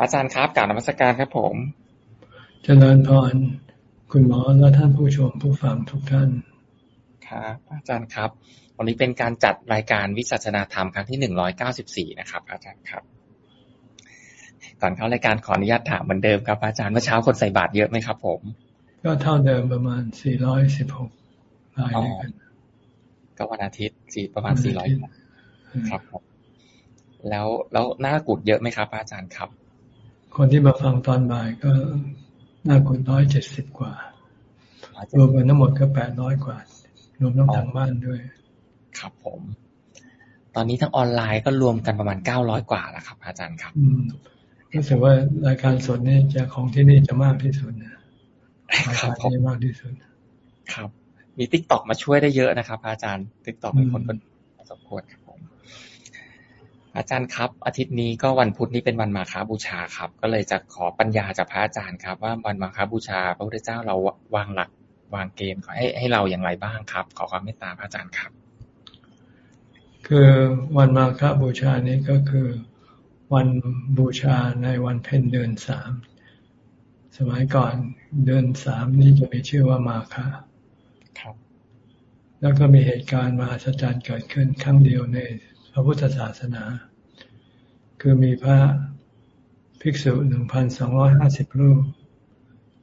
อาจารย์ครับกล่าวนมัสการครับผม เจริญพร คุณหมอและท่านผู้ชมผู้ฟังทุกท่าน ครับ อาจารย์ครับ วันนี้เป็นการจัดรายการวิสัชนาธรรมครั้งที่หนึ่งร้อยเก้าสิบสี่นะครับ อาจารย์ครับ ก่อนเข้ารายการขออนุญาตถามเหมือนเดิมครับ อาจารย์เมื่อเช้าคนใส่บาตรเยอะไหมครับ ผม ก็เท่าเดิมประมาณสี่ร้อยสิบหกรายด้วยกันก็วันอาทิตย์สี่ประมาณสี่ร้อยครับผมแล้วแล้วหน้ากุดเยอะไหมครับ อาจารย์ครับ คนที่มาฟังตอนบ่ายก็หน้ากุดร้อยเจ็ดสิบกว่า รวมกันทั้งหมดก็แปดร้อยกว่า รวมทั้งทางบ้านด้วย ครับผม ตอนนี้ทั้งออนไลน์ก็รวมกันประมาณเก้าร้อยกว่าแล้วครับ อาจารย์ครับรู้สึกว่ารายการสดนี่จะของที่นี่จะมากที่สุดนะครับที่มากที่สุด ครับ มี TikTok มาช่วยได้เยอะนะครับ อาจารย์ TikTok เป็นคนก็สมควรครับ อาจารย์ครับ อาทิตย์นี้ก็วันพุธนี้เป็นวันมาฆบูชาครับ ก็เลยจะขอปัญญาจากพระอาจารย์ครับ ว่าวันมาฆบูชา พระพุทธเจ้าเราวางหลักวางเกณฑ์ให้ให้เราอย่างไรบ้างครับ ขอความเมตตาพระอาจารย์ครับ คือวันมาฆบูชานี้ก็คือวันบูชาในวันเพ็ญเดือนสามสมัยก่อนเดือนสามนี้จะมีชื่อว่ามาคาครับ แล้วก็มีเหตุการณ์มหัศจรรย์เกิดขึ้นครั้งเดียวในพระพุทธศาสนา คือมีพระภิกษุหนึ่งพันสองร้อยห้าสิบรูป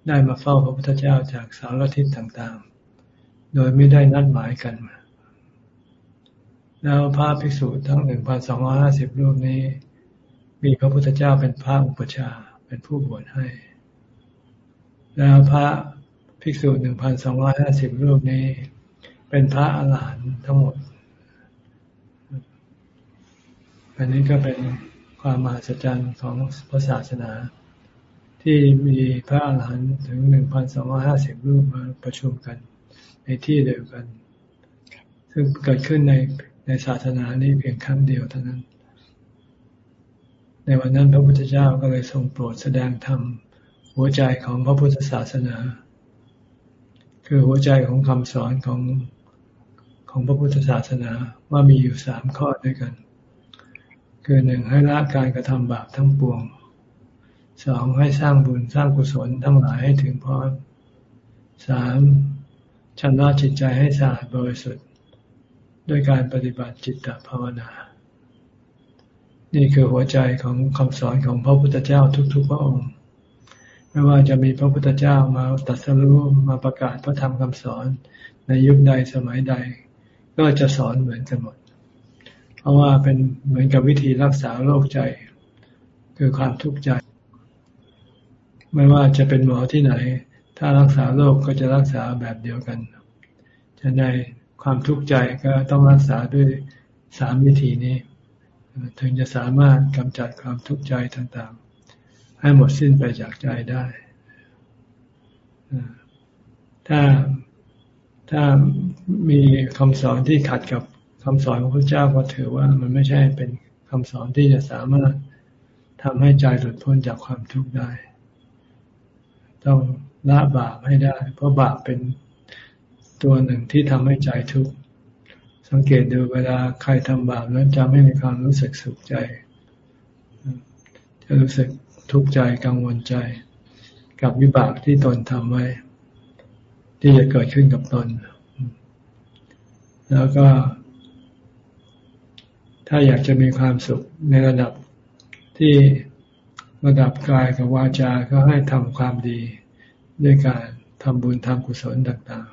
ได้มาเฝ้าพระพุทธเจ้าจากสารทิศต่างๆ โดยไม่ได้นัดหมายกันแล้วพระภิกษุทั้งหนึ่งพันสองร้อยห้าสิบรูปนี้ มีพระพุทธเจ้าเป็นพระอุปชาเป็นผู้บวชให้ แล้วพระภิกษุหนึ่งพันสองร้อยห้าสิบรูปนี้ เป็นพระอรหันต์ทั้งหมด อันนี้ก็เป็น ความมหัศจรรย์ของพระศาสนา ที่มีพระอาหารหันต์ถึงหนึ่งพันสองห้าสิบรูปมาประชุมกัน ในที่เดียวกัน ซึ่งเกิดขึ้นในในศาสนานี้เพียงครั้งเดียวเท่านั้น ในวันนั้นพระพุทธเจ้าก็เลยทรงโปรดแสดงธรรมหัวใจของพระพุทธศาสนา คือหัวใจของคำสอนของของพระพุทธศาสนาว่ามีอยู่สามข้อด้วยกัน คือหนึ่งให้ละการกระทำบาปทั้งปวงสองให้สร้างบุญสร้างกุศลทั้งหลายให้ถึงพร้อมสามชำระจิตใจให้สะอาดบริสุทธิ์ด้วยการปฏิบัติจิตตภาวนา นี่คือหัวใจของคำสอนของพระพุทธเจ้าทุกๆพระองค์ ไม่ว่าจะมีพระพุทธเจ้ามาตัดสรุปมาประกาศพระธรรมคำสอนในยุคใดสมัยใด ก็จะสอนเหมือนกันหมด ราะว่าเป็นเหมือนกับวิธีรักษาโรคใจ คือความทุกข์ใจ ไม่ว่าจะเป็นหมอที่ไหน ถ้ารักษาโรคก็จะรักษาแบบเดียวกันจะในความทุกข์ใจก็ต้องรักษาด้วยสามวิธีนี้ ถึงจะสามารถกำจัดความทุกข์ใจต่างๆ ให้หมดสิ้นไปจากใจได้ ถ้าถ้ามีคำสอนที่ขัดกับ คำสอนของพระเจ้าก็ถือว่ามันไม่ใช่เป็นคำสอนที่จะสามารถทำให้ใจหลุดพ้นจากความทุกข์ได้ ต้องละบาปให้ได้ เพราะบาปเป็นตัวหนึ่งที่ทำให้ใจทุกข์สังเกตดูเวลาใครทำบาปแล้วจะไม่มีความรู้สึกสุขใจ จะรู้สึกทุกข์ใจกังวลใจ กับวิบากที่ตนทำไว้ ที่จะเกิดขึ้นกับตน แล้วก็ ถ้าอยากจะมีความสุขในระดับที่ระดับกายกับวาจา ก็ให้ทำความดีด้วยการทำบุญทำกุศลต่าง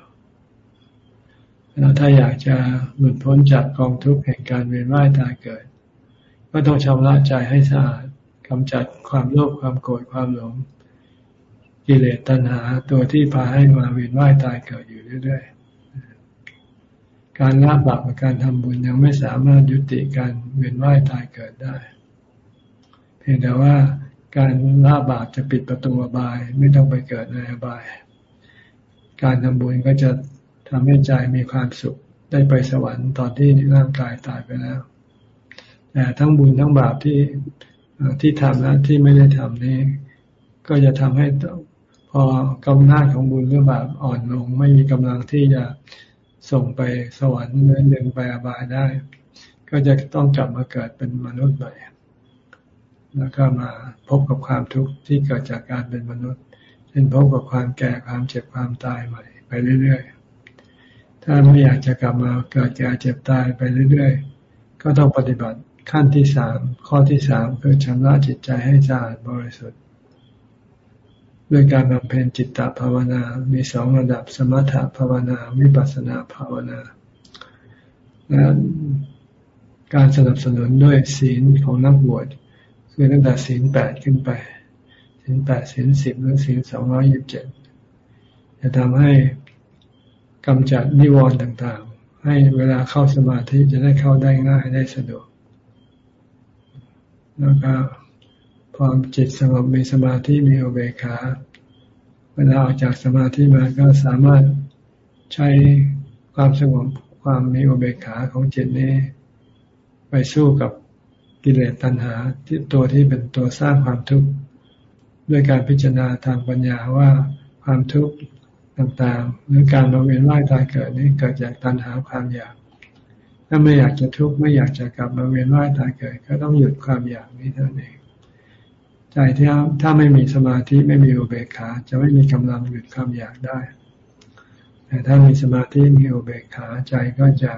ๆ แล้วถ้าอยากจะหลุดพ้นจากกองทุกข์แห่งการเวียนว่ายตายเกิด ก็ต้องชำระใจให้สะอาดกำจัดความโลภความโกรธความหลงกิเลสตัณหาตัวที่พาให้มาเวียนว่ายตายเกิดอยู่เรื่อย การละบาปกับการทำบุญยังไม่สามารถยุติการเวียนว่ายตายเกิดได้ เพียงแต่ว่าการละบาปจะปิดประตูอบายไม่ต้องไปเกิดในอบาย การทำบุญก็จะทำให้ใจมีความสุขได้ไปสวรรค์ตอนที่ร่างกายตายไปแล้ว แต่ทั้งบุญทั้งบาปที่ที่ทำและที่ไม่ได้ทำนี้ ก็จะทำให้พอกำลังของบุญหรือบาปอ่อนลง ไม่มีกำลังที่จะ ส่งไปสวรรค์เนื่องไปอบายได้ ก็จะต้องกลับมาเกิดเป็นมนุษย์ใหม่ แล้วก็มาพบกับความทุกข์ที่เกิดจากการเป็นมนุษย์เช่นพบกับความแก่ความเจ็บความตายใหม่ไปเรื่อยๆ ถ้าไม่อยากจะกลับมาเกิดแก่เจ็บตายไปเรื่อยๆ ก็ต้องปฏิบัติขั้นที่สามข้อที่สามคือชำระจิตใจให้สะอาดบริสุทธิ์ ด้วยการบำเพ็ญจิตตภาวนา มีสองระดับสมถภาวนา วิปัสนาภาวนา และการสนับสนุนด้วยศีลของนักบวชคือตั้งแต่ศีลแปดขึ้นไปศีลแปดศีลสิบหรือศีลสองร้อยิบเจ็ดจะทำให้กำจัดนิวรณ์ต่างๆ ให้เวลาเข้าสมาธิจะได้เข้าได้ง่ายได้สะดวกแล้วก็ พอจิตสงบมีสมาธิมีอุเบกขาเวลาออกจากสมาธิมาก็สามารถใช้ความสงบความมีอุเบกขาของจิตนี้ ไปสู้กับกิเลสตัณหาที่ตัวที่เป็นตัวสร้างความทุกข์ด้วยการพิจารณาทางปัญญาว่าความทุกข์ต่างๆ หรือการมาเวียนว่ายตายเกิดนี้เกิดจากตัณหาความอยาก ถ้าไม่อยากจะทุกข์ไม่อยากจะกลับมาเวียนว่ายตายเกิด ก็ต้องหยุดความอยากนี้เท่านั้นเอง ใจที่ถ้าไม่มีสมาธิไม่มีอุเบกขา จะไม่มีกำลังหยุดความอยากได้ แต่ถ้ามีสมาธิมีอุเบกขาใจก็จะ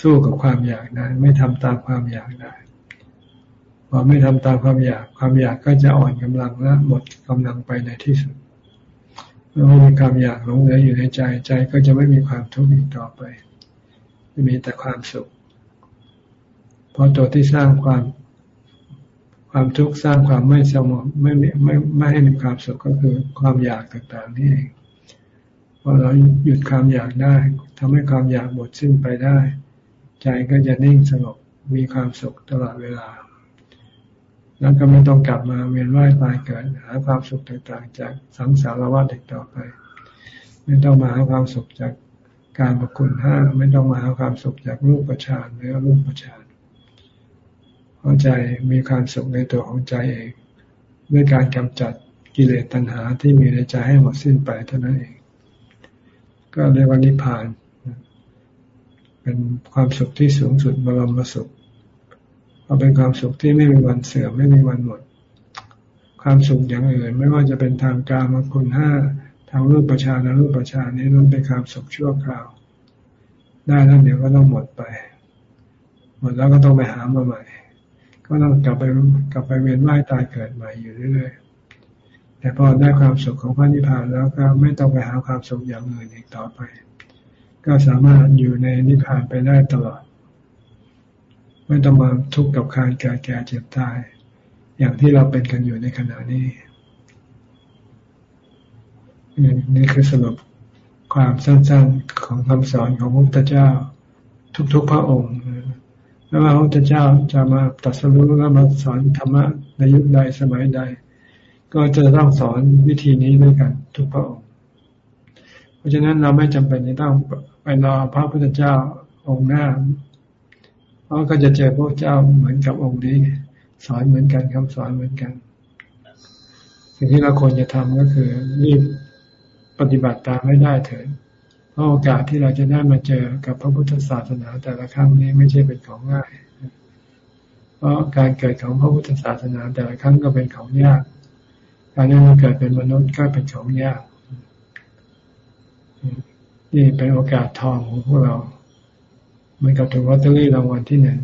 สู้กับความอยากได้ ไม่ทำตามความอยากได้พอไม่ทำตามความอยาก ความอยากก็จะอ่อนกำลังและหมดกำลังไปในที่สุดเมื่อไม่มีความอยากหลงเหลืออยู่ในใจใจก็จะไม่มีความทุกข์อีกต่อไปมีแต่ความสุข เพราะตัวที่สร้างความ ความทุกข์สร้างความไม่สงบไม่ไม่ไม่ให้มีความสุขก็คือความอยากต่างๆนี่เองพอเราหยุดความอยากได้ทำให้ความอยากหมดสิ้นไปได้ ใจก็จะนิ่งสงบมีความสุขตลอดเวลา แล้วก็ไม่ต้องกลับมาเวียนว่ายตายเกิดหาความสุขต่างๆ จากสังสารวัฏอีกต่อไป ไม่ต้องมาหาความสุขจากการประคุณห้าไม่ต้องมาหาความสุขจากรูปประชานหรือรูปประชาน พราะใจมีความสุขในตัวของใจเอง ด้วยการกำจัดกิเลสตัณหาที่มีในใจให้หมดสิ้นไปเท่านั้นเอง ก็เรียกว่านิพพาน เป็นความสุขที่สูงสุดบรมสุขเพราะเป็นความสุขที่ไม่มีวันเสื่อมไม่มีวันหมด ความสุขอย่างอื่น ไม่ว่าจะเป็นทางการมคุณห้าทางรูปประชานรูปประชานนี้นั้นเป็นความสุขชั่วคราว ได้แล้วเดี๋ยวก็ต้องหมดไป หมดแล้วก็ต้องไปหามาใหม่ ก็ต้องกลับไปกลับไปเวียนว่ายตายเกิดใหม่อยู่เรื่อยๆ แต่พอได้ความสุขของพระนิพพานแล้วก็ไม่ต้องไปหาความสุขอย่างอื่นอีกต่อไป ก็สามารถอยู่ในนิพพานไปได้ตลอด ไม่ต้องมาทุกข์กับการแก่แก่เจ็บตาย อย่างที่เราเป็นกันอยู่ในขณะนี้นี่คือสรุปความสั้นๆของคำสอนของพระพุทธเจ้าทุกๆพระองค์ ไม่ว่าพระพุทธเจ้าจะมาตรัสรู้แล้วมาสอนธรรมะในยุคใดสมัยใด ก็จะต้องสอนวิธีนี้ด้วยกันทุกพระองค์ เพราะฉะนั้นเราไม่จำเป็นจะต้องไปรอพระพุทธเจ้าองค์หน้าเพราะก็จะเจอพระเจ้าเหมือนกับองค์นี้ สอนเหมือนกันคำสอนเหมือนกัน สิ่งที่เราควรจะทำก็คือรีบปฏิบัติตามให้ได้เถิด เพราะโอกาสที่เราจะได้มาเจอกับพระพุทธศาสนา แต่ละครั้งนี้ไม่ใช่เป็นของง่าย เพราะการเกิดของพระพุทธศาสนา แต่ละครั้งก็เป็นของยาก การที่เราเกิดเป็นมนุษย์ก็เป็นของยาก นี่เป็นโอกาสทองของพวกเราเหมือนกับถูกลอตเตอรี่รางวัลที่หนึ่ง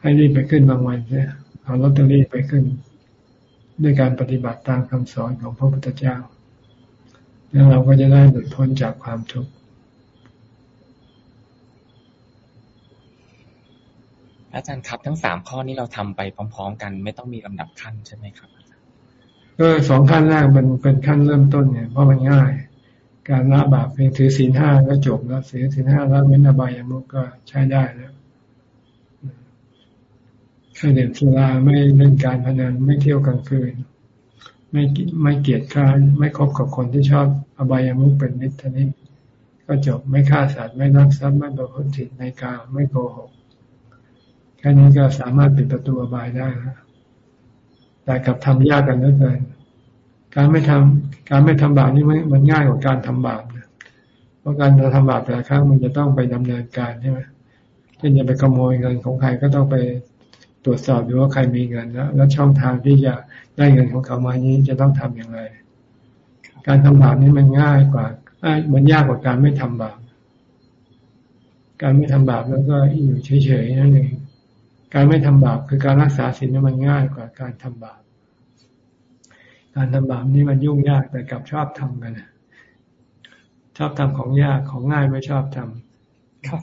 ให้รีบไปขึ้นรางวัลเนี่ยเอาลอตเตอรี่ไปขึ้น ด้วยการปฏิบัติตามคำสอนของพระพุทธเจ้า แล้วเราก็จะได้หลุดพ้นจากความทุกข์ อาจารย์ครับทั้งสามข้อนี้เราทำไปพร้อม ๆ กัน ไม่ต้องมีลำดับขั้นใช่ไหมครับก็สองขั้นแรกมันเป็นขั้นเริ่มต้นเนี่ยเพราะมันง่าย การละบาปเพียงถือศีลห้าก็จบแล้วเสียศีลห้าแล้วเว้นอบายามุกก็ใช้ได้แล้วไม่เด่นสุราไม่เล่นการพนันไม่เที่ยวกลางคืน ไม่ไม่เกียจค้านไม่คบกับคนที่ชอบอบายามุกเป็นนิทนี้ก็จบไม่ฆ่าสัตว์ไม่นักทรัพย์ไม่ประพฤติในการไม่โกหก แค่นี้ก็สามารถปิดประตูอบายได้แต่กับทำยากกันเหลือเกิน การไม่ทำการไม่ทำบาปนี่มันง่ายกว่าการทำบาปนะเพราะการจะทำบาปแต่ละครั้งมันจะต้องไปดำเนินการใช่ไหมเช่นจะไปขโมยเงินของใครก็ต้องไปตรวจสอบดูว่าใครมีเงินแล้วแล้วช่องทางที่จะได้เงินของเขามานี้จะต้องทำอย่างไร การทำบาปนี้มันง่ายกว่ามันยากกว่าการไม่ทำบาป การไม่ทำบาปแล้วก็อยู่เฉยๆนั่นเอง การไม่ทำบาปคือการรักษาศีลนี่มันง่ายกว่าการทำบาป การทำบาปนี่มันยุ่งยากแต่กลับชอบทำกันชอบทำของยากของง่ายไม่ชอบทำครับ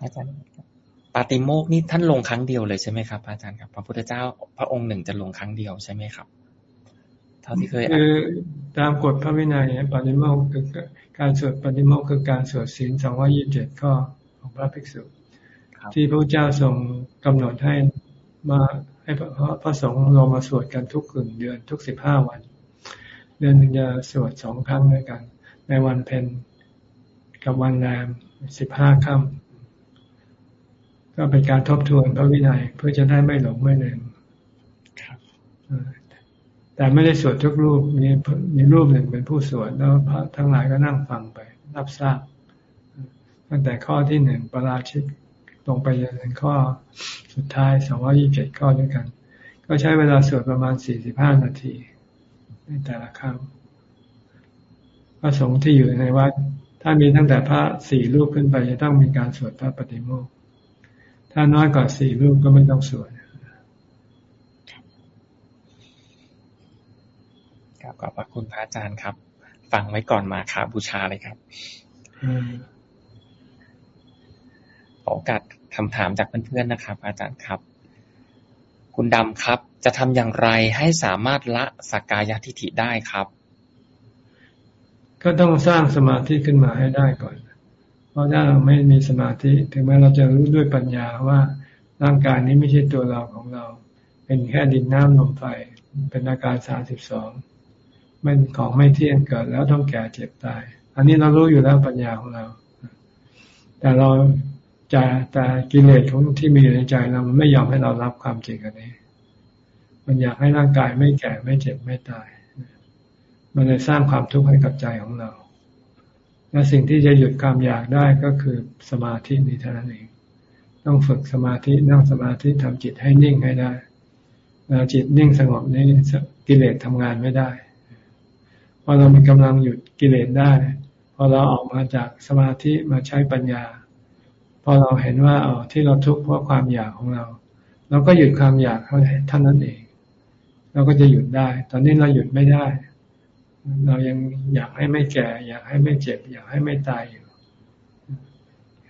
อาจารย์ปาติโมกนี่ท่านลงครั้งเดียวเลยใช่ไหมครับอาจารย์ครับ พระพุทธเจ้าพระองค์หนึ่งจะลงครั้งเดียวใช่ไหมครับ เท่าที่เคยคือตามกฎพระวินัยปาติโมกคือการสวดปาติโมกคือการสวดศีลสองร้อยี่สิบเจ็ดข้อ ของพระภิกษุ ที่พระเจ้าทรงกำหนดให้มาให้พระสงฆ์ลงมาสวดกันทุกกึ่งเดือนทุกสิบห้าวัน เดือนหนึ่งจะสวดสองครั้งด้วยกัน ในวันเพ็ญกับวันแรมสิบห้าค่ำก็เป็นการทบทวนพระวินัยเพื่อจะได้ไม่หลงไม่ลืมแต่ไม่ได้สวดทุกรูปมีมีรูปหนึ่งเป็นผู้สวดแล้วพระทั้งหลายก็นั่งฟังไป รับทราบ ตั้งแต่ข้อที่หนึ่งปราชิกตรงไปจนถึงข้อสุดท้ายสองร้อยี่สิบเจ็ดข้อด้วยกัน ก็ใช้เวลาสวดประมาณสี่สิบห้านาที ในแต่ละครั้งพระสงฆ์ที่อยู่ในวัด ถ้ามีตั้งแต่พระสี่รูปขึ้นไปจะต้องมีการสวดพระปฏิโมกข์ถ้าน้อยกว่าสี่รูปก็ไม่ต้องสวดครับขอบพระคุณพระอาจารย์ครับ ฟังไว้ก่อนมาคาบูชาเลยครับ ขอโอกาสคำถามจากเพื่อนๆนะครับ อาจารย์ครับ คุณดำครับ จะทำอย่างไรให้สามารถละสักกายทิฏฐิได้ครับ ก็ต้องสร้างสมาธิขึ้นมาให้ได้ก่อน เพราะถ้าเราไม่มีสมาธิ ถึงแม้เราจะรู้ด้วยปัญญาว่าร่างกายนี้ไม่ใช่ตัวเราของเรา เป็นแค่ดินน้ำลมไฟ เป็นอาการสาสิบสองเป็นของไม่เที่ยงเกิดแล้วต้องแก่เจ็บตาย อันนี้เรารู้อยู่แล้วปัญญาของเรา แต่เรา จแต่กิเลสของที่มีในใจเรามันไม่ยอมให้เรารับความจริงอันนี้ มันอยากให้ร่างกายไม่แก่ไม่เจ็บไม่ตาย มันเลยสร้างความทุกข์ให้กับใจของเรา และสิ่งที่จะหยุดความอยากได้ก็คือสมาธินี้เท่านั้นเอง ต้องฝึกสมาธินั่งสมาธิทำจิตให้นิ่งให้ได้เวลาจิตนิ่งสงบนี้กิเลสทำงานไม่ได้พอเรามีกำลังหยุดกิเลสได้พอเราออกมาจากสมาธิมาใช้ปัญญา พอเราเห็นว่าอ๋อที่เราทุกข์เพราะความอยากของเรา เราก็หยุดความอยากเท่านั้นเอง เราก็จะหยุดได้ ตอนนี้เราหยุดไม่ได้ เรายังอยากให้ไม่แก่ อยากให้ไม่เจ็บ อยากให้ไม่ตายอยู่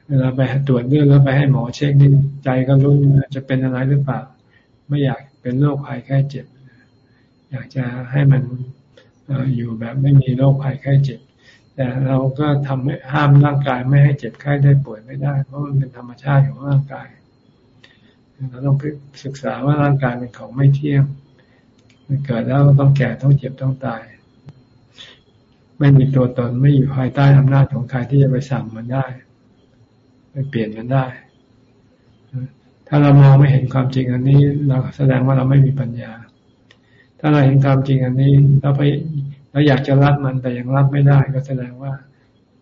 เวลาไปตรวจเลือดแล้วไปให้หมอเช็คนี่ใจก็รุ้นจะเป็นอะไรหรือเปล่า ไม่อยากเป็นโรคภัยแค่เจ็บ อยากจะให้มันอยู่แบบไม่มีโรคภัยแค่เจ็บ แต่เราก็ทำให้ห้ามร่างกายไม่ให้เจ็บไข้ได้ป่วยไม่ได้ เพราะมันเป็นธรรมชาติของร่างกาย เราต้องศึกษาว่าร่างกายเป็นของไม่เที่ยง มันเกิดแล้วต้องแก่ต้องเจ็บต้องตาย ไม่มีตัวตนไม่อยู่ภายใต้อำนาจของใครที่จะไปสั่งมันได้ไปเปลี่ยนมันได้ ถ้าเรามองไม่เห็นความจริงอันนี้ เราแสดงว่าเราไม่มีปัญญา ถ้าเราเห็นความจริงอันนี้เราไป เราอยากจะรับมันแต่ยังรับไม่ได้ก็แสดงว่า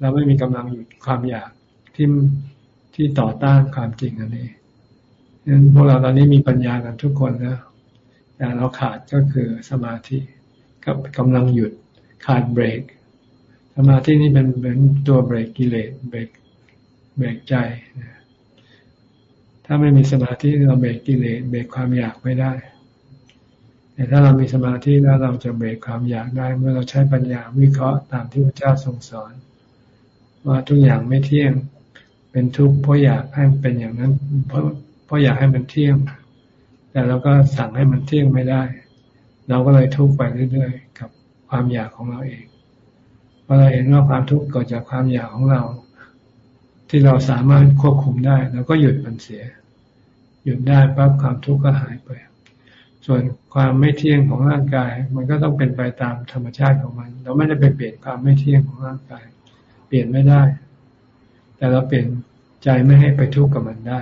เราไม่มีกำลังหยุดความอยากที่ที่ต่อต้านความจริงอันนี้ฉะนั้นพวกเราตอนนี้มีปัญญากันทุกคนนะแต่เราขาดก็คือสมาธิกับกำลังหยุดขาดเบรกสมาธินี่เป็นเหมือนตัวเบรกกิเลสเบรกเบรกใจถ้าไม่มีสมาธิเราเบรกกิเลสเบรกความอยากไม่ได้ แต่ถ้าเรามีสมาธิแล้วเราจะเบรกความอยากได้ เมื่อเราใช้ปัญญาวิเคราะห์ตามที่พระเจ้าทรงสอน ว่าทุกอย่างไม่เที่ยงเป็นทุกข์เพราะอยากให้มันเป็นอย่างนั้น เพราะเพราะอยากให้มันเที่ยง แต่เราก็สั่งให้มันเที่ยงไม่ได้ เราก็เลยทุกข์ไปเรื่อยๆ กับความอยากของเราเองพอเราเห็นว่าความทุกข์เกิดจากความอยากของเรา ที่เราสามารถควบคุมได้เราก็หยุดมันเสีย หยุดได้ปั๊บความทุกข์ก็หายไป ส่วนความไม่เที่ยงของร่างกาย มันก็ต้องเป็นไปตามธรรมชาติของมัน เราไม่ได้ไปเปลี่ยนความไม่เที่ยงของร่างกาย เปลี่ยนไม่ได้ แต่เราเปลี่ยนใจไม่ให้ไปทุกข์กับมันได้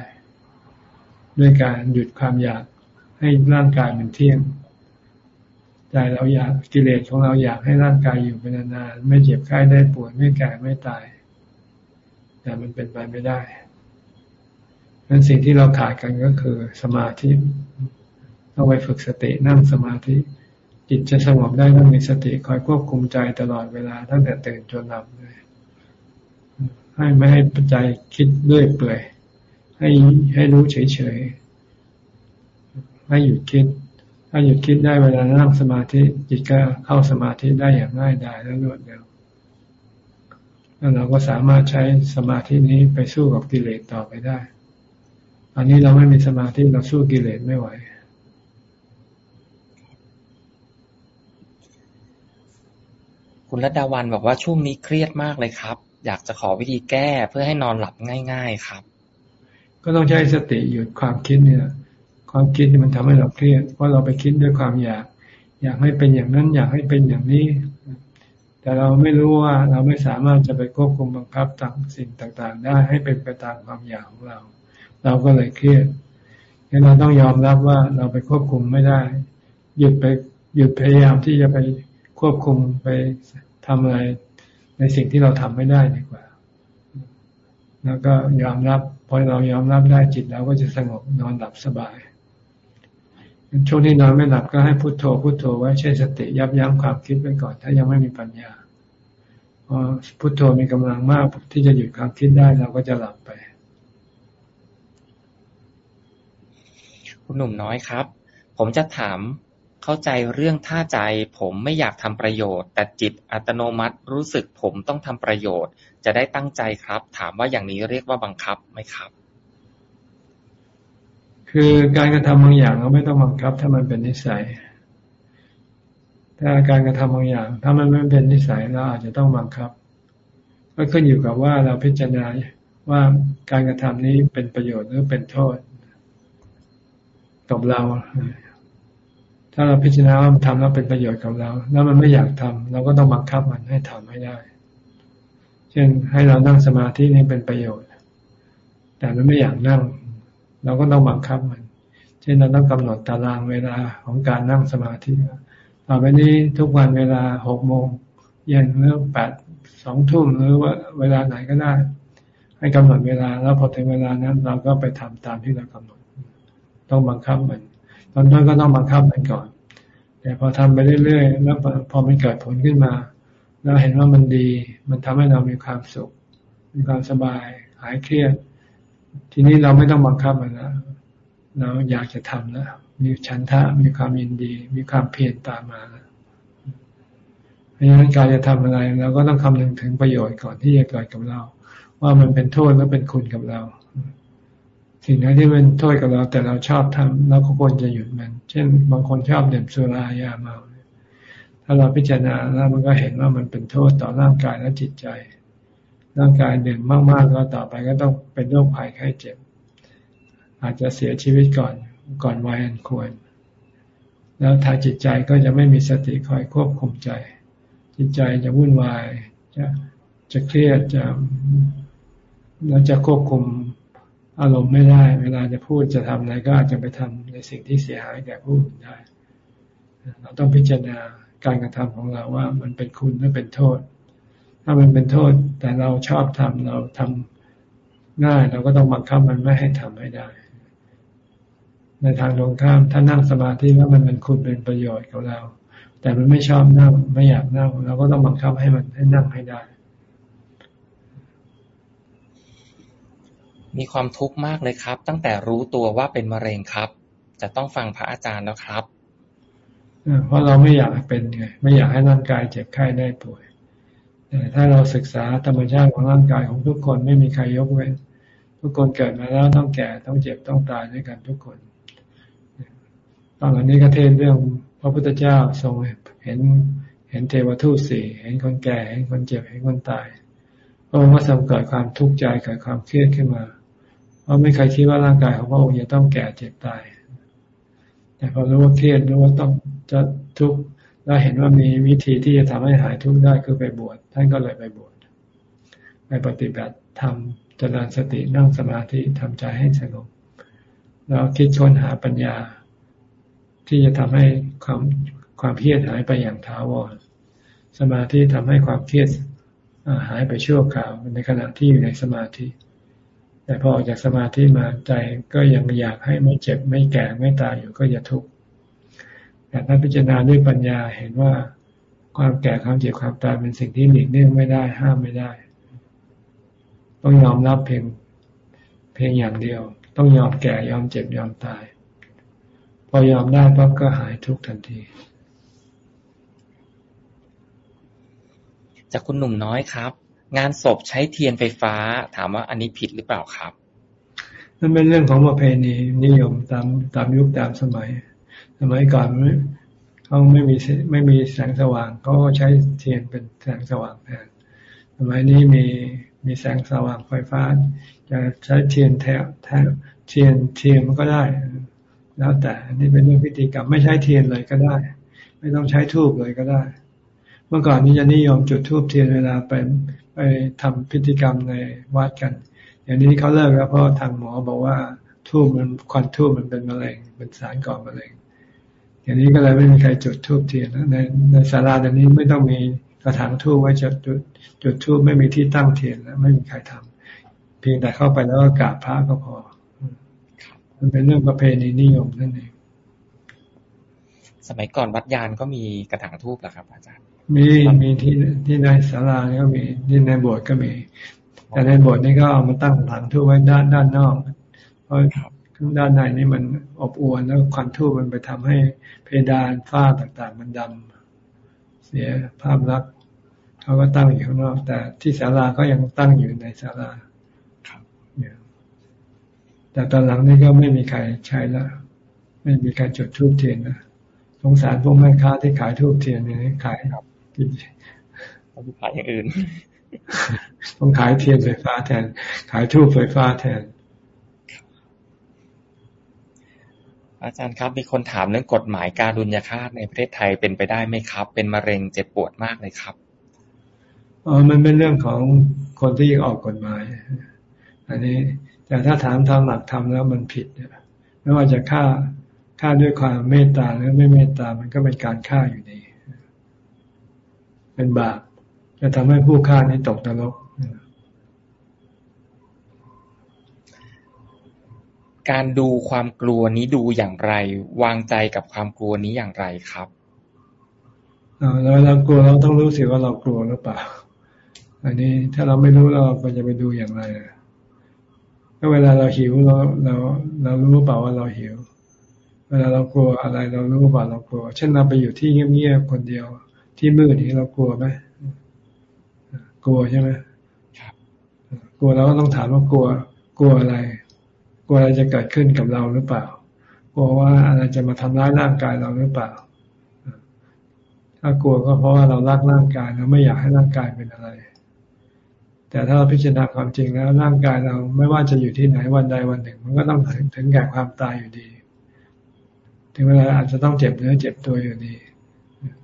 ด้วยการหยุดความอยากให้ร่างกายมันเที่ยงใจเราอยากกิเลสของเราอยากให้ร่างกายอยู่เป็นนานๆไม่เจ็บไข้ได้ป่วยไม่แก่ไม่ตาย แต่มันเป็นไปไม่ได้นั้นสิ่งที่เราขาดกันก็คือสมาธิ ต้องไปฝึกสตินั่งสมาธิ จิตจะสงบได้ต้องมีสติคอยควบคุมใจตลอดเวลาตั้งแต่ตื่นจนหลับเลยให้ไม่ให้ใจคิดเรื่อยเปื่อย ให้ให้รู้เฉยๆ ให้หยุดคิด ถ้าหยุดคิดได้เวลานั่งสมาธิ จิตก็เข้าสมาธิได้อย่างง่ายดายและรวดเร็วแล้วเราก็สามารถใช้สมาธินี้ไปสู้กับกิเลสต่อไปได้ อันนี้เราไม่มีสมาธิเราสู้กิเลสไม่ไหว คุณรัตดาวันบอกว่าช่วงนี้เครียดมากเลยครับ อยากจะขอวิธีแก้เพื่อให้นอนหลับง่าย ๆครับ ก็ต้องใช้สติหยุดความคิดเนี่ย ความคิดมันทำให้เราเครียดเพราะเราไปคิดด้วยความอยาก อยากให้เป็นอย่างนั้น อยากให้เป็นอย่างนี้ แต่เราไม่รู้ว่าเราไม่สามารถจะไปควบคุมบังคับต่างสิ่งต่างๆ ได้ให้เป็นไปตามความอยากของเรา เราก็เลยเครียดงั้นเราต้องยอมรับว่าเราไปควบคุมไม่ได้ หยุดไปหยุดพยายามที่จะไป ควบคุมไปทำอะไรในสิ่งที่เราทำไม่ได้ดีกว่า แล้วก็ยอมรับพอเรายอมรับได้จิตเราก็จะสงบนอนหลับสบาย ช่วงที่นอนไม่หลับก็ให้พุโทโธพุโทโธไว้ใช้สติยับยั้งความคิดไว้ก่อน ถ้ายังไม่มีปัญญาพอพุโทโธมีกำลังมากที่จะหยุดความคิดได้เราก็จะหลับไป คุณหนุ่มน้อยครับ ผมจะถาม เข้าใจเรื่องท่าใจ ผมไม่อยากทำประโยชน์ แต่จิตอัตโนมัติรู้สึกผมต้องทำประโยชน์ จะได้ตั้งใจครับ ถามว่าอย่างนี้เรียกว่าบังคับไหมครับ คือการกระทำบางอย่างเราไม่ต้องบังคับ ถ้ามันเป็นนิสัย ถ้าการกระทำบางอย่าง ถ้ามันไม่เป็นนิสัยเราอาจจะต้องบังคับ ก็ขึ้นอยู่กับว่าเราพิจารณาว่าการกระทำนี้เป็นประโยชน์หรือเป็นโทษกับเรา ถ้าเราพิจารณาว่ามันทำแล้วเป็นประโยชน์กับเรา แล้วมันไม่อยากทำเราก็ต้องบังคับมันให้ทำให้ได้ เช่นให้เรานั่งสมาธินี่เป็นประโยชน์ แต่มันไม่อยากนั่ง เราก็ต้องบังคับมัน เช่นเราต้องกำหนดตารางเวลาของการนั่งสมาธิต่อไปนี้ทุกวันเวลาหกโมงเย็นหรือแปดสองทุ่มหรือว่าเวลาไหนก็ได้ ให้กำหนดเวลาแล้วพอถึงเวลานั้น เราก็ไปทำตามที่เรากำหนด ต้องบังคับมัน อนต้นก็ต้องบังคับมันก่อน แต่พอทำไปเรื่อยๆ แล้วพอมันเกิดผลขึ้นมา เราเห็นว่ามันดี มันทำให้เรามีความสุข มีความสบาย หายเครียด ทีนี้เราไม่ต้องบังคับมันนะเราอยากจะทำแล้วมีฉันทะ มีความยินดี มีความเพียรตามมาเพราะฉะนั้นการจะทำอะไรเราก็ต้องคำนึงถึงประโยชน์ก่อนที่จะเกิดกับเรา ว่ามันเป็นโทษแล้วเป็นคุณกับเรา สิ่งไหนที่เป็นโทษกับเราแต่เราชอบทำเราก็ควรจะหยุดมัน เช่น บางคนชอบดื่มสุรายาเมาถ้าเราพิจารณาแล้วมันก็เห็นว่ามันเป็นโทษต่อร่างกายและจิตใจ ร่างกายดื่มมากๆก็ต่อไปก็ต้องเป็นโรคภัยไข้เจ็บ อาจจะเสียชีวิตก่อนก่อนวัยอันควร แล้วทางจิตใจก็จะไม่มีสติคอยควบคุมใจ จิตใจจะวุ่นวายจะจะเครียดจะแล้วจะควบคุม อารมณ์ไม่ได้ เวลาจะพูดจะทำอะไรก็อาจจะไปทำในสิ่งที่เสียหายแก่ผู้อื่นได้ เราต้องพิจารณาการกระทำของเราว่ามันเป็นคุณหรือเป็นโทษ ถ้ามันเป็นโทษ แต่เราชอบทำเราทำง่ายเราก็ต้องบังคับมันไม่ให้ทำให้ได้ ในทางตรงข้ามถ้านั่งสมาธิแล้วมันเป็นคุณเป็นประโยชน์กับเรา แต่มันไม่ชอบนั่งไม่อยากนั่งเราก็ต้องบังคับให้มันให้นั่งให้ได้ มีความทุกข์มากเลยครับ ตั้งแต่รู้ตัวว่าเป็นมะเร็งครับ จะต้องฟังพระอาจารย์แล้วครับเพราะเราไม่อยากเป็นไงไม่อยากให้ร่างกายเจ็บไข้ได้ป่วยแต่ถ้าเราศึกษาธรรมชาติของร่างกายของทุกคนไม่มีใครยกเว้น ทุกคนเกิดมาแล้วต้องแก่ต้องเจ็บต้องตายด้วยกันทุกคนตอนนี้ก็เทศเรื่องพระพุทธเจ้าทรงเห็นเห็นเทวทูตสี่เห็นคนแก่เห็นคนเจ็บเห็นคนตายพระองค์ก็ทรงเกิดความทุกข์ใจเกิดความเครียดขึ้นมา ราะไม่เคยคิดว่าร่างกายของพระองค์จะต้องแก่เจ็บตาย แต่พอรู้ว่าเครียดรู้ว่าต้องจะทุกข์แล้วเห็นว่ามีวิธีที่จะทำให้หายทุกข์ได้คือไปบวชท่านก็เลยไปบวชไปปฏิบัติทำเจริญสตินั่งสมาธิทำใจให้สงบแล้วคิดค้นหาปัญญา ที่จะทำให้ความความเครียดหายไปอย่างถาวรสมาธิทำให้ความเครียดหายไปชั่วคราวในขณะที่อยู่ในสมาธิ แต่พอออกจากสมาธิมาใจก็ยังอยากให้ไม่เจ็บไม่แก่ไม่ตายอยู่ก็อย่าทุกข์แต่ถ้าพิจารณาด้วยปัญญาเห็นว่าความแก่ความเจ็บความตายเป็นสิ่งที่หลีกเลี่ยงไม่ได้ห้ามไม่ได้ ต้องยอมรับเพียงเพียงอย่างเดียว ต้องยอมแก่ยอมเจ็บยอมตาย พอยอมได้ปั๊บก็หายทุกทันที จากคุณหนุ่มน้อยครับ งานศพใช้เทียนไฟฟ้า ถามว่าอันนี้ผิดหรือเปล่าครับนั่นเป็นเรื่องของประเพณีนิยมตามตามยุคตามสมัย สมัยก่อนเขาไม่มีไม่มีแสงสว่างเขาก็ใช้เทียนเป็นแสงสว่างแทนสมัยนี้มีมีแสงสว่างไฟฟ้า จะใช้เทียนแทนแทเทียนเทียนมันก็ได้ แล้วแต่นี่เป็นเรื่องพิธีกรรมไม่ใช้เทียนเลยก็ได้ ไม่ต้องใช้ธูปเลยก็ได้ เมื่อก่อนนี้จะนิยมจุดธูปเทียนเวลาไป ไปทำพิธีกรรมในวัดกัน อย่างนี้เขาเลิกแล้วเพราะทางหมอบอกว่าทูบมันควันทูบมันเป็นมะเร็งเป็นสารก่อมะเร็ง อย่างนี้ก็เลยไม่มีใครจุดทูบเทียนในในศาลาเดี๋ยวนี้ไม่ต้องมีกระถางทูบไว้จุดจุดจุดทูบไม่มีที่ตั้งเทียนแล้วไม่มีใครทำเพียงแต่เข้าไปแล้วก็กราบพระก็พอ มันเป็นเรื่องประเพณีนิยมนั่นเองสมัยก่อนวัดยานก็มีกระถางทูบเหรอครับ อาจารย์ มีมีที่ที่ในศาลาก็มีที่ในโบสถ์ก็มี แต่ในโบสถ์นี่ก็เอามาตั้งกระถางธูปไว้ด้านด้านนอก เพราะด้านในนี่มันอบอวลแล้วควันธูปมันไปทำให้เพดานฝ้าต่างๆ มันดำเสียภาพลักษณ์เขาก็ตั้งอยู่ข้างนอก แต่ที่ศาลาก็ยังตั้งอยู่ในศาลาแต่ตอนหลังนี่ก็ไม่มีใครใช้แล้วไม่มีใครจุดธูปเทียนนะสงสารพวกแม่ค้าที่ขายธูปเทียนนี่ขาย ครับต้องขายอย่างอื่น ต้องขายเทียนไฟฟ้าแทน ขายทูบไฟฟ้าแทน อาจารย์ครับ มีคนถามเรื่องกฎหมายการดุลยฆาตในประเทศไทยเป็นไปได้ไหมครับ เป็นมะเร็งเจ็บปวดมากเลยครับอ๋อมันเป็นเรื่องของคนที่ออกกฎหมาย อันนี้ แต่ถ้าถามทางหลักธรรมแล้วมันผิดไม่ว่าจะฆ่าฆ่าด้วยความเมตตาหรือไม่เมตตา มันก็เป็นการฆ่าอยู่ดี เป็นบาปจะทำให้ผู้ฆ่านี้ตกนรก การดูความกลัวนี้ดูอย่างไร วางใจกับความกลัวนี้อย่างไรครับเราเรากลัวเราต้องรู้สิว่าเรากลัวหรือเปล่า อันนี้ถ้าเราไม่รู้เราก็จะไปดูอย่างไรถ้าเวลาเราหิวเราเราเรารู้เปล่าว่าเราหิว เวลาเรากลัวอะไร เรารู้เปล่าเรากลัว เช่นเราไปอยู่ที่เงียบๆคนเดียว ที่มืดนี้เรากลัวไหมกลัวใช่ไหมกลัวเราก็ต้องถามว่ากลัว กลัวอะไร กลัวอะไรจะเกิดขึ้นกับเราหรือเปล่า กลัวว่าอะไรจะมาทำร้ายร่างกายเราหรือเปล่า ถ้ากลัวก็เพราะว่าเรารักร่างกายเราไม่อยากให้ร่างกายเป็นอะไร แต่ถ้าเราพิจารณาความจริงแล้วร่างกายเราไม่ว่าจะอยู่ที่ไหนวันใดวันหนึ่ง มันก็ต้องถึงถึงแก่ความตายอยู่ดี ถึงเวลาอาจจะต้องเจ็บเนื้อเจ็บตัวอยู่ดี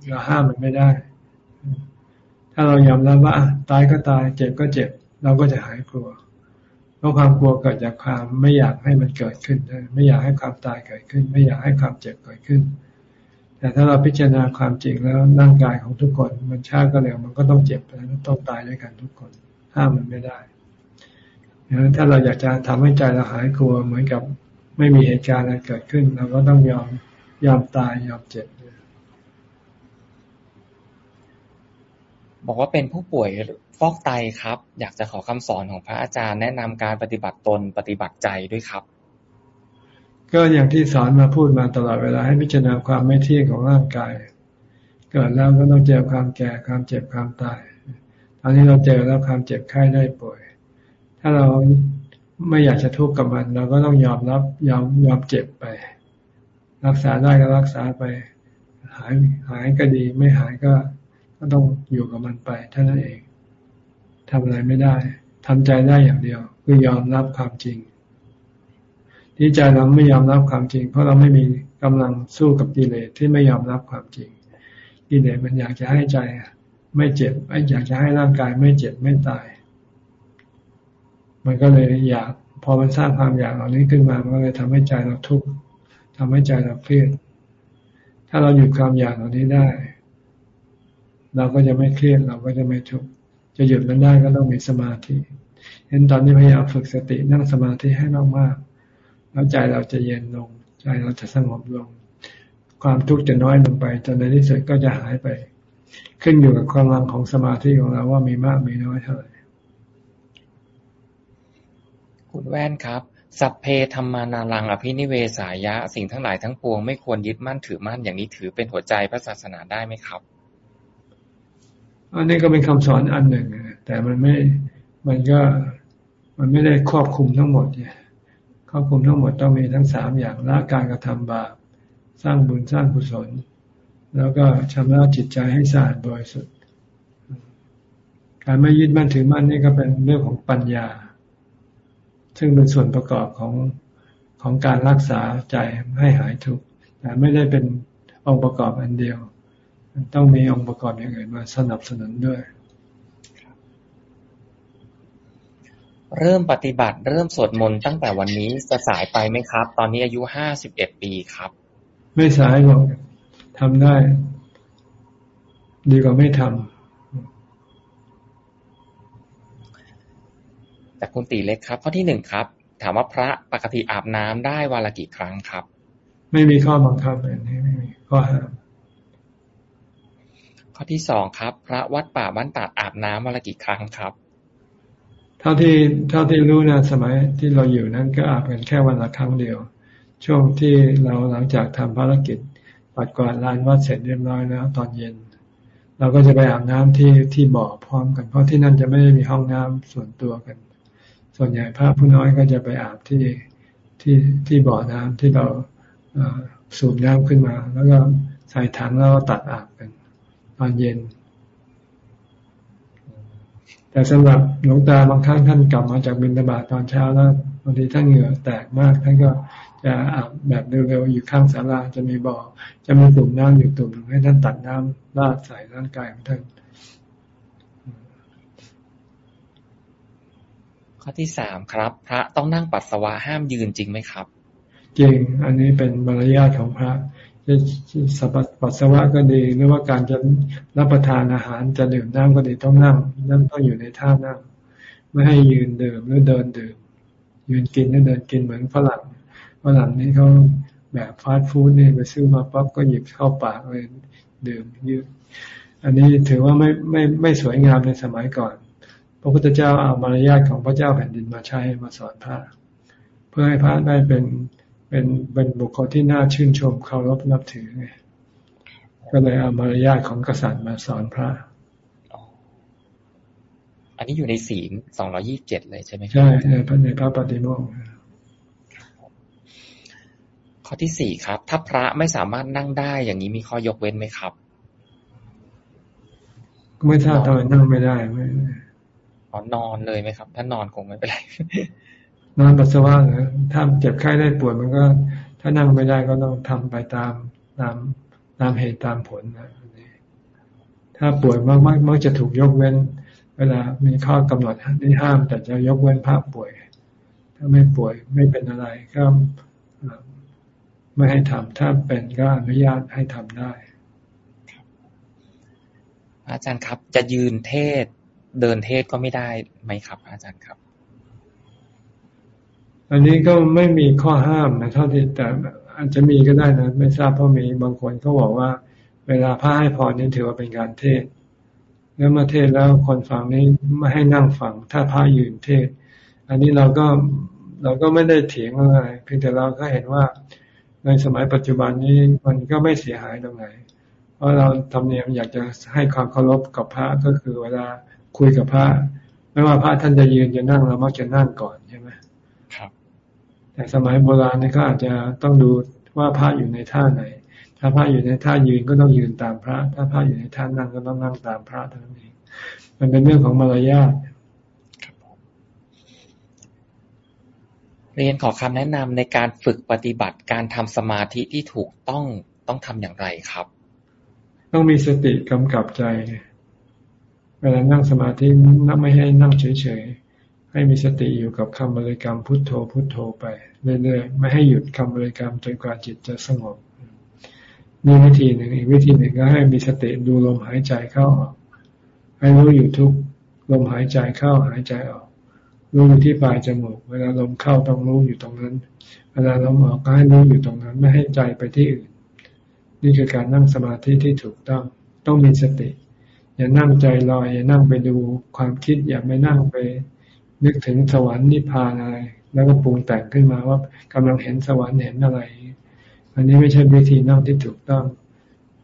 เราห้ามมันไม่ได้ ถ้าเรายอมรับว่าตายก็ตาย เจ็บก็เจ็บ เราก็จะหายกลัว เพราะความกลัวเกิดจากความไม่อยากให้มันเกิดขึ้น ไม่อยากให้ความตายเกิดขึ้น ไม่อยากให้ความเจ็บเกิดขึ้น แต่ถ้าเราพิจารณาความจริงแล้วร่างกายของทุกคน มันชาก็เร็วมันก็ต้องเจ็บแล้วต้องตายด้วยกันทุกคน ห้ามมันไม่ได้ดังนั้นถ้าเราอยากจะทำให้ใจเราหายกลัวเหมือนกับไม่มีเหตุการณ์อะไรเกิดขึ้น เราก็ต้องยอมยอมตายยอมเจ็บ บอกว่าเป็นผู้ป่วยฟอกไตครับ อยากจะขอคำสอนของพระอาจารย์แนะนำการปฏิบัติตนปฏิบัติใจด้วยครับ ก็อย่างที่สอนมาพูดมาตลอดเวลาให้พิจารณาความไม่เที่ยงของร่างกาย เกิดแล้วก็ต้องเจอความแก่ความเจ็บความตายตอนนี้เราเจอแล้วความเจ็บไข้ได้ป่วย ถ้าเราไม่อยากจะทุกข์กับมัน เราก็ต้องยอมรับยอมยอมเจ็บไป รักษาได้ก็รักษาไป หายหายก็ดีไม่หายก็ ก็ต้องอยู่กับมันไปเท่านั้นเองทำอะไรไม่ได้ ทำใจได้อย่างเดียว คือยอมรับความจริง ที่ใจเราไม่ยอมรับความจริง เพราะเราไม่มีกำลังสู้กับกิเลสที่ไม่ยอมรับความจริงกิเลสมันอยากจะให้ใจ ไม่เจ็บไม่อยากจะให้ร่างกายไม่เจ็บไม่ตาย มันก็เลยอยาก พอมันสร้างความอยากเหล่านี้ขึ้นมา มันก็เลยทำให้ใจเราทุกข์ทำให้ใจเราเครียด ถ้าเราหยุดความอยากเหล่านี้ได้ เราก็จะไม่เครียดเราก็จะไม่ทุกข์จะหยุดมันได้ก็ต้องมีสมาธิเห็นตอนนี้พยายามฝึกสตินั่งสมาธิให้มากๆแล้วใจเราจะเย็นลง ใจเราจะสงบลง ความทุกข์จะน้อยลงไปจนในที่สุดก็จะหายไป ขึ้นอยู่กับความรังของสมาธิของเราว่ามีมากมีน้อยเท่าไหร่คุณแว่นครับ สัพเพธรรมานารังอภินิเวสายะ สิ่งทั้งหลายทั้งปวงไม่ควรยึดมั่นถือมั่นอย่างนี้ถือเป็นหัวใจพระศาสนาได้ไหมครับ อันนี้ก็เป็นคำสอนอันหนึ่งแต่มันไม่มันก็มันไม่ได้ครอบคุมทั้งหมดเนี่ยครอบคุมทั้งหมดต้องมีทั้งสามอย่างละการกระทำบาปสร้างบุญสร้างกุศล แล้วก็ชำระจิตใจให้สะอาดบริสุทธิ์การไม่ยึดมั่นถือมั่นนี่ก็เป็นเรื่องของปัญญา ซึ่งเป็นส่วนประกอบของของการรักษาใจให้หายทุกข์แต่ไม่ได้เป็นองค์ประกอบอันเดียว ต้องมีองค์ประกอบอย่างอื่นมาสนับสนุนด้วย เริ่มปฏิบัติเริ่มสวดมนต์ตั้งแต่วันนี้จะสายไปไหมครับ ตอนนี้อายุห้าสิบเอ็ดปีครับ ไม่สายหรอกทำได้ ดีกว่าไม่ทำแต่คุณตีเล็กครับ ข้อที่หนึ่งครับ ถามว่าพระปกติอาบน้ำได้วันละกี่ครั้งครับ ไม่มีข้อบังคับอันนี้ไม่มีข้อห้าม ข้อที่สองครับ พระวัดป่าบ้านตาดอาบน้ำวันละกี่ครั้งครับ เท่าที่เท่าที่รู้นะสมัยที่เราอยู่นั้นก็อาบกันแค่วันละครั้งเดียว ช่วงที่เราหลังจากทำภารกิจปัดกวาดลานวัดเสร็จเรียบร้อยแล้ว ตอนเย็น เราก็จะไปอาบน้ำที่ที่บ่อพร้อมกัน เพราะที่นั่นจะไม่ได้มีห้องน้ำส่วนตัวกัน ส่วนใหญ่พระผู้น้อยก็จะไปอาบที่ที่ที่บ่อน้ำที่เราสูบน้ำขึ้นมา แล้วก็ใส่ถังแล้วตัดอาบกัน ตอนเย็น แต่สำหรับหลวงตาบางครั้งท่านกลับมาจากบินตบาตตอนเช้าแล้วบางทีท่านเหงื่อแตกมาก ท่านก็จะอาบแบบเร็วๆอยู่ข้างศาลาจะมีบ่อจะมีตุ่มน้ำอยู่ตุ่มหนึ่งให้ท่านตัดน้ำราดใส่ร่างกายของท่านข้อที่สามครับ พระต้องนั่งปัสสาวะห้ามยืนจริงไหมครับ จริง อันนี้เป็นมารยาทของพระ จะสัปัสสาวะก็ดี หรือว่าการจะรับประทานอาหารจะดื่มน้ำก็ดีต้องนั่งนั่งต้องอยู่ในท่านั่ง ไม่ให้ยืนดื่มหรือเดินดื่ม ยืนกินหรือเดินกินเหมือนฝรั่งฝรั่งนี่เขาแบบฟาสต์ฟู้ดเนี่ยไปซื้อมาปั๊บก็หยิบเข้าปากเลยดื่มยืดอันนี้ถือว่าไม่ไม่ไม่สวยงามในสมัยก่อน พระพุทธเจ้าเอามารยาทของพระเจ้าแผ่นดินมาใช้มาสอนพระเพื่อให้พระได้เป็น เป็นเป็นบุคคลที่น่าชื่นชมเคารพนับถือไงก็เลยเอามารยาทของกษัตริย์มาสอนพระอันนี้อยู่ในศีลสองรอยี่บเจ็ดเลยใช่ไหมใช่ในพระในพระปฏิโมกข์ข้อที่สี่ครับ ถ้าพระไม่สามารถนั่งได้อย่างนี้มีข้อยกเว้นไหมครับ ไม่ทราบทำไมนั่งไม่ได้ไม่อ๋อนอนเลยไหมครับ ถ้านอนคงไม่เป็นไร นอนปัสสาวะนะถ้าเจ็บไข้ได้ปวดมันก็ ถ้านั่งไม่ได้ก็ต้องทำไปตามตามตามเหตุตามผลนะถ้าป่วยมากมากมักจะถูกยกเว้น เวลามีข้อกำหนดที่ห้าม แต่จะยกเว้นภาพป่วย ถ้าไม่ป่วยไม่เป็นอะไรก็ไม่ให้ทำถ้าเป็นก็อนุญาตให้ทำได้อาจารย์ครับ จะยืนเทศเดินเทศก็ไม่ได้ไหมครับ อาจารย์ครับ อันนี้ก็ไม่มีข้อห้ามนะเท่าที่แต่อาจจะมีก็ได้นะ ไม่ทราบเพราะมีบางคนเขาบอกว่า เวลาพระให้พรนี่ถือว่าเป็นการเทศแล้วมาเทศแล้วคนฟังนี้ไม่ให้นั่งฟัง ถ้าพระยืนเทศ อันนี้เราก็เราก็ไม่ได้เถียงอะไรเพียงแต่เราก็เห็นว่า ในสมัยปัจจุบันนี้มันก็ไม่เสียหายตรงไหน เพราะเราทำเนียมอยากจะให้ความเคารพกับพระก็คือเวลาคุยกับพระ ไม่ว่าพระท่านจะยืนจะนั่งเรามักจะนั่งก่อนใช่ไหม แต่สมัยโบราณนี่ก็อาจจะต้องดูว่าพระอยู่ในท่าไหน ถ้าพระอยู่ในท่ายืนก็ต้องยืนตามพระ ถ้าพระอยู่ในท่านั่งก็ต้องนั่งตามพระเท่านั้นเอง มันเป็นเรื่องของมารยาทเรียนขอคำแนะนำในการฝึกปฏิบัติการทำสมาธิที่ถูกต้องต้องทำอย่างไรครับ ต้องมีสติกำกับใจ เวลานั่งสมาธินั่งไม่ให้นั่งเฉย ให้มีสติอยู่กับคำบริกรรมพุทโธพุทโธไปเรื่อยๆ ไม่ให้หยุดคำบริกรรมจนกว่าจิตจะสงบนี่วิธีหนึ่งอีกวิธีหนึ่งก็ให้มีสติดูลมหายใจเข้าออก ให้รู้อยู่ทุกลมหายใจเข้าหายใจออก รู้อยู่ที่ปลายจมูก เวลาลมเข้าต้องรู้อยู่ตรงนั้น เวลาลมออกก็ให้รู้อยู่ตรงนั้น ไม่ให้ใจไปที่อื่น นี่คือการนั่งสมาธิที่ถูกต้อง ต้องมีสติ อย่านั่งใจลอย อย่านั่งไปดูความคิด อย่าไม่นั่งไป นึกถึงสวรรค์นิพพานอะไร แล้วก็ปรุงแต่งขึ้นมาว่ากำลังเห็นสวรรค์เห็นอะไร อันนี้ไม่ใช่วิธีนั่งที่ถูกต้อง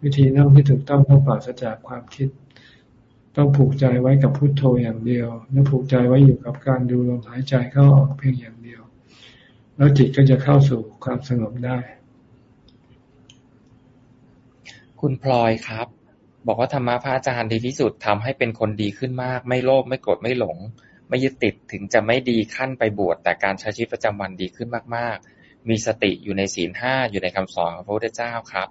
วิธีนั่งที่ถูกต้องต้องปราศจากความคิด ต้องผูกใจไว้กับพุโทโธอย่างเดียว แล้วผูกใจไว้อยู่กับการดูลมหายใจเข้าออกเพียงอย่างเดียว แล้วจิตก็จะเข้าสู่ความสงบได้ คุณพลอยครับ บอกว่าธรรมะพระอาจารย์ดีที่สุดทำให้เป็นคนดีขึ้นมาก ไม่โลภไม่โกรธไม่หลง ไม่ยึดติด ถึงจะไม่ดีขั้นไปบวช แต่การใช้ชีวิตประจำวันดีขึ้นมาก ๆ มีสติอยู่ในศีลห้าอยู่ในคำสอนของพระพุทธเจ้าครับ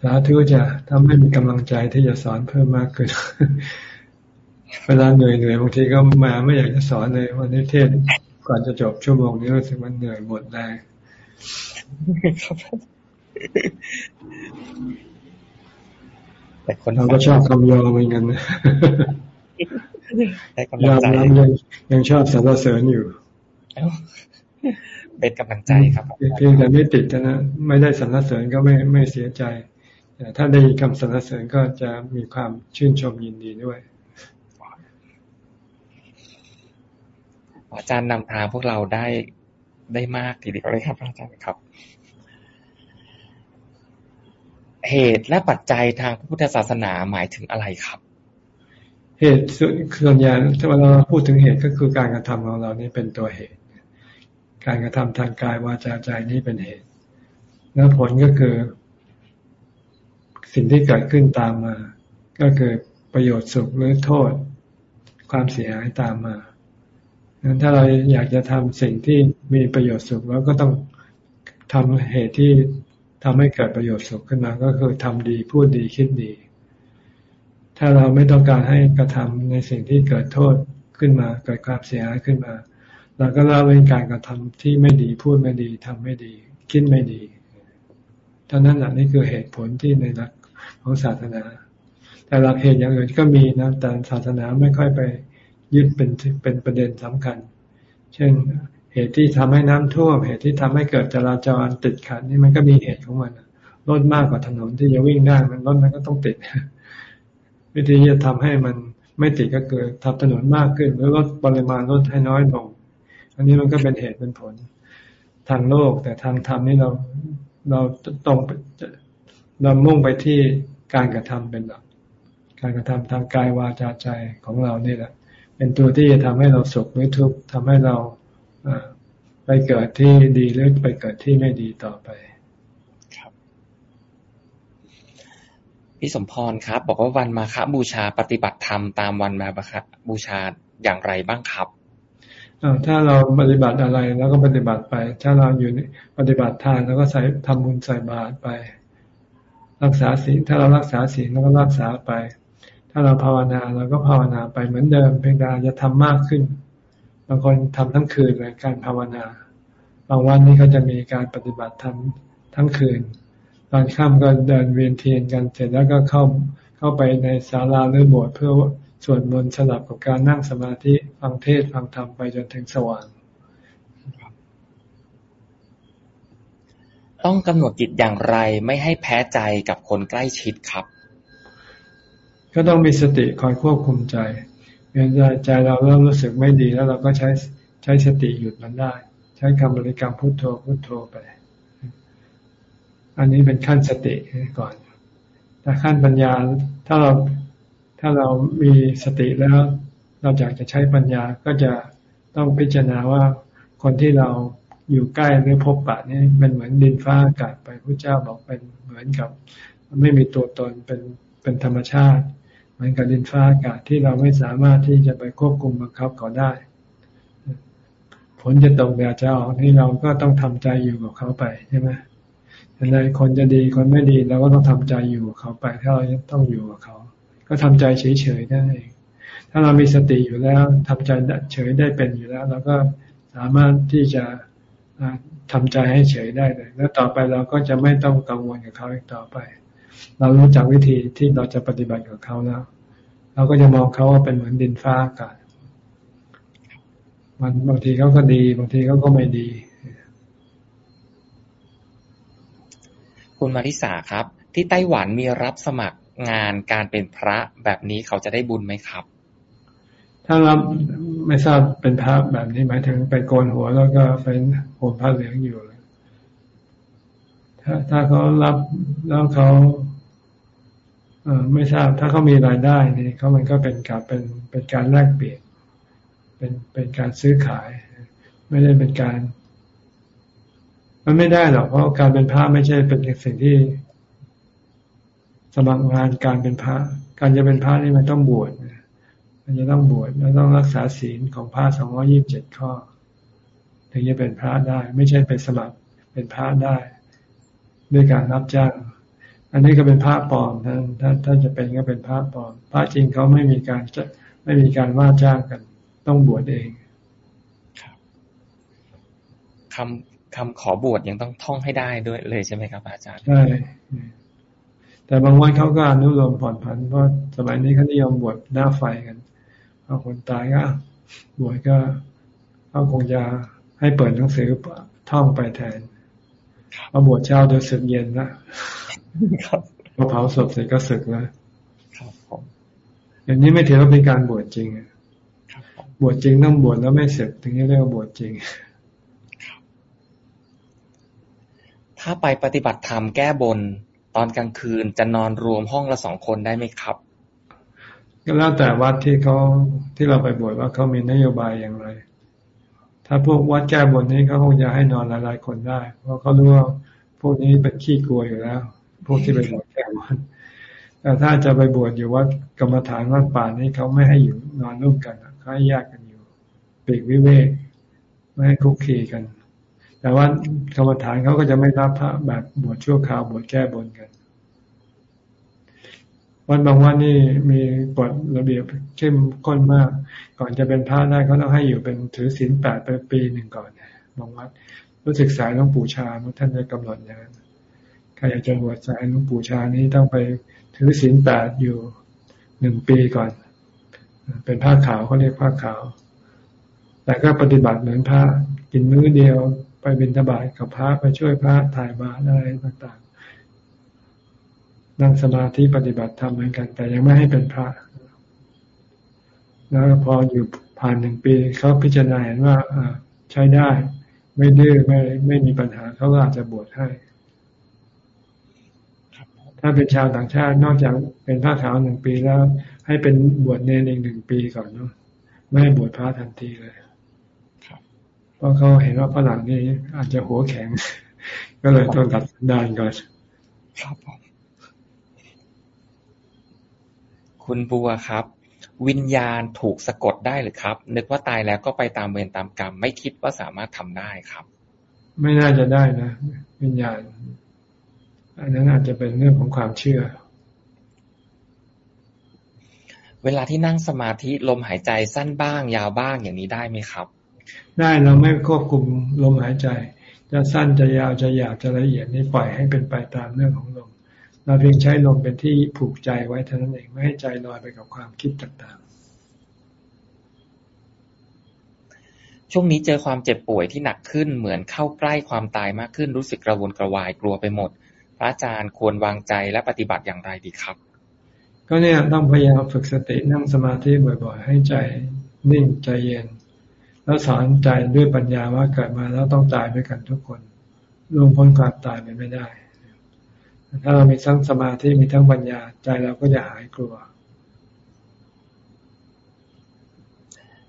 สาธุจะทำให้มีกำลังใจที่จะสอนเพิ่มมากขึ้น เวลาเหนื่อยเหนื่อยบางทีก็มาไม่อยากจะสอนเลยวันนี้เทศก่อนจะจบชั่วโมงนี้รู้สึกมันเหนื่อยหมดแรงแต่คนเราก็ชอบคำยอเหมือนกัน ยอมรับยังยังชอบสรรเสริญอยู่เป็นกำลังใจครับเพียงแต่ไม่ติดนะไม่ได้สรรเสริญก็ไม่ไม่เสียใจแต่ถ้าได้ยินคำสรรเสริญก็จะมีความชื่นชมยินดีด้วย อาจารย์นำทางพวกเราได้ได้มากทีเดียวเลยครับอาจารย์ครับ เหตุและปัจจัยทางพุทธศาสนาหมายถึงอะไรครับ เหตุส่วนใหญ่ถ้าเราพูดถึงเหตุก็คือการกระทำของเรานี่เป็นตัวเหตุ การกระทำทางกายวาจาใจนี่เป็นเหตุ แล้วผลก็คือ สิ่งที่เกิดขึ้นตามมา ก็เกิดประโยชน์สุขหรือโทษ ความเสียหายตามมาดังนั้นถ้าเราอยากจะทำสิ่งที่มีประโยชน์สุขเราก็ต้องทำเหตุที่ทำให้เกิดประโยชน์สุขขึ้นมา ก็คือทำดีพูดดีคิดดี ถ้าเราไม่ต้องการให้กระทำในสิ่งที่เกิดโทษขึ้นมา เกิดความเสียหายขึ้นมาเราก็ละเว้นการกระทำที่ไม่ดีพูดไม่ดีทำไม่ดี คิดไม่ดีเท่านั้นแหละนี่คือเหตุผลที่ในหลักของศาสนา แต่หลักเหตุอย่างอื่นก็มีนะแต่ศาสนาไม่ค่อยไปยึดเป็นเป็นประเด็นสำคัญ เช่นเหตุที่ทำให้น้ำท่วม เหตุที่ทำให้เกิดจราจรติดขัดนี่มันก็มีเหตุของมันรถมากกว่าถนนที่จะวิ่งได้มันรถมันก็ต้องติด วิธีจะทำให้มันไม่ติดก็คือทำถนนมากขึ้นหรือลดปริมาณรถให้น้อยลง อันนี้มันก็เป็นเหตุเป็นผลทางโลก แต่ทางธรรมนี่เราเราตรงเรามุ่งไปที่การกระทำเป็นหลักการกระทำทางกายวาจาใจของเรานี่แหละ เป็นตัวที่จะทำให้เราสุขหรือทุกข์ทำให้เราไปเกิดที่ดีหรือไปเกิดที่ไม่ดีต่อไป ครับ พี่สมพรครับ บอกว่าวันมาคบูชาปฏิบัติธรรมตามวันมาบูชาอย่างไรบ้างครับถ้าเราปฏิบัติอะไรแล้วก็ปฏิบัติไป ถ้าเราอยู่ปฏิบัติทานแล้วก็ใส่ทำบุญใส่บาตรไป รักษาศีลถ้าเรารักษาศีลเราก็รักษาไป ถ้าเราภาวนาเราก็ภาวนาไปเหมือนเดิม เพียงแต่จะทำมากขึ้นบางคนทำทั้งคืนเลยการภาวนา บางวันนี้เขาจะมีการปฏิบัติทำทั้งคืน ตอนค่ำก็เดินเวียนเทียนกันเสร็จแล้วก็เข้าเข้าไปในศาลาหรือโบสถ์เพื่อสวดมนต์สลับกับการนั่งสมาธิฟังเทศฟังธรรมไปจนถึงสว่างต้องกำหนดจิตอย่างไรไม่ให้แพ้ใจกับคนใกล้ชิดครับ ก็ต้องมีสติคอยควบคุมใจเมื่อใจเราเริ่มรู้สึกไม่ดีแล้วเราก็ใช้ใช้สติหยุดมันได้ ใช้คำบริกรรมพุทโธพุทโธไป อันนี้เป็นขั้นสติก่อน แต่ขั้นปัญญาถ้าเราถ้าเรามีสติแล้วเราอยากจะใช้ปัญญาก็จะต้องพิจารณาว่าคนที่เราอยู่ใกล้หรือพบปะนี่เป็นเหมือนดินฟ้าอากาศไปพระเจ้าบอกเป็นเหมือนกับ ไม่มีตัวตนเป็นเป็นธรรมชาติเหมือนกับดินฟ้าอากาศที่เราไม่สามารถที่จะไปควบคุมบังคับเขาได้ ผลจะตกแดดจะออกนี่เราก็ต้องทำใจอยู่กับเขาไปใช่ไหม แต่ในคนจะดีคนไม่ดีเราก็ต้องทำใจอยู่กับเขาไป ถ้าเราต้องอยู่กับเขา ก็ทำใจเฉยๆนั่นเอง ถ้าเรามีสติอยู่แล้วทำใจเฉยได้เป็นอยู่แล้วเราก็สามารถที่จะทำใจให้เฉยได้เลย แล้วต่อไปเราก็จะไม่ต้องกังวลกับเขาอีกต่อไป เรารู้จักวิธีที่เราจะปฏิบัติกับเขาแล้ว เราก็จะมองเขาว่าเป็นเหมือนดินฟ้าอากาศมันบางทีเขาก็ดี บางทีเขาก็ไม่ดี คุณมาริสาครับ ที่ไต้หวันมีรับสมัครงานการเป็นพระแบบนี้เขาจะได้บุญไหมครับ ถ้ารับไม่ทราบเป็นพระแบบนี้หมายถึงไปโกนหัวแล้วก็เป็นห่มผ้าเหลืองอยู่ถ้าถ้าเขารับแล้วเขาเออไม่ทราบถ้าเขามีรายได้นี่เขามันก็เป็นการเป็นเป็นการแลกเปลี่ยน เป็นเป็นการซื้อขาย ไม่ได้เป็นการ มันไม่ได้หรอกเพราะการเป็นพระไม่ใช่เป็นสิ่งที่ สมัครงานการเป็นพระ การจะเป็นพระนี่มันต้องบวชมันจะต้องบวชแล้วต้องรักษาศีลของพระสองร้อยี่บเจ็ดข้อ ถึงจะเป็นพระได้ ไม่ใช่เป็นสมัครเป็นพระได้ ด้วยการรับจ้างอันนี้ก็เป็นพระปลอมท่านถ้าถ้าจะเป็นก็เป็นพระปลอม พระจริงเขาไม่มีการจะไม่มีการว่าจ้างกัน ต้องบวชเองคำ คำขอบวชยังต้องท่องให้ได้ด้วยเลยใช่ไหมครับ อาจารย์ ใช่ แต่บางวันเขาก็อนุโลมผ่อนผันเพราะสมัยนี้เขานิยมบวชหน้าไฟกันพอคนตายก็บวชก็เขาคงจะให้เปิดหนังสือท่องไปแทนมาบวชเช้าโดยสึกเย็นนะครับพอเผาศพเสร็จก็สึกแล้วครับผมอย่างนี้ไม่ถือว่าเป็นการบวชจริงบวชจริงต้องบวชแล้วไม่เสร็จถึงจะเรียกว่าบวชจริง ถ้าไปปฏิบัติธรรมแก้บน ตอนกลางคืนจะนอนรวมห้องละสองคนได้ไหมครับ ก็แล้วแต่วัดที่เขาที่เราไปบวชว่าเขามีนโยบายอย่างไร ถ้าพวกวัดแก้บนนี้เขาคงจะให้นอนหลายๆคนได้ เพราะเขารู้ว่าพวกนี้เป็นขี้กลัวอยู่แล้ว พวกที่ไปบวชแก้บนแต่ถ้าจะไปบวชอยู่วัดกรรมฐานวัดป่านี้เขาไม่ให้อยู่นอนร่วมกันเขาให้แยกกันอยู่ปีกวิเวกไม่ให้คุกคีกัน แต่ว่ากรรมฐานเขาก็จะไม่รับพระแบบบวชชั่วคราวบวชแก้บนกัน วัดบางวันนี่มีกฎระเบียบเข้มข้นมาก ก่อนจะเป็นพระได้เขาต้องให้อยู่เป็นถือศีลแปดไปปีหนึ่งก่อนบางวัดรู้สึกสายหลวงปู่ชาท่านได้กำหนดอย่างนั้นใครอยากจะบวชสายหลวงปู่ชานี้ต้องไปถือศีลแปดอยู่หนึ่งปีก่อน เป็นผ้าขาวเขาเรียกผ้าขาว แต่ก็ปฏิบัติเหมือนพระกินมื้อเดียว ไปบิณฑบาตกับพระไปช่วยพระถ่ายบาตรอะไรต่างๆ นั่งสมาธิปฏิบัติธรรมเหมือนกัน แต่ยังไม่ให้เป็นพระ แล้วพออยู่ผ่านหนึ่งปีเขาพิจารณาเห็นว่าใช้ได้ ไม่ดื้อไม่ไม่มีปัญหาเขาก็อาจจะบวชให้ถ้าเป็นชาวต่างชาตินอกจากเป็นพระขาวหนึ่งปีแล้ว ให้เป็นบวชเนรเอีกหนึ่งปีก่อนเนาะไม่ให้บวชพระทันทีเลย ราะเขาเห็นว่าฝรั่งนี่อาจจะหัวแข็ง ก็เลยต้องตัดสันดานก่อนครับคุณบัวครับ วิญญาณถูกสะกดได้หรือครับ นึกว่าตายแล้วก็ไปตามเวรตามกรรม ไม่คิดว่าสามารถทำได้ครับ ไม่น่าจะได้นะ วิญญาณ อันนั้นอาจจะเป็นเรื่องของความเชื่อ เวลาที่นั่งสมาธิลมหายใจสั้นบ้าง ยาวบ้างอย่างนี้ได้ไหมครับ ได้เราไม่ควบคุมลมหายใจ จะสั้นจะยาวจะหยาบจะละเอียดนี่ปล่อยให้เป็นไปตามเรื่องของลม เราเพียงใช้ลมเป็นที่ผูกใจไว้เท่านั้นเองไม่ให้ใจลอยไปกับความคิดต่างๆ ช่วงนี้เจอความเจ็บป่วยที่หนักขึ้นเหมือนเข้าใกล้ความตายมากขึ้นรู้สึกกระวนกระวายกลัวไปหมด พระอาจารย์ควรวางใจและปฏิบัติอย่างไรดีครับ ก็เนี่ยต้องพยายามฝึกสตินั่งสมาธิบ่อย ๆ ให้ใจนิ่งใจเย็น แล้วสอนใจด้วยปัญญาว่าเกิดมาแล้วต้องตายด้วยกันทุกคนล่วงพ้นความตายไปไม่ได้ ถ้าเรามีทั้งสมาธิมีทั้งปัญญาใจเราก็จะหายกลัว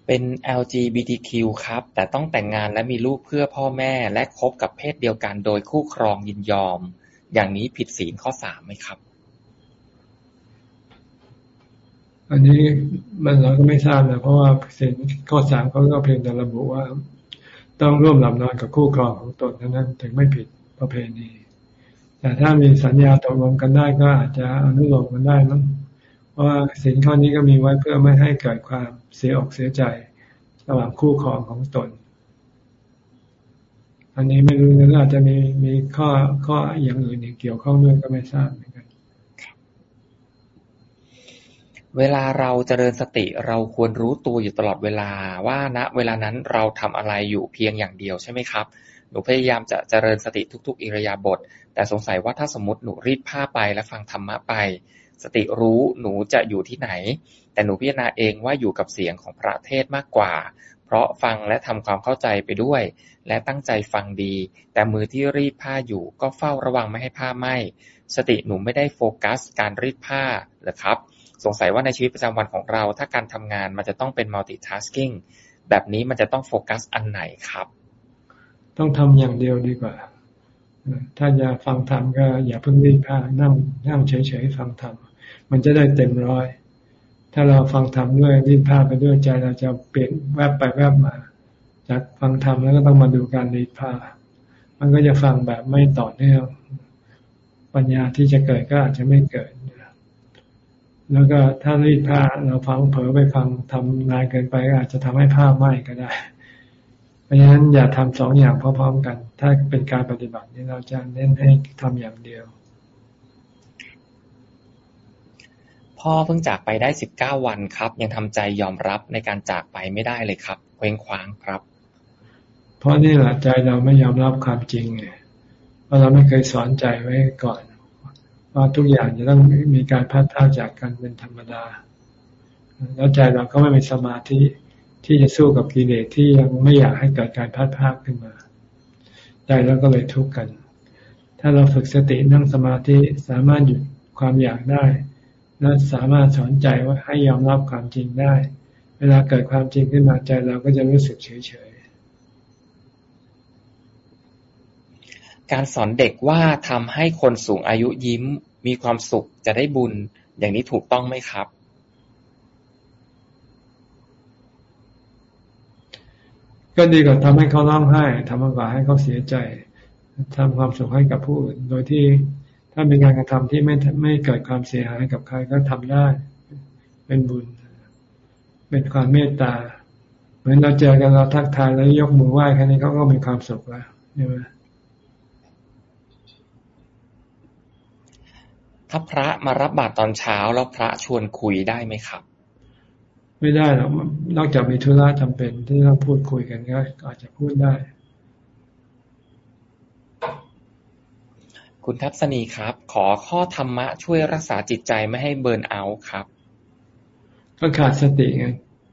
เป็น LGBTQ ครับ แต่ต้องแต่งงานและมีลูกเพื่อพ่อแม่และคบกับเพศเดียวกันโดยคู่ครองยินยอม อย่างนี้ผิดศีลข้อสามไหมครับ อันนี้มันเราก็ไม่ทราบนะเพราะว่าศีลข้อสามเขาก็เพียงแต่ระบุว่า ต้องร่วมหลับนอนกับคู่ครองของตนนั้นถึงไม่ผิดประเพณี แต่ถ้ามีสัญญาตกลงกันได้ก็อาจจะอนุโลมกันได้มั้งเพราะว่าสินข้อนี้ก็มีไว้เพื่อไม่ให้เกิดความเสียอกเสียใจระหว่างคู่ครองของตน อันนี้ไม่รู้นะอาจจะมีมีข้อข้ออย่างอื่นเกี่ยวข้องด้วยก็ไม่ทราบเหมือนกัน เวลาเราเจริญสติเราควรรู้ตัวอยู่ตลอดเวลาว่า ณ เวลานั้นเราทำอะไรอยู่เพียงอย่างเดียวใช่ไหมครับ หนูพยายามจะเจริญสติทุก ๆ อิรยาบถ แต่สงสัยว่าถ้าสมมติหนูรีดผ้าไปและฟังธรรมะไป สติรู้หนูจะอยู่ที่ไหน แต่หนูพิจารณาเองว่าอยู่กับเสียงของพระเทศมากกว่า เพราะฟังและทำความเข้าใจไปด้วย และตั้งใจฟังดี แต่มือที่รีดผ้าอยู่ก็เฝ้าระวังไม่ให้ผ้าไหม สติหนูไม่ได้โฟกัส การรีดผ้าหรือครับ สงสัยว่าในชีวิตประจำวันของเรา ถ้าการทำงานมันจะต้องเป็น multitasking แบบนี้มันจะต้องโฟกัสอันไหนครับ ต้องทำอย่างเดียวดีกว่า ถ้าจะฟังธรรมก็อย่าเพิ่งรีดผ้านั่งนั่งเฉยๆฟังธรรมมันจะได้เต็มร้อย ถ้าเราฟังธรรมด้วยรีดผ้าไปด้วยใจเราจะเปลี่ยนแวบไปแวบมา จากฟังธรรมแล้วก็ต้องมาดูการรีดผ้ามันก็จะฟังแบบไม่ต่อเนื่องปัญญาที่จะเกิดก็อาจจะไม่เกิด แล้วก็ถ้ารีดผ้าเราฟังเผลอไปฟังทำนานเกินไปอาจจะทำให้ผ้าไหม้ก็ได้ เพราะฉะนั้นอย่าทำสองอย่างพร้อมๆกัน ถ้าเป็นการปฏิบัตินี่เราจะเน้นให้ทำอย่างเดียว พ่อเพิ่งจากไปได้สิบเก้าวันครับ ยังทำใจยอมรับในการจากไปไม่ได้เลยครับเคว้งคว้างครับ เพราะนี่แหละใจเราไม่ยอมรับความจริงไงราะเราไม่เคยสอนใจไว้ก่อน ว่าทุกอย่างจะต้องมีการพัดพาจากกันเป็นธรรมดา แล้วใจเราก็ไม่มีสมาธิที่จะสู้กับกิเลสที่ยังไม่อยากให้เกิดการพัดพาขึ้นมา ใจเราก็เลยทุกข์กัน ถ้าเราฝึกสตินั่งสมาธิสามารถหยุดความอยากได้และสามารถสอนใจว่าให้ยอมรับความจริงได้ เวลาเกิดความจริงขึ้นมาใจเราก็จะรู้สึกเฉย การสอนเด็กว่าทำให้คนสูงอายุยิ้ม มีความสุขจะได้บุญ อย่างนี้ถูกต้องไหมครับ ก็ดีกว่าทำให้เขาร้องไห้ทำมากกว่าให้เขาเสียใจทำความสุขให้กับผู้อื่น โดยที่ถ้าเป็นการกระทำที่ไม่ไม่เกิดความเสียหายกับใครก็ทำได้ เป็นบุญ เป็นความเมตตา เหมือนเราเจอกันเราทักทายแล้วยกมือไหว้แค่นี้เขาก็มีความสุขแล้วใช่ไหม ถ้าพระมารับบาตรตอนเช้าแล้วพระชวนคุยได้ไหมครับ ไม่ได้หรอกนอกจากมีธุระจำเป็นที่ต้องพูดคุยกันก็อาจจะพูดได้ คุณทัศนีครับ ขอข้อธรรมะช่วยรักษาจิตใจไม่ให้เบิร์นเอาท์ครับ ก็ขาดสติไง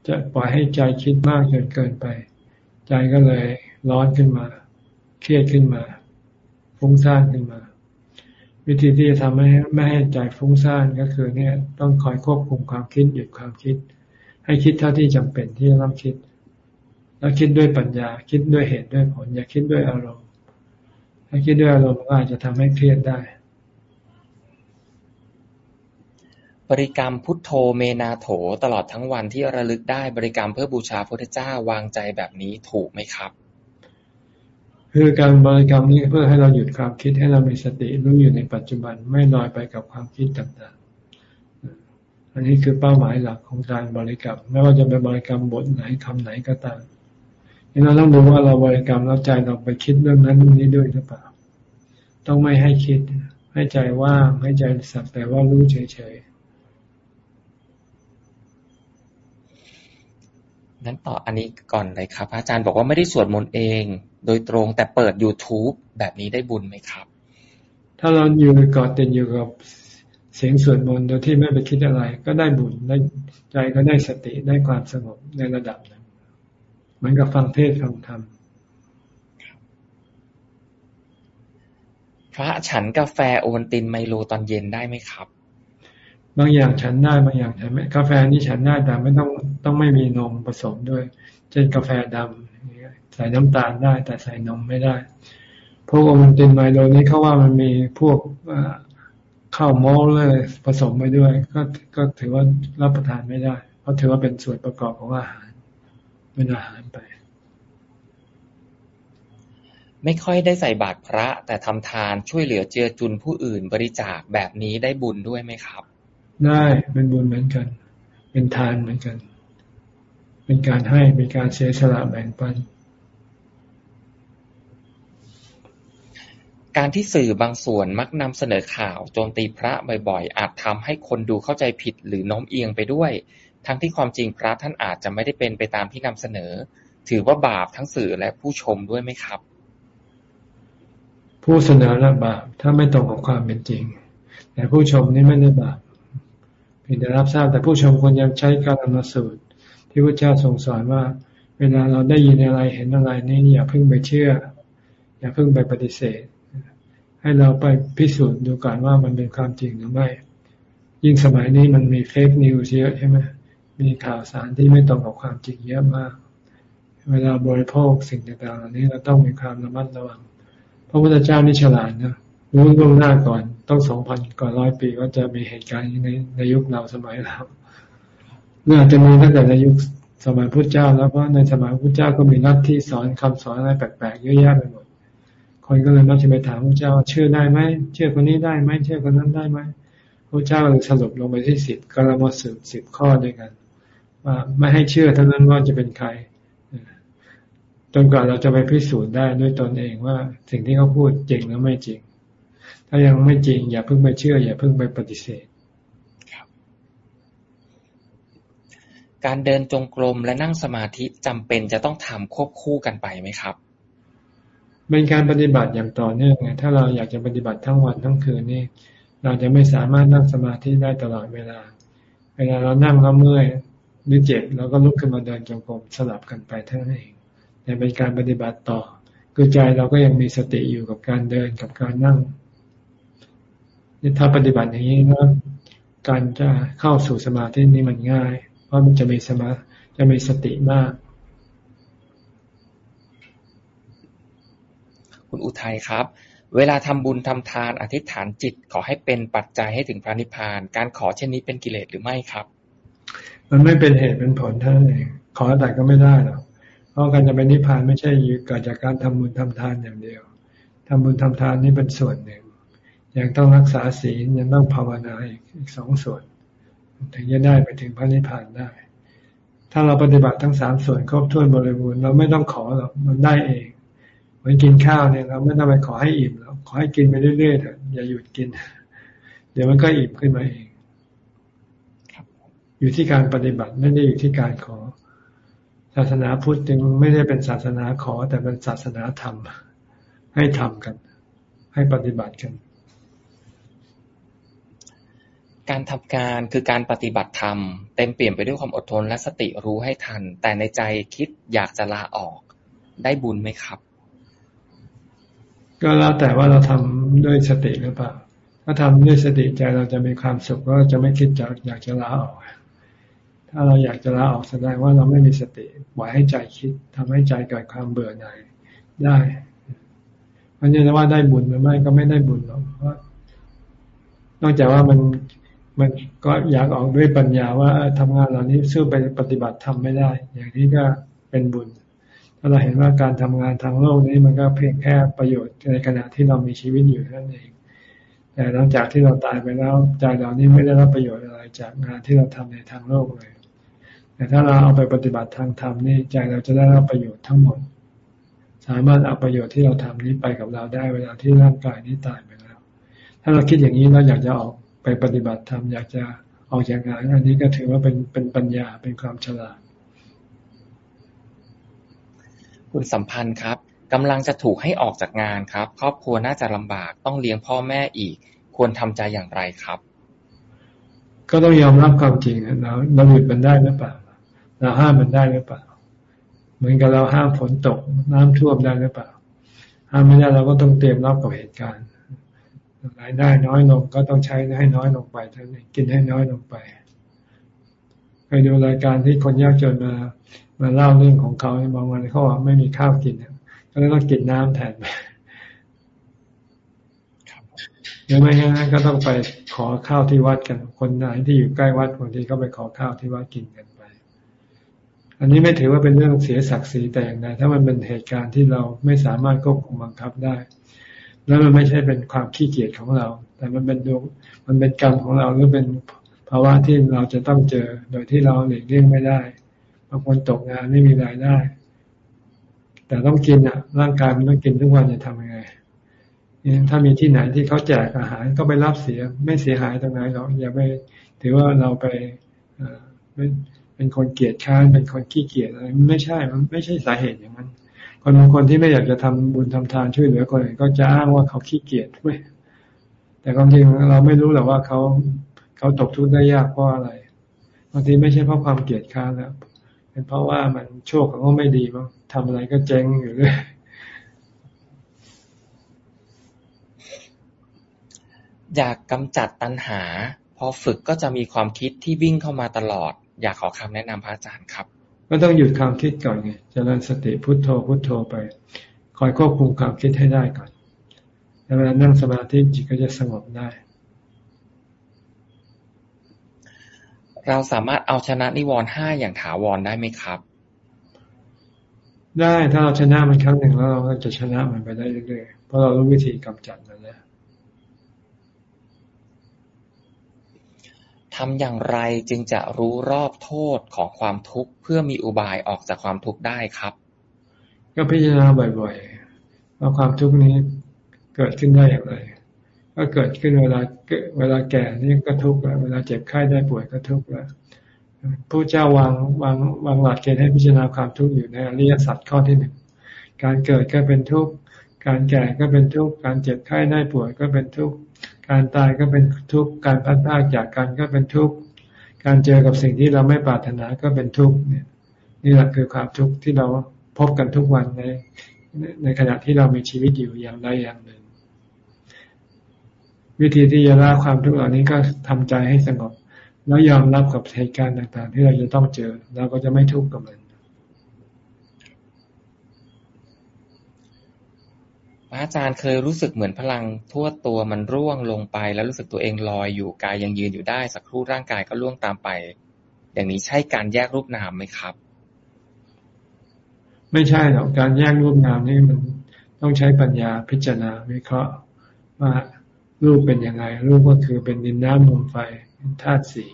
จะปล่อยให้ใจคิดมากจนเกินไป ใจก็เลยร้อนขึ้นมา เครียดขึ้นมาฟุ้งซ่านขึ้นมา วิธีที่จะทำให้ไม่ให้ใจฟุ้งซ่านก็คือ เนี่ย ต้องคอยควบคุมความคิดหยุดความคิด ให้คิดเท่าที่จำเป็นที่จะต้องคิด แล้วคิดด้วยปัญญา คิดด้วยเหตุด้วยผล อย่าคิดด้วยอารมณ์ ถ้าคิดด้วยอารมณ์ก็อาจจะทำให้เครียดได้ บริกรรมพุทโธเมนาโถตลอดทั้งวันที่ระลึกได้บริกรรมเพื่อบูชาพระพุทธเจ้าวางใจแบบนี้ถูกไหมครับ คือการบริกรรมนี้เพื่อให้เราหยุดความคิดให้เรามีสติรู้อยู่ในปัจจุบันไม่ลอยไปกับความคิดต่างๆ อันนี้คือเป้าหมายหลักของการบริกรรม ไม่ว่าจะเป็นบริกรรมบทไหนคำไหนก็ตามนี่เราต้องดูว่าเราบริกรรมแล้วใจเราไปคิดเรื่องนั้นเรื่องนี้ด้วยหรือเปล่า ต้องไม่ให้คิด ให้ใจว่างให้ใจสักแต่ว่ารู้เฉยๆ นั้นต่ออันนี้ก่อนเลยครับ อาจารย์บอกว่าไม่ได้สวดมนต์เอง โดยตรงแต่เปิด YouTube แบบนี้ได้บุญไหมครับ ถ้าเราอยู่กอดติดอยู่กับเสียงสวดมนต์โดยที่ไม่ไปคิดอะไร ก็ได้บุญได้ใจก็ได้สติได้ความสงบในระดับนั้นเหมือนกับฟังเทศฟังธรรมพระฉันกาแฟโอวัลตินไมโลตอนเย็นได้ไหมครับ บางอย่างฉันได้บางอย่างฉันไม่กาแฟนี่ฉันได้แต่ไม่ต้องต้องไม่มีนมผสมด้วย เช่นกาแฟดำใส่น้ำตาลได้ แต่ใส่นมไม่ได้พวกโอมันตินไมโลนี้เขาว่ามันมีพวกข้าวมอลเลยผสมไปด้วย ก็ก็ถือว่ารับประทานไม่ได้ เพราะถือว่าเป็นส่วนประกอบของอาหารเป็นอาหารไป ไม่ค่อยได้ใส่บาตรพระ แต่ทำทานช่วยเหลือเจือจุนผู้อื่นบริจาคแบบนี้ได้บุญด้วยไหมครับ ได้เป็นบุญเหมือนกัน เป็นทานเหมือนกัน เป็นการให้เป็นการเสียสละแบ่งปัน การที่สื่อบางส่วนมักนำเสนอข่าวโจมตีพระบ่อยๆ อาจทำให้คนดูเข้าใจผิดหรือโน้มเอียงไปด้วย ทั้งที่ความจริงพระท่านอาจจะไม่ได้เป็นไปตามที่นำเสนอ ถือว่าบาปทั้งสื่อและผู้ชมด้วยไหมครับ ผู้เสนอละบาปถ้าไม่ตรงกับความเป็นจริง แต่ผู้ชมนี่ไม่ได้บาปเพี ยงแต่รับทราบแต่ผู้ชมควรจะใช้การอนุสูตร ที่พระเจ้าทรงสอนว่า เวลาเราได้ยินอะไรเห็นอะไรนี่อย่าเพิ่งไปเชื่อ อย่าเพิ่งไปปฏิเสธ ให้เราไปพิสูจน์ดูก่อนว่ามันเป็นความจริงหรือไม่ ยิ่งสมัยนี้มันมีเฟกนิวส์เยอะใช่ไหมมีข่าวสารที่ไม่ตรงกับความจริงเยอะมาก เวลาบริโภคสิ่งต่างๆเหล่านี้เราต้องมีความระมัดระวังพระพุทธเจ้านี่ฉลาดนะรู้ล่วงหน้าก่อน ต้องสองพันก่อนร้อยปีก็จะมีเหตุการณ์ในในยุคเราสมัยเราเมื่อจะมีตั้งแต่ในยุคสมัยพุทธเจ้า แล้วเพราะในสมัยพุทธเจ้าก็มีนัดที่สอนคำสอนอะไรแปลกๆเยอะแยะไปหมดคนก็เลยมักจะไปถามพระเจ้าเชื่อได้ไหมเชื่อคนนี้ได้ไหมเชื่อคนนั้นได้ไหมพระเจ้าเลยสรุปลงไปที่สิบกรมสืบสิบข้อด้วยกัน ว่าไม่ให้เชื่อเท่านั้นว่าจะเป็นใครจนกว่าเราจะไปพิสูจน์ได้ด้วยตนเองว่าสิ่งที่เขาพูดจริงหรือไม่จริง ถ้ายังไม่จริง อย่าเพิ่งไปเชื่อ อย่าเพิ่งไปปฏิเสธการเดินจงกรมและนั่งสมาธิจำเป็นจะต้องทำควบคู่กันไปไหมครับ เป็นการปฏิบัติอย่างต่อเนื่องไงถ้าเราอยากจะปฏิบัติทั้งวันทั้งคืนนี่เราจะไม่สามารถนั่งสมาธิได้ตลอดเวลา เวลาเรานั่งแล้วเมื่อยหรือเจ็บเราก็ลุกขึ้นมาเดินจงกรมสลับกันไปทั้งนั้นเองแต่เป็นการปฏิบัติต่อ คือใจเราก็ยังมีสติอยู่กับการเดินกับการนั่ง นี่ถ้าปฏิบัติอย่างนี้นะการจะเข้าสู่สมาธินี่มันง่าย เพราะมันจะมีสมาจะมีสติมาก คุณอุทัยครับ เวลาทำบุญทำทานอธิษฐานจิตขอให้เป็นปัจจัยให้ถึงพระนิพพาน การขอเช่นนี้เป็นกิเลสหรือไม่ครับ มันไม่เป็นเหตุเป็นผลท่านเองขอแต่ก็ไม่ได้หรอกเพราะการจะไปนิพพานไม่ใช่เกิดจากการทำบุญทำทานอย่างเดียวทำบุญทำทานนี่เป็นส่วนหนึ่ง ยังต้องรักษาศีลยังต้องภาวนาอีกอีกสองส่วน ถึงจะได้ไปถึงพระนิพพานได้ ถ้าเราปฏิบัติทั้งสามส่วนครบถ้วนบริบูรณ์เราไม่ต้องขอหรอกมันได้เองเหมือนกินข้าวเนี่ยเราไม่ต้องไปขอให้อิ่มแล้วขอให้กินไปเรื่อยๆเถอะอย่าหยุดกิน เดี๋ยวมันก็อิ่มขึ้นมาเองอยู่ที่การปฏิบัติไม่ได้อยู่ที่การขอ ศาสนาพุทธจึงไม่ได้เป็นศาสนาขอแต่เป็นศาสนาธรรม ให้ทำกัน ให้ปฏิบัติกัน การทำการคือการปฏิบัติธรรม เต็มเปลี่ยนไปด้วยความอดทนและสติรู้ให้ทัน แต่ในใจคิดอยากจะลาออก ได้บุญไหมครับ ก็แล้วแต่ว่าเราทำด้วยสติหรือเปล่า ถ้าทำด้วยสติใจเราจะมีความสุขก็จะไม่คิดจะอยากจะลาออก ถ้าเราอยากจะลาออกแสดงว่าเราไม่มีสติปล่อยให้ใจคิดทำให้ใจเกิดความเบื่อหน่ายได้เพราะว่าได้บุญหรือไม่ก็ไม่ได้บุญหรอกเพราะนอกจากว่ามัน มันก็อยากออกด้วยปัญญาว่าทำงานเหล่านี้สู้ไปปฏิบัติทำไม่ได้ อย่างนี้ก็เป็นบุญ ถ้าเราเห็นว่าการทำงานทางโลกนี้มันก็เพียงแค่ประโยชน์ในขณะที่เรามีชีวิตอยู่นั่นเอง แต่หลังจากที่เราตายไปแล้วใจเรานี้ไม่ได้รับประโยชน์อะไรจากงานที่เราทำในทางโลกเลย แต่ถ้าเราเอาไปปฏิบัติทางธรรมนี่ใจเราจะได้รับประโยชน์ทั้งหมด สามารถเอาประโยชน์ที่เราทำนี้ไปกับเราได้เวลาที่ร่างกายนี้ตายไปแล้ว ถ้าเราคิดอย่างนี้เราอยากจะออก ไปปฏิบัติธรรมอยากจะออกจากงานอันนี้ก็ถือว่าเป็นเป็นปัญญาเป็นความฉลาด คุณสัมพันธ์ครับกำลังจะถูกให้ออกจากงานครับ ครอบครัวน่าจะลำบากต้องเลี้ยงพ่อแม่อีก ควรทำใจอย่างไรครับ ก็ต้องยอมรับความจริงเราเราหยุดมันได้หรือเปล่าเราห้ามมันได้หรือเปล่า เหมือนกับเราห้ามฝนตก น้ำท่วมได้หรือเปล่าห้ามไม่ได้เราก็ต้องเตรียมรับกับเหตุการณ์ รายได้น้อยลงก็ต้องใช้ให้น้อยลงไปเท่านั้กินให้น้อยลงไปไปดูรายการที่คนยากจนมามาเล่าเรื่องของเขาบางวันเขาไม่มีข้าวกินก็เลยต้องกินน้ำแทนไปหรือไม่งั้นก็ต้องไปขอข้าวที่วัดกัน คนไหนที่อยู่ใกล้วัดบางทีก็ไปขอข้าวที่วัดกินกันไป อันนี้ไม่ถือว่าเป็นเรื่องเสียศักดิ์ศรีแต่อย่างใดถ้ามันเป็นเหตุการณ์ที่เราไม่สามารถควบคุมบังคับได้ แล้วมันไม่ใช่เป็นความขี้เกียจของเรา แต่มันเป็นดวงมันเป็นกรรมของเราหรือเป็นภาวะที่เราจะต้องเจอโดยที่เราหลีกเลี่ยงไม่ได้บางคนตกงานไม่มีรายได้ แต่ต้องกินอะ ร่างกายมันต้องกินทุกวันจะทำยังไงถ้ามีที่ไหนที่เขาแจกอาหารก็ไปรับเสียไม่เสียหายตรงไหนหรอกอย่าไปถือว่าเราไปเป็นคนเกียจค้านเป็นคนขี้เกียจอะไรไม่ใช่มันไม่ใช่สาเหตุอย่างนั้น คนบางคนที่ไม่อยากจะทำบุญทำทานช่วยเหลือคนอื่นก็จะอ้างว่าเขาขี้เกียจไม่แต่ความจริงเราไม่รู้หรอกว่าเขาเขาตกทุกข์ได้ยากเพราะอะไรบางทีไม่ใช่เพราะความเกลียดค้านแล้วเป็นเพราะว่ามันโชคของเขาไม่ดีมั้งทำอะไรก็เจ๊งอยู่เลยอยากกำจัดตัณหา พอฝึกก็จะมีความคิดที่วิ่งเข้ามาตลอด อยากขอคำแนะนำพระอาจารย์ครับ ก็ต้องหยุดความคิดก่อนไงเจริญสติพุโทโธพุโทโธไป คอยควบคุมความคิดให้ได้ก่อนแล้วเวลานั่งสมาธิจิตก็จะสงบได้ เราสามารถเอาชนะนิวรณ์ห้าอย่างถาวรได้ไหมครับ ได้ถ้าเราชนะมันครั้งหนึ่งแล้วเราก็จะชนะมันไปได้เรื่อยๆเพราะเรารู้วิธีกำจัดมันแล้ว ทำอย่างไรจึงจะรู้รอบโทษของความทุกข์ เพื่อมีอุบายออกจากความทุกข์ได้ครับ ก็พิจารณาบ่อยๆว่าความทุกข์นี้เกิดขึ้นได้อย่างไร ก็เกิดขึ้นเวลาเวลาแก่นี่ก็ทุกข์แล้วเวลาเจ็บไข้ได้ป่วยก็ทุกข์แล้วผู้เจ้าวางวางวางหลักเกณฑ์ให้พิจารณาความทุกข์อยู่ในอริยสัจข้อที่หนึ่งการเกิดก็เป็นทุกข์การแก่ก็เป็นทุกข์การเจ็บไข้ได้ป่วยก็เป็นทุกข์ การตายก็เป็นทุกข์ การพัดพากจากกันก็เป็นทุกข์ การเจอกับสิ่งที่เราไม่ปรารถนาก็เป็นทุกข์เนี่ยนี่แหละคือความทุกข์ที่เราพบกันทุกวันในในขณะที่เรามีชีวิตอยู่อย่างใดอย่างหนึ่ง วิธีที่จะละความทุกข์เหล่านี้ก็ทำใจให้สงบ แล้วยอมรับกับเหตุการณ์ต่าง ๆ ที่เราจะต้องเจอเราก็จะไม่ทุกข์กับมัน พระอาจารย์เคยรู้สึกเหมือนพลังทั่วตัวมันร่วงลงไป แล้วรู้สึกตัวเองลอยอยู่กายยังยืนอยู่ได้ สักครู่ร่างกายก็ล่วงตามไป อย่างนี้ใช่การแยกรูปนามไหมครับ ไม่ใช่หรอกการแยกรูปนามนี่มันต้องใช้ปัญญาพิจารณาวิเคราะห์ว่ารูปเป็นยังไง รูปก็คือเป็นดินน้ำลมไฟธาตุสี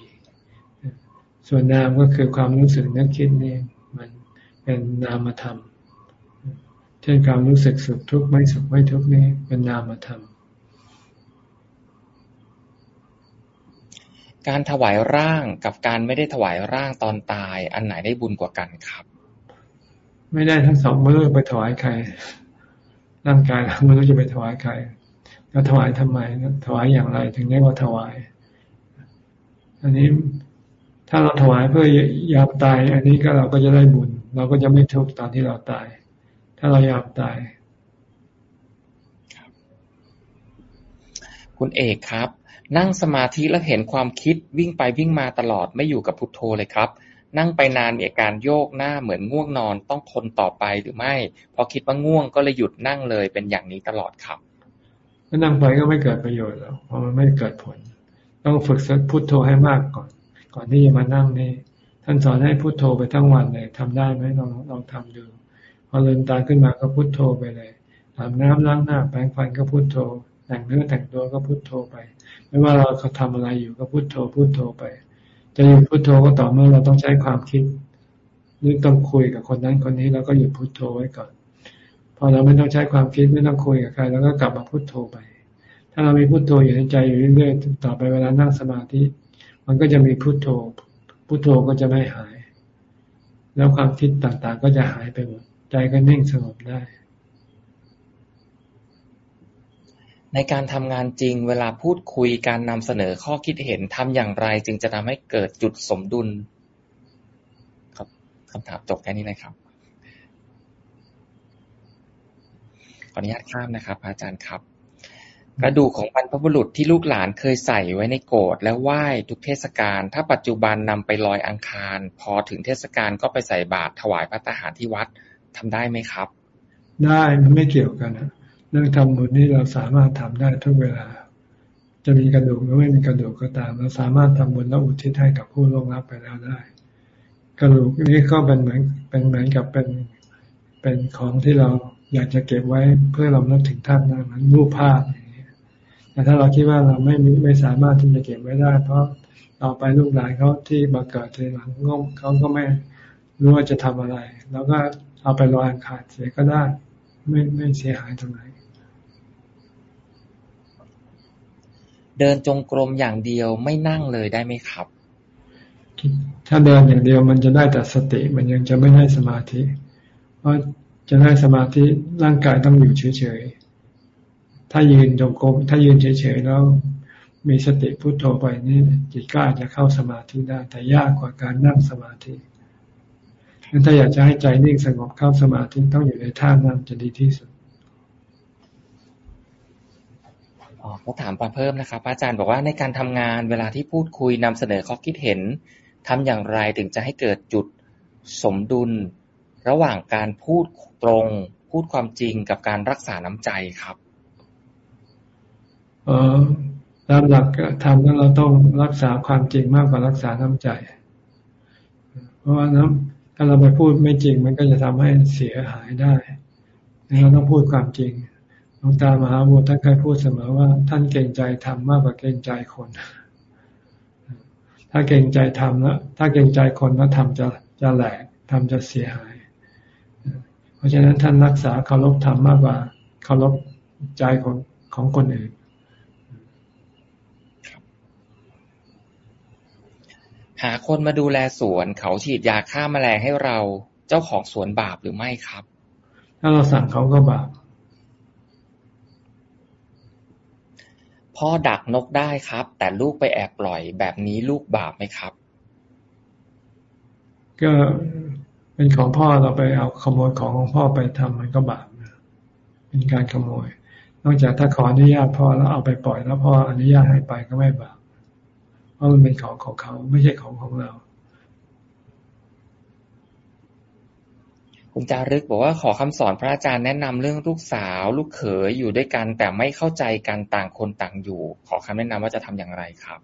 ส่วนนามก็คือความรู้สึกนึกคิดนี่มันเป็นนามธรรม ช่นความรู้สึกสุขทุกข์ไม่สุขไม่ทุกข์นี้เป็นนามธรรม การถวายร่างกับการไม่ได้ถวายร่างตอนตาย อันไหนได้บุญกว่ากันครับ ไม่ได้ทั้งสองไม่รู้ไปถวายใคร ร่างกายไม่รู้จะไปถวายใครแล้วถวายทำไมถวายอย่างไรถึงได้ว่าถวาย อันนี้ถ้าเราถวายเพื่อยามตาย อันนี้ก็เราก็จะได้บุญ เราก็จะไม่ทุกข์ตอนที่เราตาย ถ้าเราอยากตายคุณเอกครับ นั่งสมาธิแล้วเห็นความคิดวิ่งไปวิ่งมาตลอดไม่อยู่กับพุทโธเลยครับ นั่งไปนานมีอาการโยกหน้าเหมือนง่วงนอนต้องทนต่อไปหรือไม่ พอคิดว่าง่วงก็เลยหยุดนั่งเลยเป็นอย่างนี้ตลอดครับถ้านั่งไปก็ไม่เกิดประโยชน์แล้วเพราะมันไม่เกิดผล ต้องฝึกพุทโธให้มากก่อน ก่อนที่จะมานั่งนี่ท่านสอนให้พุทโธไปทั้งวันเลยทำได้ไหมลองลองทำดูพ อลืมตาขึ้นมาก็พุโทโธไปเลยอาบน้ำล้างหน้าแปรงฟันก็พุโทโธ แต่งเนื้อแต่งตัวก็พุโทโธไป ไม่ว่าเราเขาทาอะไรอยู่ก็พุโทโธพุโทโธไป จะหยุดพุโทโธก็ต่อเมื่อเราต้องใช้ความคิดหรือต้องคุยกับคนนั้นคนนี้เราก็หยุดพุโทโธไว้ก่อน พอเราไม่ต้องใช้ความคิดไม่ต้องคุยกับใครเราก็กลับมาพุโทโธไป ถ้าเรามีพุโทโธอยู่ในใจอยู่เรื่อยๆต่อไปเวลานั่งสมาธิ มันก็จะมีพุโทโธพุโทโธก็จะไม่หาย แล้วความคิดต่างๆ ก็จะหายไปหมด ใจก็นิ่งสงบได้ ในการทำงานจริงเวลาพูดคุยการนำเสนอข้อคิดเห็นทำอย่างไร จึงจะทำให้เกิดจุดสมดุล ครับคำถามจบแค่นี้เลยครับขออนุญาตข้ามนะครับอาจารย์ครับกระดูกของบรรพบุรุษที่ลูกหลานเคยใส่ไว้ในโกดและไหว้ทุกเทศกาล ถ้าปัจจุบันนำไปลอยอังคาร พอถึงเทศกาลก็ไปใส่บาตรถวายพระทหารที่วัด ทำได้ไหมครับ ได้มันไม่เกี่ยวกันนะเรื่องทำบุญนี่เราสามารถทำได้ทุกเวลา จะมีกระดูกหรือไม่มีกระดูกก็ตาม เราสามารถทำบุญแล้วอุทิศให้กับผู้ล่วงลับไปแล้วได้ กระดูกนี้ก็เป็นเหมือนเป็นเหมือนกับเป็นเป็นของที่เราอยากจะเก็บไว้เพื่อเรานึกถึงท่านนะมันรูปภาพอย่างนี้แต่ถ้าเราคิดว่าเราไม่ไม่สามารถที่จะเก็บไว้ได้ เพราะต่อไปลูกหลานเขาที่มาเกิดทีหลังเขาก็ไม่รู้ว่าจะทำอะไร แล้วก็ เอาไปลอยอังคารเสียก็ได้ ไม่ไม่เสียหายตรงไหน เดินจงกรมอย่างเดียวไม่นั่งเลยได้ไหมครับ ถ้าเดินอย่างเดียวมันจะได้แต่สติมันยังจะไม่ได้สมาธิ เพราะจะได้สมาธิร่างกายต้องอยู่เฉยๆ ถ้ายืนจงกรมถ้ายืนเฉยๆแล้วมีสติพุโทโธไปนี่จิตก็อาจจะเข้าสมาธิได้แต่ยากกว่าการนั่งสมาธิ งั้นถ้าอยากจะให้ใจนิ่งสงบเข้าสมาธิต้องอยู่ในท่านั่งจะดีที่สุดอ๋อเขาถามมาเพิ่มนะครับอาจารย์บอกว่าในการทำงานเวลาที่พูดคุยนำเสนอข้อคิดเห็นทำอย่างไรถึงจะให้เกิดจุดสมดุล ระหว่างการพูดตรง พูดความจริงกับการรักษาน้ำใจครับเออตามหลักธรรมนั้นเราต้องรักษาความจริงมากกว่ารักษาน้ำใจ เพราะว่าน้ำ ถ้าเราไปพูดไม่จริง มันก็จะทำให้เสียหายได้เราต้องพูดความจริงหลวงตามหาบุตรท่านเคยพูดเสมอว่า ท่านเก่งใจทำมากกว่าเก่งใจคน ถ้าเก่งใจทำแล้วถ้าเก่งใจคนแล้วทำจะจะแหลกทำจะเสียหาย เพราะฉะนั้นท่านรักษาเคารพธรรมมากกว่าเคารพใจของของคนอื่น หาคนมาดูแลสวน เขาฉีดยาฆ่าแมลงให้เรา เจ้าของสวนบาปหรือไม่ครับ ถ้าเราสั่งเขาก็บาป พ่อดักนกได้ครับ แต่ลูกไปแอบปล่อยแบบนี้ลูกบาปไหมครับ ก็เป็นของพ่อเราไปเอาขโมยของของพ่อไปทำมันก็บาปเป็นการขโมย นอกจากถ้าขออนุญาตพ่อแล้วเอาไปปล่อยแล้วพ่ออนุญาตให้ไปก็ไม่บาป เพราะมันเป็นของของเขาไม่ใช่ของของเราคุณจารึกบอกว่าขอคำสอนพระอาจารย์แนะนำเรื่องลูกสาว ลูกเขยอยู่ด้วยกัน แต่ไม่เข้าใจกันต่างคนต่างอยู่ ขอคำแนะนำว่าจะทำอย่างไรครับ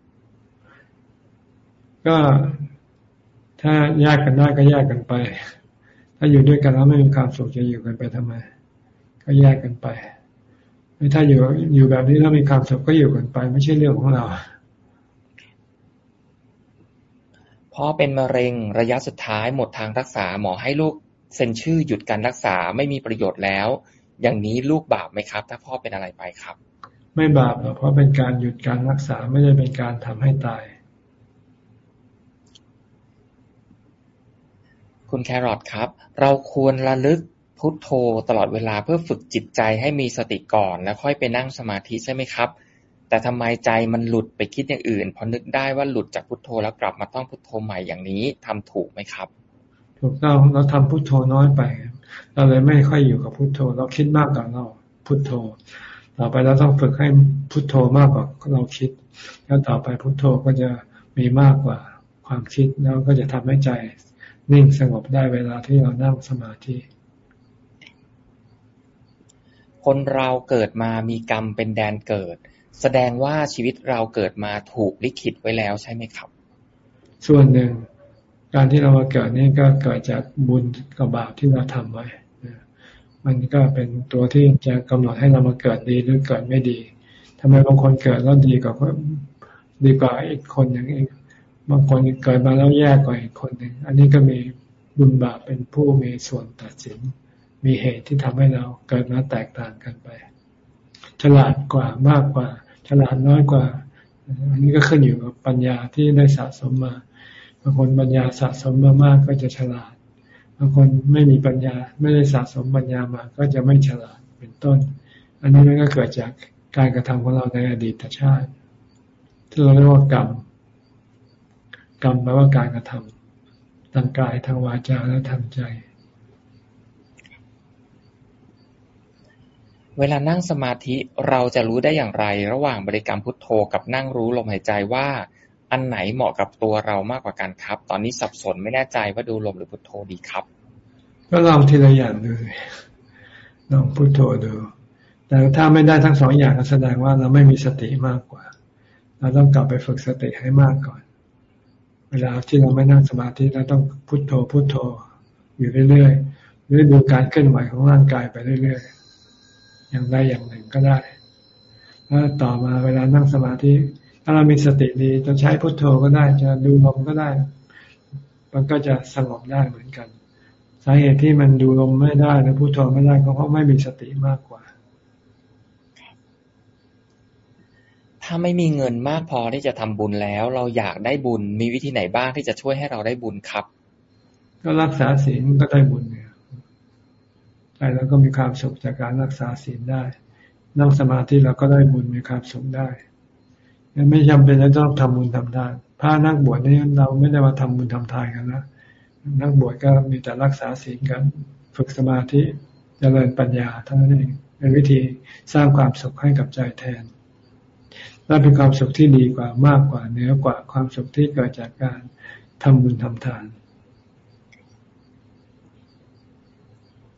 ก็ถ้าแยกกันได้ก็แยกกันไป ถ้าอยู่ด้วยกันแล้วไม่มีความสุขจะอยู่กันไปทำไม ก็แยกกันไปถ้าอยู่อยู่แบบนี้แล้วมีความสุขก็อยู่กันไป ไม่ใช่เรื่องของเรา พ่อเป็นมะเร็งระยะสุดท้าย หมดทางรักษา หมอให้ลูกเซ็นชื่อหยุดการรักษา ไม่มีประโยชน์แล้ว อย่างนี้ลูกบาปไหมครับ ถ้าพ่อเป็นอะไรไปครับ ไม่บาปหรอกเพราะเป็นการหยุดการรักษาไม่ได้เป็นการทำให้ตาย คุณแครอทครับ เราควรระลึกพุทโธตลอดเวลาเพื่อฝึกจิตใจให้มีสติก่อน แล้วค่อยไปนั่งสมาธิใช่ไหมครับ แต่ทำไมใจมันหลุดไปคิดอย่างอื่น พอนึกได้ว่าหลุดจากพุทโธแล้วกลับมาต้องพุทโธใหม่อย่างนี้ทำถูกไหมครับ ถูกต้องเราทำพุทโธน้อยไป เราเลยไม่ค่อยอยู่กับพุทโธ เราคิดมากกว่าเราพุทโธ ต่อไปเราต้องฝึกให้พุทโธมากกว่าเราคิด แล้วต่อไปพุทโธก็จะมีมากกว่าความคิดแล้วก็จะทำให้ใจนิ่งสงบได้เวลาที่เรานั่งสมาธิ คนเราเกิดมามีกรรมเป็นแดนเกิด แสดงว่าชีวิตเราเกิดมาถูกลิขิตไว้แล้วใช่ไหมครับ ส่วนหนึ่ง การที่เรามาเกิดนี่ก็เกิดจากบุญกับบาปที่เราทำไว้มันก็เป็นตัวที่จะกำหนดให้เรามาเกิดดีหรือเกิดไม่ดีทำไมบางคนเกิดแล้วดีกว่าดีกว่าอีกคนอย่างอีกบางคนเกิดมาแล้วแย่กว่าอีกคนหนึ่งอันนี้ก็มีบุญบาปเป็นผู้มีส่วนตัดสิน มีเหตุที่ทำให้เราเกิดมาแตกต่างกันไป ฉลาดกว่ามากกว่า ฉลาดน้อยกว่า อันนี้ก็ขึ้นอยู่กับปัญญาที่ได้สะสมมาบางคนปัญญาสะสมมามากก็จะฉลาดบางคนไม่มีปัญญาไม่ได้สะสมปัญญามาก็จะไม่ฉลาดเป็นต้น อันนี้มันก็เกิดจากการกระทำของเราในอดีตชาติ ที่เราเรียกว่ากรรมกรรมแปลว่าการกระทำทางกายทางวาจาและทางใจ เวลานั่งสมาธิเราจะรู้ได้อย่างไรระหว่างบริกรรมพุทโธกับนั่งรู้ลมหายใจว่า อันไหนเหมาะกับตัวเรามากกว่ากันครับ ตอนนี้สับสนไม่แน่ใจว่าดูลมหรือพุทโธดีครับ ก็ลองทีละอย่างดูลองพุทโธดู แต่ถ้าไม่ได้ทั้งสองอย่างก็แสดงว่าเราไม่มีสติมากกว่า เราต้องกลับไปฝึกสติให้มากก่อน เวลาที่เราไม่นั่งสมาธิเราต้องพุทโธพุทโธอยู่เรื่อยๆหรือดูการเคลื่อนไหวของร่างกายไปเรื่อยๆ อย่างใดอย่างหนึ่งก็ได้แล้วต่อมาเวลานั่งสมาธิ ถ้าเรามีสติดีจะใช้พุทโธก็ได้ จะดูลมก็ได้ มันก็จะสงบได้เหมือนกัน สาเหตุที่มันดูลมไม่ได้หรือพุทโธไม่ได้ก็เพราะไม่มีสติมากกว่า ถ้าไม่มีเงินมากพอที่จะทำบุญแล้ว เราอยากได้บุญมีวิธีไหนบ้างที่จะช่วยให้เราได้บุญครับ ก็รักษาศีลก็ได้บุญเนี่ย ใจแล้วก็มีความสุขจากการรักษาศีลได้ นั่งสมาธิเราก็ได้บุญมีความสุขได้ยังไม่จำเป็นจะต้องทำบุญทำทานพระนักบวชนี่เราไม่ได้มาทำบุญทำทานกันนะนักบวชก็มีแต่รักษาศีลกัน ฝึกสมาธิเจริญปัญญาเท่านั้นเองเป็นวิธีสร้างความสุขให้กับใจแทนและเป็นความสุขที่ดีกว่ามากกว่าเหนือกว่าความสุขที่เกิดจากการทำบุญทำทาน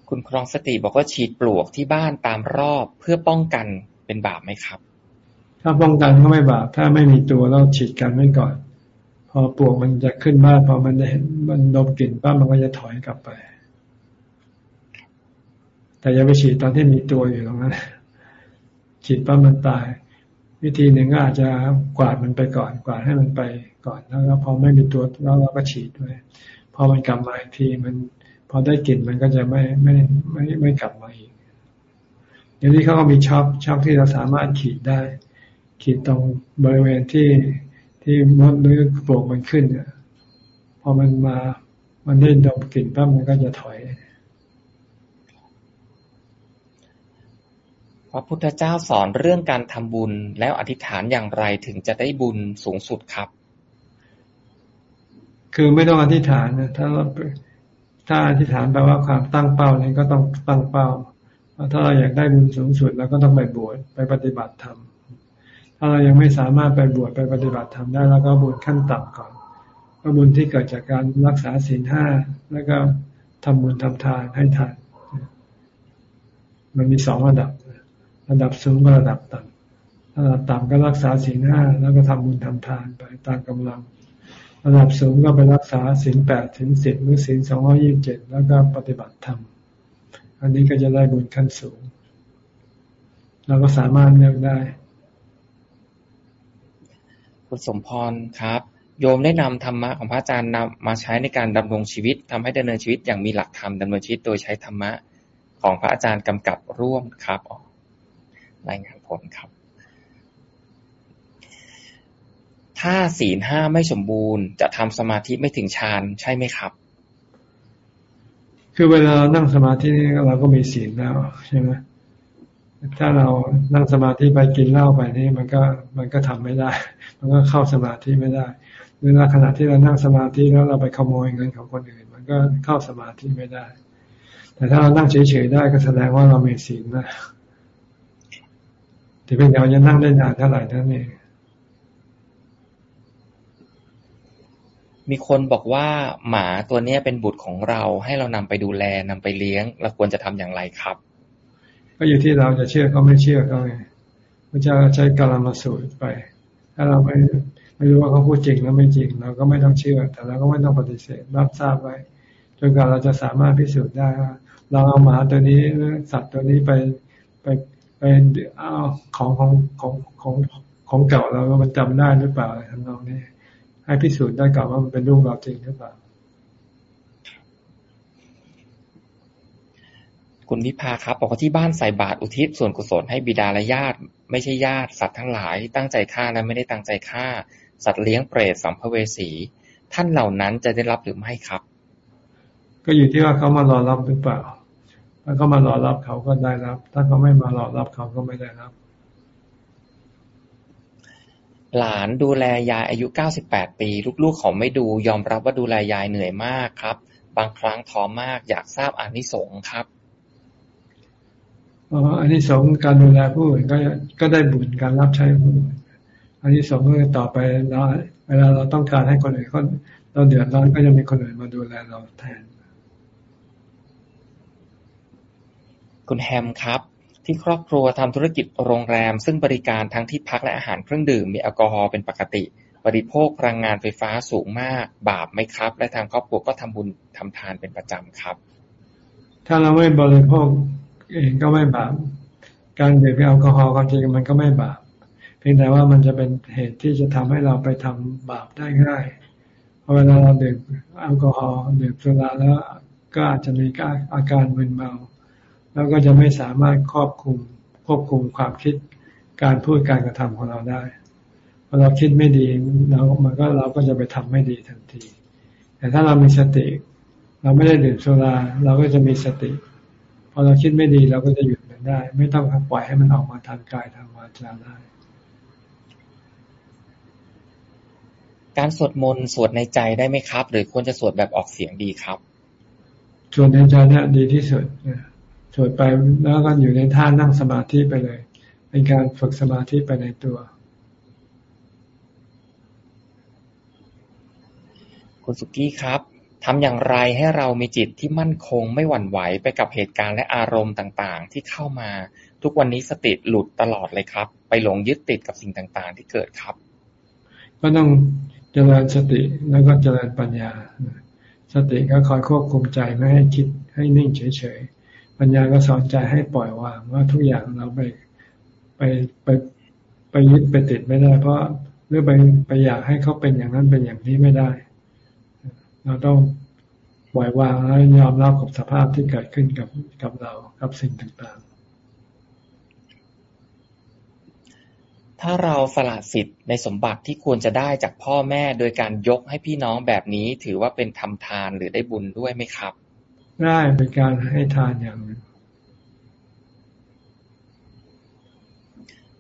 คุณครองสติบอกว่าฉีดปลวกที่บ้านตามรอบเพื่อป้องกันเป็นบาปไหมครับ ถ้าป้องกันก็ไม่บาปถ้าไม่มีตัวเราฉีดกันไว้ก่อน พอปลวกมันจะขึ้นบ้านพอมันเห็นมันดมกลิ่นป้ามันก็จะถอยกลับไป แต่อย่าไปฉีดตอนที่มีตัวอยู่ตรงนั้นฉีดป้ามันตาย วิธีหนึ่งก็อาจจะกวาดมันไปก่อน กวาดให้มันไปก่อนแล้วพอไม่มีตัวแล้วเราก็ฉีดด้วยพอมันกลับมาอีกทีมัน อได้กลิ่นมันก็จะไม่ไม่ไม่ไม่กลับมาอีก เดี๋ยวนี้เขาก็มีช็อคช็อคที่เราสามารถขีดได้ ขีดตรงบริเวณที่ที่มดหรือปลวกมันขึ้นเนี่ยพอมันมามันได้ดมกลิ่นปั๊บมันก็จะถอยพระพุทธเจ้าสอนเรื่องการทำบุญแล้วอธิษฐานอย่างไรถึงจะได้บุญสูงสุดครับ คือไม่ต้องอธิษฐานนะถ้าเรา ถ้าอธิษฐานแปลว่าความตั้งเป้านี่ก็ต้องตั้งเป้าถ้าเราอยากได้บุญสูงสุดเราก็ต้องไปบวชไปปฏิบัติธรรมถ้าเรายังไม่สามารถไปบวชไปปฏิบัติธรรมได้แล้วก็บุญขั้นต่ำก่อนก็บุญที่เกิดจากการรักษาศีลห้าแล้วก็ทำบุญทำทานให้ทานมันมีสองระดับ ระดับสูงกับระดับต่ำระดับต่ำก็รักษาศีลห้าแล้วก็ทำบุญทำทานไปตามกำลัง ระดับสูงก็ไปรักษาศีลแปดศีลสิบหรือศีลสองร้อยี่บเจ็ดแล้วก็ปฏิบัติธรรม อันนี้ก็จะได้บุญขั้นสูง เราก็สามารถเลือกได้ คุณสมพรครับ โยมได้นำธรรมะของพระอาจารย์นำมาใช้ในการดำรงชีวิตทำให้ดำเนินชีวิตอย่างมีหลักธรรมดำเนินชีวิตโดยใช้ธรรมะของพระอาจารย์กำกับร่วมครับรายงานผลครับ ถ้าศีลห้าไม่สมบูรณ์ จะทำสมาธิไม่ถึงฌานใช่ไหมครับ คือเวลาเรานั่งสมาธิเราก็มีศีลแล้วใช่ไหมถ้าเรานั่งสมาธิไปกินเหล้าไปนี่มันก็มันก็ทำไม่ได้ มันก็เข้าสมาธิไม่ได้หรือในขณะที่เรานั่งสมาธิแล้วเราไปขโมยเงินของคนอื่น มันก็เข้าสมาธิไม่ได้ แต่ถ้าเรานั่งเฉยๆได้ก็แสดงว่าเรามีศีลนะแต่เป็นเราจะนั่งได้นานเท่าไหร่นั่นเอง มีคนบอกว่าหมาตัวเนี้ยเป็นบุตรของเรา ให้เรานำไปดูแลนำไปเลี้ยง เราควรจะทำอย่างไรครับ ก็อยู่ที่เราจะเชื่อเขาไม่เชื่อเขาไงพระเจ้าใช้กาลมาสูตรไป ถ้าเราไม่ไม่รู้ว่าเขาพูดจริงแล้วไม่จริง เราก็ไม่ต้องเชื่อ แต่เราก็ไม่ต้องปฏิเสธรับทราบไว้จนกว่าเราจะสามารถพิสูจน์ได้ว่าเราเอาหมาตัวนี้หรือสัตว์ตัวนี้ไปไปเป็นเอาของของของของของเก่าเรามันจำได้หรือเปล่าทำนองนี้ ให้พิสูจน์ได้ก่อนว่ามันเป็นลูกเราจริงหรือเปล่าคุณวิภาครับบอกว่าที่บ้านใส่บาตรอุทิศส่วนกุศลให้บิดาและญาติ ไม่ใช่ญาติ สัตว์ทั้งหลายตั้งใจฆ่าและไม่ได้ตั้งใจฆ่า สัตว์เลี้ยงเปรตสัมภเวสี ท่านเหล่านั้นจะได้รับหรือไม่ครับ ก็อยู่ที่ว่าเขามารอรับหรือเปล่า ถ้าเขามารอรับเขาก็ได้รับ ถ้าเขาไม่มารอรับเขาก็ไม่ได้รับ หลานดูแลยายอายุเก้าสิบแปดปี ลูก ๆ เขาไม่ดู ยอมรับว่าดูแลยายเหนื่อยมากครับ บางครั้งท้อมาก อยากทราบอานิสงส์ครับอ๋ออานิสงส์การดูแลผู้อื่นก็ก็ได้บุญการรับใช้ผู้อื่นอานิสงส์ก็ต่อไปเราเวลาเราต้องการให้คนอื่นเขาเราเดือดร้อนก็จะมีคนอื่นมาดูแลเราแทน คุณแฮมครับ ที่ครอบครัวทำธุรกิจโรงแรม ซึ่งบริการทั้งที่พักและอาหารเครื่องดื่ม มีแอลกอฮอล์เป็นปกติ บริโภคพลังงานไฟฟ้าสูงมาก บาปไหมครับ และทางครอบครัวก็ทำบุญทำทานเป็นประจำครับ ถ้าเราไม่บริโภคเองก็ไม่บาป การดื่มแอลกอฮอล์ความจริงมันก็ไม่บาป เพียงแต่ว่ามันจะเป็นเหตุที่จะทำให้เราไปทำบาปได้ง่ายพอเวลาเราดื่มแอลกอฮอล์ดื่มสุราแล้วก็อาจจะมีอาการมึนเมา แล้วก็จะไม่สามารถครอบคุมควบคุมความคิดการพูดการกระทำของเราได้พอเราคิดไม่ดีเรามันก็เราก็จะไปทำไม่ดีทันที แต่ถ้าเรามีสติ เราไม่ได้ดื่มโซดาเราก็จะมีสติพอเราคิดไม่ดีเราก็จะหยุดมันได้ ไม่ต้องปล่อยให้มันออกมาทางกายทางวาจาได้การสวดมนต์สวดในใจได้ไหมครับ หรือควรจะสวดแบบออกเสียงดีครับ สวดในใจเนี่ยดีที่สุด สวดไปแล้วก็อยู่ในท่านั่งสมาธิไปเลย เป็นการฝึกสมาธิไปในตัว คุณสุกี้ครับทำอย่างไรให้เรามีจิตที่มั่นคงไม่หวั่นไหวไปกับเหตุการณ์และอารมณ์ต่างๆ ที่เข้ามา ทุกวันนี้สติหลุดตลอดเลยครับ ไปหลงยึดติดกับสิ่งต่างๆ ที่เกิดครับ ก็ต้องเจริญสติแล้วก็เจริญปัญญา สติก็คอยควบคุมใจไม่ให้คิดให้นิ่งเฉยๆ ปัญญาก็สอนใจให้ปล่อยวางว่าทุกอย่างเราไปไปไปไปยึดไปติดไม่ได้ เพราะหรือไปไปอยากให้เขาเป็นอย่างนั้นเป็นอย่างนี้ไม่ได้ เราต้องปล่อยวางและยอมรับกับสภาพที่เกิดขึ้นกับกับเรากับสิ่งต่างๆ ถ้าเราสละสิทธิ์ในสมบัติที่ควรจะได้จากพ่อแม่โดยการยกให้พี่น้องแบบนี้ถือว่าเป็นทำทานหรือได้บุญด้วยไหมครับ ได้เป็นการให้ทานอย่างหนึ่ง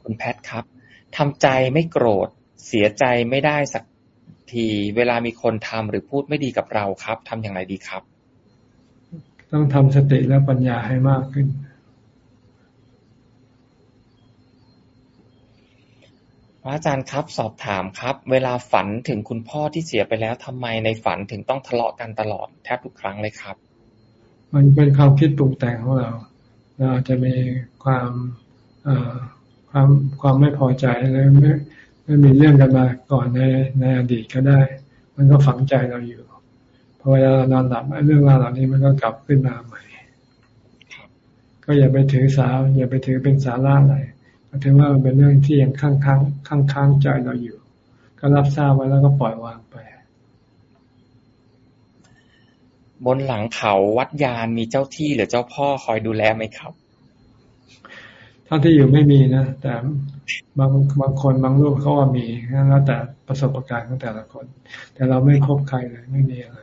คุณแพทครับทำใจไม่โกรธ เสียใจไม่ได้สักทีเวลามีคนทำหรือพูดไม่ดีกับเราครับทำอย่างไรดีครับ ต้องทำสติและปัญญาให้มากขึ้นพระอาจารย์ครับสอบถามครับ เวลาฝันถึงคุณพ่อที่เสียไปแล้วทำไมในฝันถึงต้องทะเลาะกันตลอดแทบทุกครั้งเลยครับ มันเป็นความคิดปรุงแต่งของเรา เราจะมีความความความไม่พอใจหรือไม่ไม่มีเรื่องกันมาก่อนในในอดีตก็ได้ มันก็ฝังใจเราอยู่พอเวลาเรานอนหลับเรื่องราวเหล่านี้มันก็กลับขึ้นมาใหม่ก็อย่าไปถือสาอย่าไปถือเป็นสาระอะไรถือว่ามันเป็นเรื่องที่ยังค้างค้างค้างค้างใจเราอยู่ ก็รับทราบไว้แล้วก็ปล่อยวางไป บนหลังเขาวัดยานมีเจ้าที่หรือเจ้าพ่อคอยดูแลไหมครับท่าที่อยู่ไม่มีนะ แต่บางบางคนบางรูปเขาว่ามีแล้วแต่ประสบการณ์ของแต่ละคน แต่เราไม่พบใครเลย ไม่มีอะไร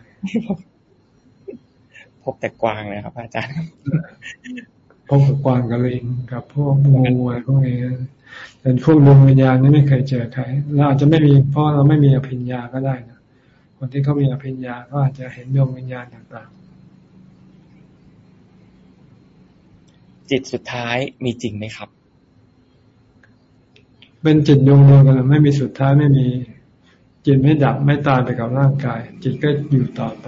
พบแต่กวางเลยครับอาจารย์พบกับกวางกับลิงกับพวกงูอะไรพวกนี้แต่พวกดวงวิญญาณนี่ไม่เคยเจอใครเราอาจจะไม่มีเพราะเราไม่มีอภิญญาก็ได้นะ คนที่เขามีอภิญญาก็อาจจะเห็นดวงวิญญาณต่างๆ จิตสุดท้ายมีจริงไหมครับ เป็นจิตดวงเดียวกันไม่มีสุดท้ายไม่มีจิตไม่ดับไม่ตายไปกับร่างกาย จิตก็อยู่ต่อไป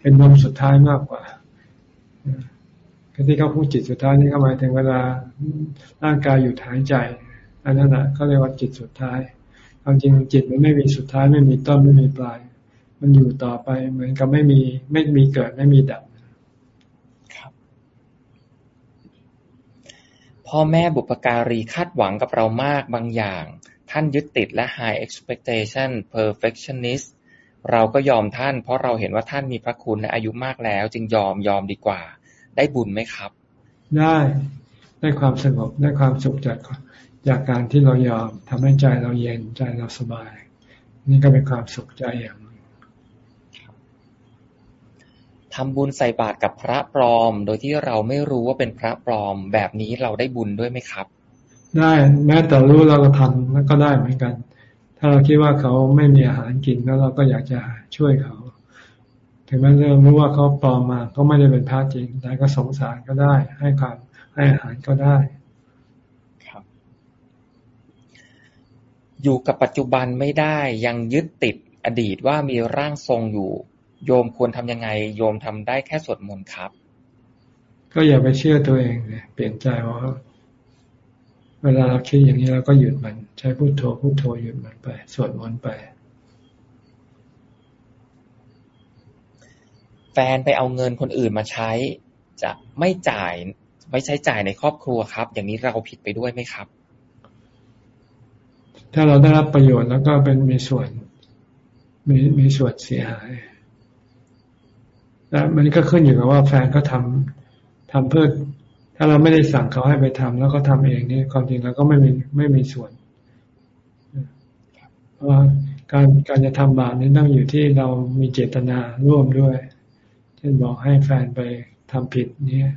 เป็นดวงสุดท้ายมากกว่าที่เขาพูดจิตสุดท้ายนี่ก็หมายถึงเวลาร่างกายอยู่หายใจ อันนั้นแหะเขาเรียกว่าจิตสุดท้าย ความจริงจิตมันไม่มีสุดท้ายไม่มีต้นไม่มีปลาย มันอยู่ต่อไปเหมือนกับไม่มีไม่มีเกิดไม่มีดับ พ่อแม่บุปการีคาดหวังกับเรามากบางอย่าง ท่านยึดติดและ high expectation perfectionist เราก็ยอมท่าน เพราะเราเห็นว่าท่านมีพระคุณและอายุมากแล้ว จึงยอมยอมดีกว่า ได้บุญไหมครับ ได้ได้ความสงบได้ความสุขจาก จากการที่เรายอมทำให้ใจเราเย็นใจเราสบาย นี่ก็เป็นความสุขใจอย่างทำบุญใส่บาตรกับพระปลอม โดยที่เราไม่รู้ว่าเป็นพระปลอม แบบนี้เราได้บุญด้วยไหมครับ ได้แม้แต่รู้เราก็ทำนั่นก็ได้เหมือนกัน ถ้าเราคิดว่าเขาไม่มีอาหารกินแล้วเราก็อยากจะช่วยเขา ถึงแม้เรารู้ว่าเขาปลอมมาก็ไม่ได้เป็นพระจริงแต่ก็สงสารก็ได้ ให้ความให้อาหารก็ได้ครับ อยู่กับปัจจุบันไม่ได้ ยังยึดติดอดีตว่ามีร่างทรงอยู่ โยมควรทำยังไง โยมทำได้แค่สวดมนต์ครับ ก็อย่าไปเชื่อตัวเองเลยเปลี่ยนใจว่าเวลาเราคิดอย่างนี้เราก็หยุดมัน ใช้พุโทโธพุโทโธหยุดมันไป สวดมนต์ไป แฟนไปเอาเงินคนอื่นมาใช้ จะไม่จ่ายไม่ใช้จ่ายในครอบครัวครับ อย่างนี้เราผิดไปด้วยไหมครับ ถ้าเราได้รับประโยชน์แล้วก็เป็นมีส่วน มีมีส่วนเสียหายแล้วมันก็ขึ้นอยู่กับว่าแฟนก็ทำทำเพื่อถ้าเราไม่ได้สั่งเขาให้ไปทำแล้วก็ทำเองนี่ความจริงเราก็ไม่มีไม่มีส่วนเพราะการการจะทำบาปนี้ต้องอยู่ที่เรามีเจตนาร่วมด้วย เช่นบอกให้แฟนไปทำผิดเนี่ย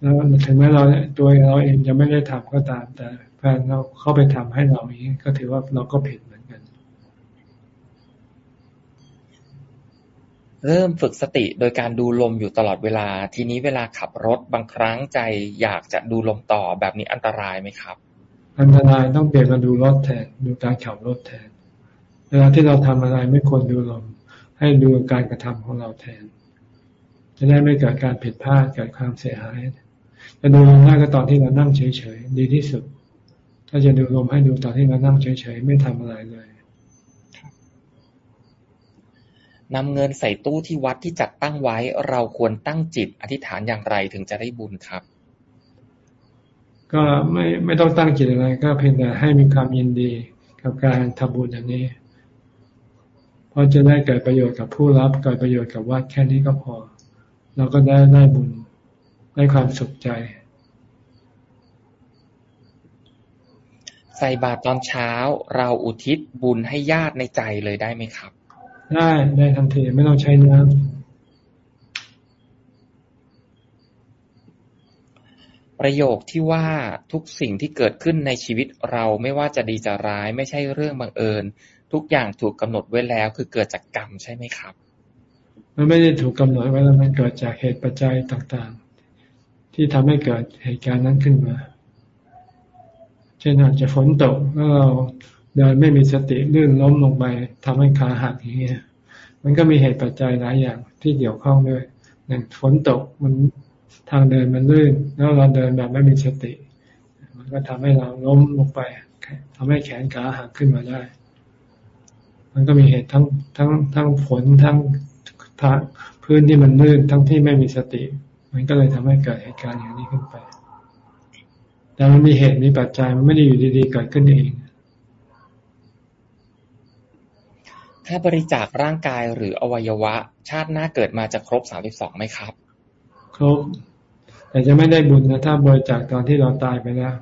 แล้วถึงแม้เราตัวเราเองจะไม่ได้ทำก็ตามแต่ แฟนเราเข้าไปทำให้เราอย่างนี้ก็ถือว่าเราก็ผิดเหมือนกัน เริ่มฝึกสติโดยการดูลมอยู่ตลอดเวลา ทีนี้เวลาขับรถบางครั้งใจอยากจะดูลมต่อแบบนี้อันตรายไหมครับ อันตรายต้องเปลี่ยนมาดูรถแทนดูการขับรถแทน เวลาที่เราทำอะไรไม่ควรดูลม ให้ดูการกระทำของเราแทน จะได้ไม่เกิดการผิดพลาดเกิดความเสียหายจะดูลมได้ก็ตอนที่เรานั่งเฉยๆดีที่สุด ถ้าจะดูลมให้ดูตอนที่เรานั่งเฉยๆไม่ทำอะไรเลยนำเงินใส่ตู้ที่วัดที่จัดตั้งไว้ เราควรตั้งจิตอธิษฐานอย่างไรถึงจะได้บุญครับ ก็ไม่ไม่ต้องตั้งจิตอะไร ก็เพียงแต่ให้มีความยินดีกับการทำบุญอย่างนี้เพราะจะได้เกิดประโยชน์กับผู้รับเกิดประโยชน์กับวัดแค่นี้ก็พอ เราก็ได้ได้บุญได้ความสุขใจ ใส่บาตรตอนเช้า เราอุทิศบุญให้ญาติในใจเลยได้ไหมครับ ได้ได้ทันทีไม่ต้องใช้น้ำประโยคที่ว่าทุกสิ่งที่เกิดขึ้นในชีวิตเราไม่ว่าจะดีจะร้ายไม่ใช่เรื่องบังเอิญ ทุกอย่างถูกกำหนดไว้แล้วคือเกิดจากกรรมใช่ไหมครับ มันไม่ได้ถูกกำหนดไว้แล้วมันเกิดจากเหตุปัจจัยต่างที่ทำให้เกิดเหตุการณ์นั้นขึ้นมา เช่นอาจจะฝนตกแล้วเราเดินไม่มีสติลื่นล้มลงไปทำให้ขาหักอย่างเงี้ย มันก็มีเหตุปัจจัยหลายอย่างที่เกี่ยวข้องด้วยอย่างฝนตกมันทางเดินมันลื่น แล้วเราเดินแบบไม่มีสติ มันก็ทำให้เราล้มลงไปทำให้แขนขาหักขึ้นมาได้ มันก็มีเหตุทั้งทั้งทั้งฝนทั้งทางพื้นที่มันลื่นทั้งที่ไม่มีสติ มันก็เลยทำให้เกิดเหตุการณ์อย่างนี้ขึ้นไป แต่มันมีเหตุมีปัจจัยมันไม่ได้อยู่ดีๆเกิดขึ้นเอง ถ้าบริจาคร่างกายหรืออวัยวะ ชาติหน้าเกิดมาจะครบสามสิบสองไหมครับ ครบ แต่จะไม่ได้บุญนะถ้าบริจาคตอนที่เราตายไปแล้ว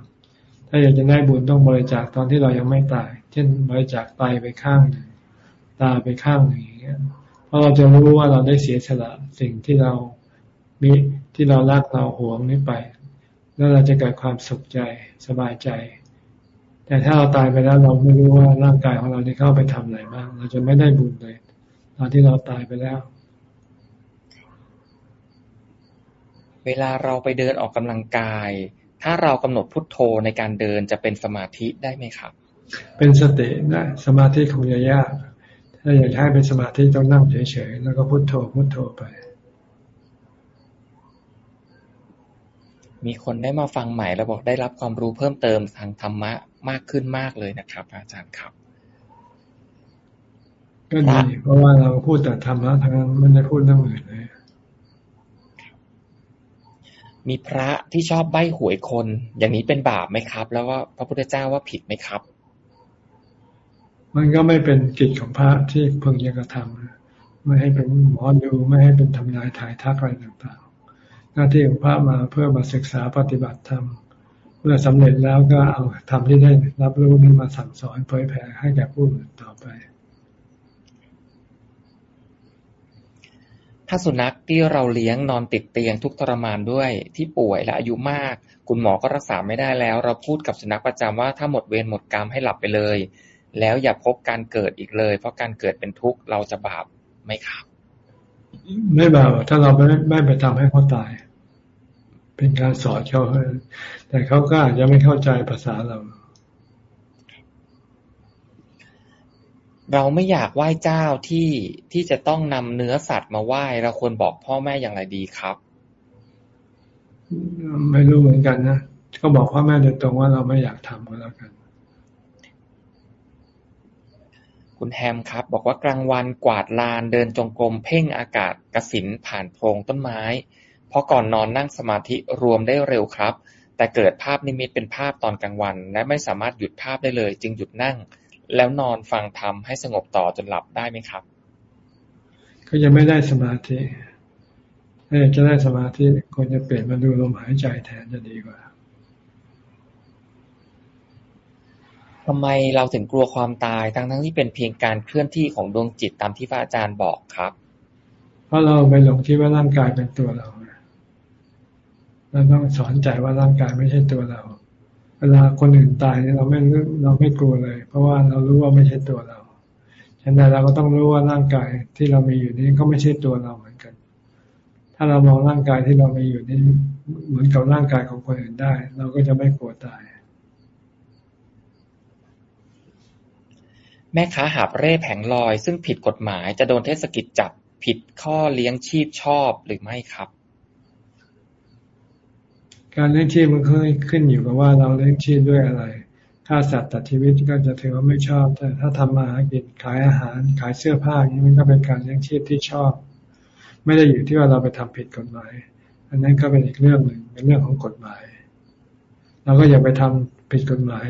ถ้าอยากจะได้บุญต้องบริจาคตอนที่เรายังไม่ตาย เช่น บริจาคไตไปข้างหนึ่งตาไปข้างหนึ่งอย่างเงี้ยเพราะเราจะรู้ว่าเราได้เสียสละสิ่งที่เรามีที่เรารักเราหวงนี้ไป แล้วเราจะเกิดความสุขใจสบายใจ แต่ถ้าเราตายไปแล้วเราไม่รู้ว่าร่างกายของเราได้เข้าไปทำอะไรบ้าง เราจะไม่ได้บุญเลยตอนที่เราตายไปแล้ว เวลาเราไปเดินออกกำลังกาย ถ้าเรากำหนดพุทโธในการเดินจะเป็นสมาธิได้ไหมครับ เป็นสติได้สมาธิคงจะยากถ้าอยากให้เป็นสมาธิต้องนั่งเฉยๆแล้วก็พุทโธพุทโธไป มีคนได้มาฟังใหม่แล้วบอกได้รับความรู้เพิ่มเติมทางธรรมะมากขึ้นมากเลยนะครับ อาจารย์ครับก็ดีเพราะว่าเราพูดแต่ธรรมะทางนั้นไม่ได้พูดเรื่องอื่นเลยมีพระที่ชอบใบ้หวยคน อย่างนี้เป็นบาปไหมครับ แล้วว่าพระพุทธเจ้าว่าผิดไหมครับ มันก็ไม่เป็นกิจของพระที่เพิ่งจะกระทำไม่ให้เป็นหมอดูไม่ให้เป็นทำนายถ่ายทักอะไรต่าง หน้าที่ของพระมาเพื่อมาศึกษาปฏิบัติธรรม เมื่อสำเร็จแล้วก็เอาธรรมที่ได้รับรู้นี้มาสั่งสอนเผยแผ่ให้แก่ผู้อื่นต่อไป ถ้าสุนัขที่เราเลี้ยงนอนติดเตียงทุกทรมานด้วยที่ป่วยและอายุมาก คุณหมอก็รักษาไม่ได้แล้ว เราพูดกับสุนัขประจำว่าถ้าหมดเวรหมดกรรมให้หลับไปเลย แล้วอย่าพบการเกิดอีกเลย เพราะการเกิดเป็นทุกข์เราจะบาปไหมครับ ไม่บาปถ้าเราไม่ไม่ไปทำให้เขาตาย เป็นการสอนเขาแต่เขาก็อาจจะไม่เข้าใจภาษาเรา เราไม่อยากไหว้เจ้าที่ที่จะต้องนำเนื้อสัตว์มาไหว้ เราควรบอกพ่อแม่อย่างไรดีครับ ไม่รู้เหมือนกันนะก็บอกพ่อแม่โดยตรงว่าเราไม่อยากทำก็แล้วกัน คุณแฮมครับ บอกว่ากลางวันกวาดลานเดินจงกรมเพ่งอากาศกสินผ่านโพรงต้นไม้พอก่อนนอนนั่งสมาธิรวมได้เร็วครับ แต่เกิดภาพนิมิตเป็นภาพตอนกลางวัน และไม่สามารถหยุดภาพได้เลย จึงหยุดนั่ง แล้วนอนฟังธรรมให้สงบต่อจนหลับได้ไหมครับ ก็ยังไม่ได้สมาธิถ้าอยากจะได้สมาธิควรจะเปลี่ยนมาดูลมหายใจแทนจะดีกว่า ทำไมเราถึงกลัวความตาย ทั้งทั้งที่เป็นเพียงการเคลื่อนที่ของดวงจิตตามที่พระอาจารย์บอกครับ เพราะเราไปหลงคิดว่าร่างกายเป็นตัวเราเราต้องสอนใจว่าร่างกายไม่ใช่ตัวเรา เวลาคนอื่นตายเนี่ยเราไม่เราไม่กลัวเลย เพราะว่าเรารู้ว่าไม่ใช่ตัวเราฉะนั้นเราก็ต้องรู้ว่าร่างกายที่เรามีอยู่นี้ก็ไม่ใช่ตัวเราเหมือนกัน ถ้าเรามองร่างกายที่เรามีอยู่นี้เหมือนกับร่างกายของคนอื่นได้ เราก็จะไม่กลัวตาย แม่ค้าหาบเร่แผงลอย ซึ่งผิดกฎหมาย จะโดนเทศกิจจับผิดข้อเลี้ยงชีพชอบหรือไม่ครับ การเลี้ยงชีพมันขึ้นอยู่กับว่าเราเลี้ยงชีพด้วยอะไรฆ่าสัตว์ตัดชีวิตก็จะถือว่าไม่ชอบ แต่ถ้าทำมาหากินขายอาหาร ขายเสื้อผ้าอย่างนี้มันก็เป็นการเลี้ยงชีพที่ชอบ ไม่ได้อยู่ที่ว่าเราไปทำผิดกฎหมาย อันนั้นก็เป็นอีกเรื่องหนึ่งเป็นเรื่องของกฎหมาย เราก็อย่าไปทำผิดกฎหมาย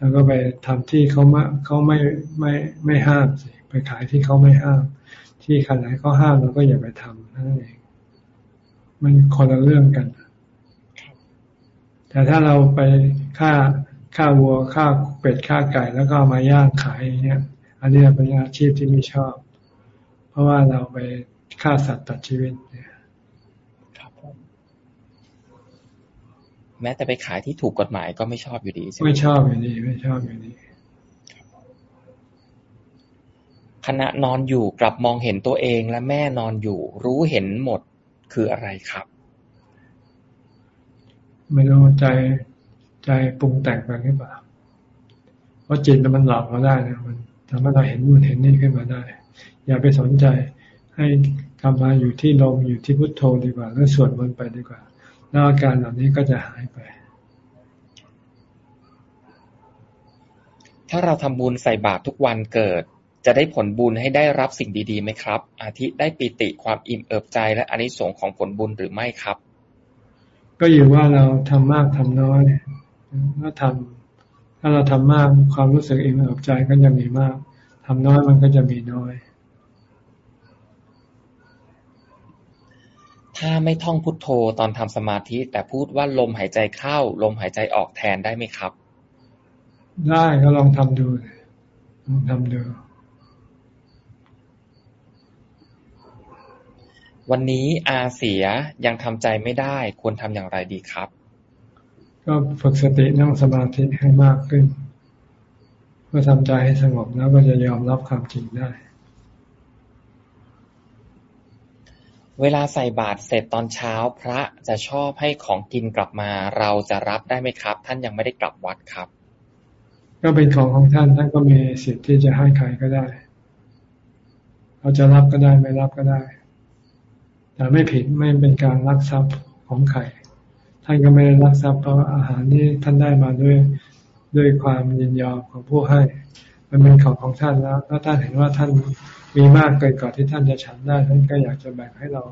แล้วก็ไปทำที่เขาไม่เขาไม่ไม่ไม่ห้ามสิไปขายที่เขาไม่ห้าม ที่ขนาดเขาห้ามเราก็อย่าไปทำนั่นเอง มันคนละเรื่องกัน แต่ถ้าเราไปฆ่าฆ่าวัวฆ่าเป็ดฆ่าไก่แล้วก็ามาย่างขายอย่างเงี้ย อันนี้เป็นอาชีพที่ไม่ชอบ เพราะว่าเราไปฆ่าสัตว์ตัดชีวิตเนี่ย แม้แต่ไปขายที่ถูกกฎหมายก็ไม่ชอบอยู่ดีใช่ไหมไม่ชอบอยู่ดีไม่ชอบอยู่ดีขณะนอนอยู่กลับมองเห็นตัวเองและแม่นอนอยู่ รู้เห็นหมดคืออะไรครับ ไม่รู้ใจใจปรุงแต่งไปหรือเปล่าเพราะจิตมันหลอกเราได้นะมันทำให้เราเห็นนู่นเห็นนี่ขึ้นมาได้ อย่าไปสนใจให้กลับมาอยู่ที่ลมอยู่ที่พุทโธดีกว่า แล้วสวดมนต์ไปดีกว่า แล้วอาการเหล่านี้ก็จะหายไป ถ้าเราทำบุญใส่บาตรทุกวันเกิด จะได้ผลบุญให้ได้รับสิ่งดีๆไหมครับ อาทิได้ปิติความอิ่มเอิบใจและอานิสงส์ของผลบุญหรือไม่ครับ ก็อยู่ว่าเราทำมากทำน้อยถ้าทำถ้าเราทำมากความรู้สึกอิ่มเอิบใจก็จะมีมากทำน้อยมันก็จะมีน้อย ถ้าไม่ท่องพุทโธตอนทำสมาธิ แต่พูดว่าลมหายใจเข้า ลมหายใจออกแทนได้ไหมครับ ได้ก็ลองทำดูลองทำดูวันนี้อาเสียยังทำใจไม่ได้ ควรทำอย่างไรดีครับ ก็ฝึกสตินั่งสมาธิให้มากขึ้นเพื่อทำใจให้สงบแล้วก็จะยอมรับความจริงได้ เวลาใส่บาตรเสร็จตอนเช้าพระจะชอบให้ของกินกลับมา เราจะรับได้ไหมครับ ท่านยังไม่ได้กลับวัดครับ ก็เป็นของของท่านท่านก็มีสิทธิ์ที่จะให้ใครก็ได้เราจะรับก็ได้ไม่รับก็ได้ แต่ไม่ผิดไม่เป็นการลักทรัพย์ของใครท่านก็ไม่ได้ลักทรัพย์เพราะอาหารนี้ท่านได้มาด้วยด้วยความยินยอมของผู้ให้ มันเป็นของของท่านแล้วถ้าท่านเห็นว่าท่านมีมากเกินกว่าที่ท่านจะฉันได้ ท่านก็อยากจะแบ่งให้เรา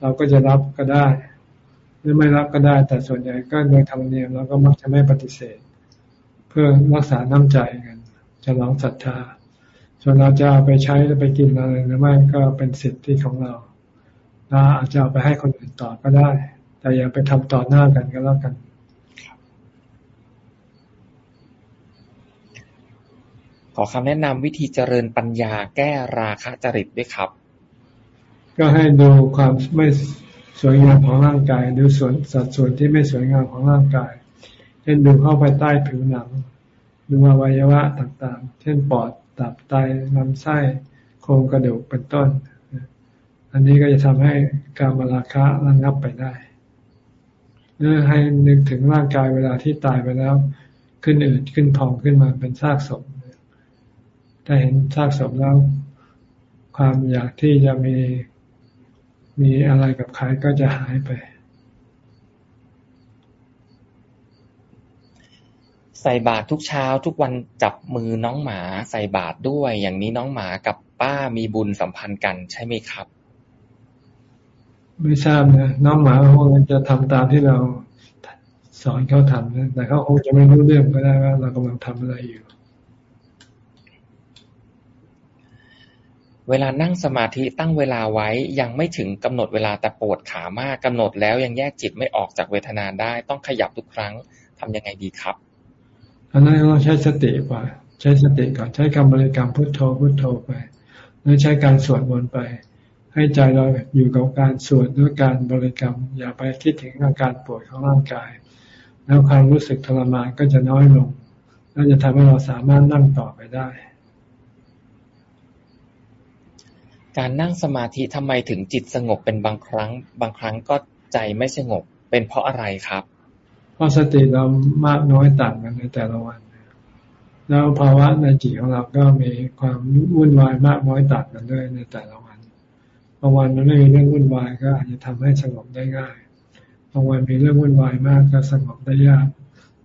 เราก็จะรับก็ได้ หรือไม่รับก็ได้ แต่ส่วนใหญ่ก็โดยธรรมเนียมเราก็มักจะไม่ปฏิเสธ เพื่อรักษาน้ำใจกันจะลองศรัทธา ส่วนเราจะเอาไปใช้หรือไปกินอะไรหรือไม่ก็เป็นสิทธิของเราเราอาจจะเอาไปให้คนอื่นต่อก็ได้ แต่อย่าไปทำต่อหน้ากันก็แล้วกัน ขอคำแนะนำวิธีเจริญปัญญาแก้ราคะจริตด้วยครับ ก็ให้ดูความไม่สวยงามของร่างกาย ดูส่วนสัดส่วนที่ไม่สวยงามของร่างกาย เช่นดูเข้าไปใต้ผิวหนัง ดูอวัยวะต่างๆ เช่นปอด ตับ ไตลำไส้ โครงกระดูก เป็นต้น อันนี้ก็จะทำให้การมาราคะระงับไปได้เนื่อให้นึกถึงร่างกายเวลาที่ตายไปแล้ว ขึ้นอืดขึ้นพองขึ้นมาเป็นซากศพ ถ้าเห็นซากศพแล้วความอยากที่จะมีมีอะไรกับใครก็จะหายไป ใส่บาตรทุกเช้าทุกวันจับมือน้องหมาใส่บาตรด้วย อย่างนี้น้องหมากับป้ามีบุญสัมพันธ์กันใช่ไหมครับ ไม่ทราบนะน้องหมาคงจะทำตามที่เราสอนเขาทำนะแต่เขาคงจะไม่รู้เรื่องก็ได้ว่าเรากำลังทำอะไรอยู่ เวลานั่งสมาธิตั้งเวลาไว้ ยังไม่ถึงกำหนดเวลาแต่ปวดขามากกำหนดแล้วยังแยกจิตไม่ออกจากเวทนาได้ ต้องขยับทุกครั้งทำยังไงดีครับอันนั้นเราใช้สติไปใช้สติก่อนใช้คำบริกรรมพุทโธพุทโธไปหรือใช้การสวดมนต์ไป ให้ใจเราอยู่กับการสวดด้วยการบริกรรม อย่าไปคิดถึงอาการปวดของร่างกาย แล้วความรู้สึกทรมานก็จะน้อยลง และจะทำให้เราสามารถนั่งต่อไปได้ การนั่งสมาธิทำไมถึงจิตสงบเป็นบางครั้ง บางครั้งก็ใจไม่สงบ เป็นเพราะอะไรครับ เพราะสติเรามากน้อยต่างกันในแต่ละวันแล้วภาวะในจิตของเราก็มีความวุ่นวายมากน้อยต่างกันด้วยในแต่ละวันบางวันมันไม่มีเรื่องวุ่นวายก็อาจจะทำให้สงบได้ง่ายบางวันมีเรื่องวุ่นวายมากก็สงบได้ยาก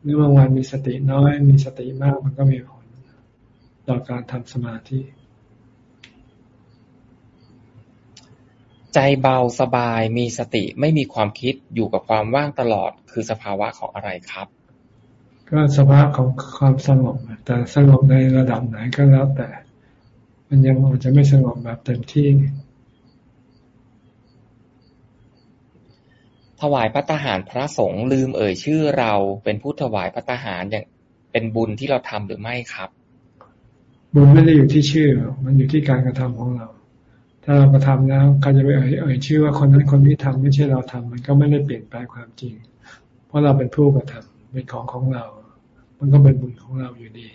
หรือบางวันมีสติน้อย มีสติมากมันก็มีผลต่อการทำสมาธิ ใจเบาสบาย มีสติ ไม่มีความคิด อยู่กับความว่างตลอด คือสภาวะของอะไรครับ ก็สภาพของความสงบ แต่สงบในระดับไหนก็แล้วแต่ มันยังอาจจะไม่สงบแบบเต็มที่ ถวายพระทหารพระสงฆ์ลืมเอ่ยชื่อเราเป็นผู้ถวายพระทหารอย่างเป็นบุญที่เราทำหรือไม่ครับ บุญไม่ได้อยู่ที่ชื่อ มันอยู่ที่การกระทำของเรา ถ้าเรากระทำแล้วใครจะไปเอ่ยเอ่ยชื่อว่าคนนั้นคนนี้ทำไม่ใช่เราทำมันก็ไม่ได้เปลี่ยนแปลงความจริง เพราะเราเป็นผู้กระทำเป็นของของเรา มันก็เป็นบุญของเราอยู่ดี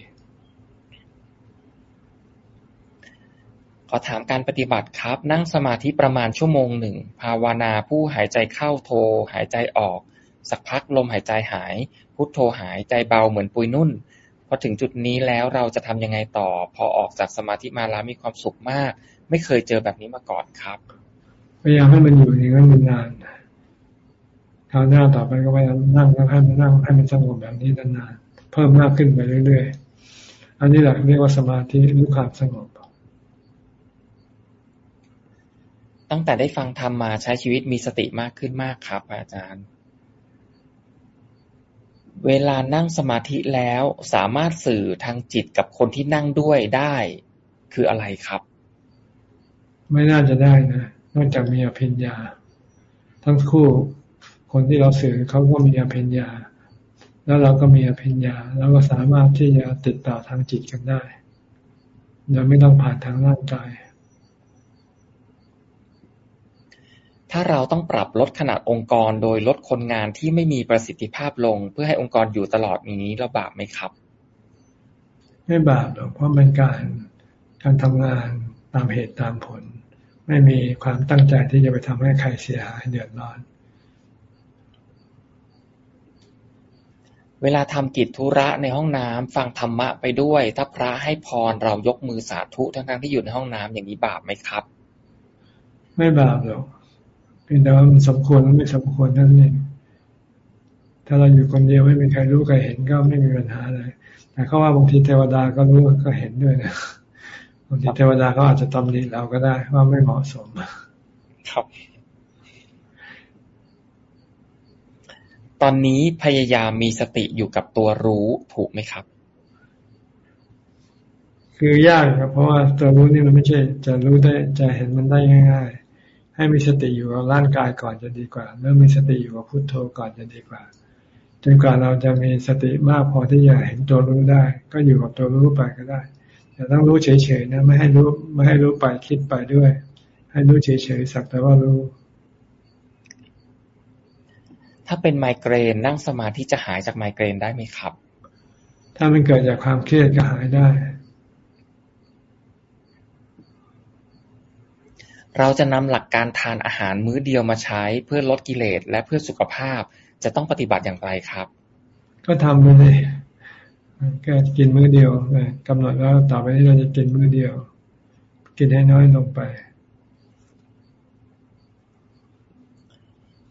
ขอถามการปฏิบัติครับ นั่งสมาธิประมาณชั่วโมงหนึ่งภาวนาผู้หายใจเข้าโทหายใจออก สักพักลมหายใจหาย พุทโธหายใจเบาเหมือนปุยนุ่นพอถึงจุดนี้แล้วเราจะทำยังไงต่อ พอออกจากสมาธิมาแล้วมีความสุขมาก ไม่เคยเจอแบบนี้มาก่อนครับพยายามให้มันอยู่อย่างนั้นนานคราวหน้าต่อไปก็พยายามนั่งแล้วให้มันนั่งให้มันสงบแบบนี้นานพิ่มมากขึ้นไปเรื่อยๆ อันนี้แหละเรียกว่าสมาธิหรือความสงบตั้งแต่ได้ฟังธรรมมาใช้ชีวิตมีสติมากขึ้นมากครับ อาจารย์ เวลานั่งสมาธิแล้วสามารถสื่อทางจิตกับคนที่นั่งด้วยได้ คืออะไรครับ ไม่น่าจะได้นะ นอกจากมีอภิญญา ทั้งคู่คนที่เราสื่อเขาก็มีอภิญญา แล้วเราก็มีอภิญญา แล้วก็สามารถที่จะติดต่อทางจิตกันได้โดยไม่ต้องผ่านทางร่างกาย ถ้าเราต้องปรับลดขนาดองค์กรโดยลดคนงานที่ไม่มีประสิทธิภาพลง เพื่อให้องค์กรอยู่ตลอดนี้เราบาปไหมครับ ไม่บาปหรอกเพราะเป็นการการทำงานตามเหตุตามผล ไม่มีความตั้งใจที่จะไปทำให้ใครเสียหายเดือดร้อน เวลาทำกิจธุระในห้องน้ำฟังธรรมะไปด้วย ถ้าพระให้พรเรายกมือสาธุทั้งๆที่อยู่ในห้องน้ำอย่างนี้บาปไหมครับ ไม่บาปหรอกเพียงแต่ว่ามันสมควรหรือไม่สมควรนั่นเองถ้าเราอยู่คนเดียวไม่มีใครรู้ใครเห็นก็ไม่มีปัญหาอะไรแต่เขาว่าบางทีเทวดาก็รู้ก็เห็นด้วยนะ บางทีเทวดาก็อาจจะตำหนิเราก็ได้ว่าไม่เหมาะสม ครับ ตอนนี้พยายามมีสติอยู่กับตัวรู้ถูกไหมครับ คือยากครับ เพราะว่าตัวรู้นี่มันไม่ใช่ จะรู้ได้จะเห็นมันได้ง่าย ๆ ให้มีสติอยู่กับร่างกายก่อนจะดีกว่าแล้วมีสติอยู่กับพุทโธก่อนจะดีกว่าจนกว่าเราจะมีสติมากพอที่จะเห็นตัวรู้ได้ ก็อยู่กับตัวรู้ไปก็ได้ แต่ต้องรู้เฉยๆนะ ไม่ให้รู้ไม่ให้รู้ไปคิดไปด้วย ให้รู้เฉยๆสักแต่ว่ารู้ ถ้าเป็นไมเกรนนั่งสมาธิจะหายจากไมเกรนได้ไหมครับ ถ้ามันเกิดจากความเครียดก็หายได้ เราจะนำหลักการทานอาหารมื้อเดียวมาใช้เพื่อลดกิเลสและเพื่อสุขภาพจะต้องปฏิบัติอย่างไรครับ ก็ทำไปเลย ก็กินมื้อเดียวกำหนดแล้วต่อไปนี้เราจะกินมื้อเดียว กินให้น้อยลงไป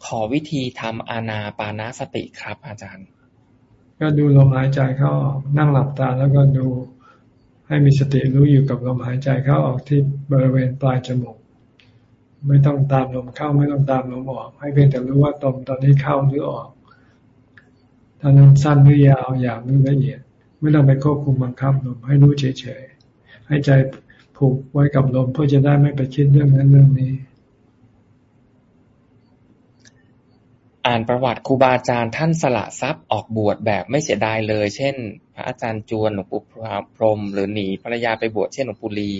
ขอวิธีทำอานาปานาสติครับ อาจารย์ ก็ดูลมหายใจเข้าออกนั่งหลับตาแล้วก็ดูให้มีสติรู้อยู่กับลมหายใจเข้าออกที่บริเวณปลายจมูก ไม่ต้องตามลมเข้าไม่ต้องตามลมออก ให้เพียงแต่รู้ว่าลมตอนนี้เข้าหรือออกตอนนั้นสั้นหรือยาวอย่างหรือละเอียด ไม่ต้องไปควบคุมบังคับลมให้รู้เฉยๆ ให้ใจผูกไว้กับลมเพื่อจะได้ไม่ไปคิดเรื่องนั้นเรื่องนี้ อ่านประวัติครูบาอาจารย์ท่านสละทรัพย์ออกบวชแบบไม่เสียดายเลย เช่น พระอาจารย์จวนหลวงปู่พรหมหรือหนีภรรยาไปบวชเช่นหลวงปู่ลี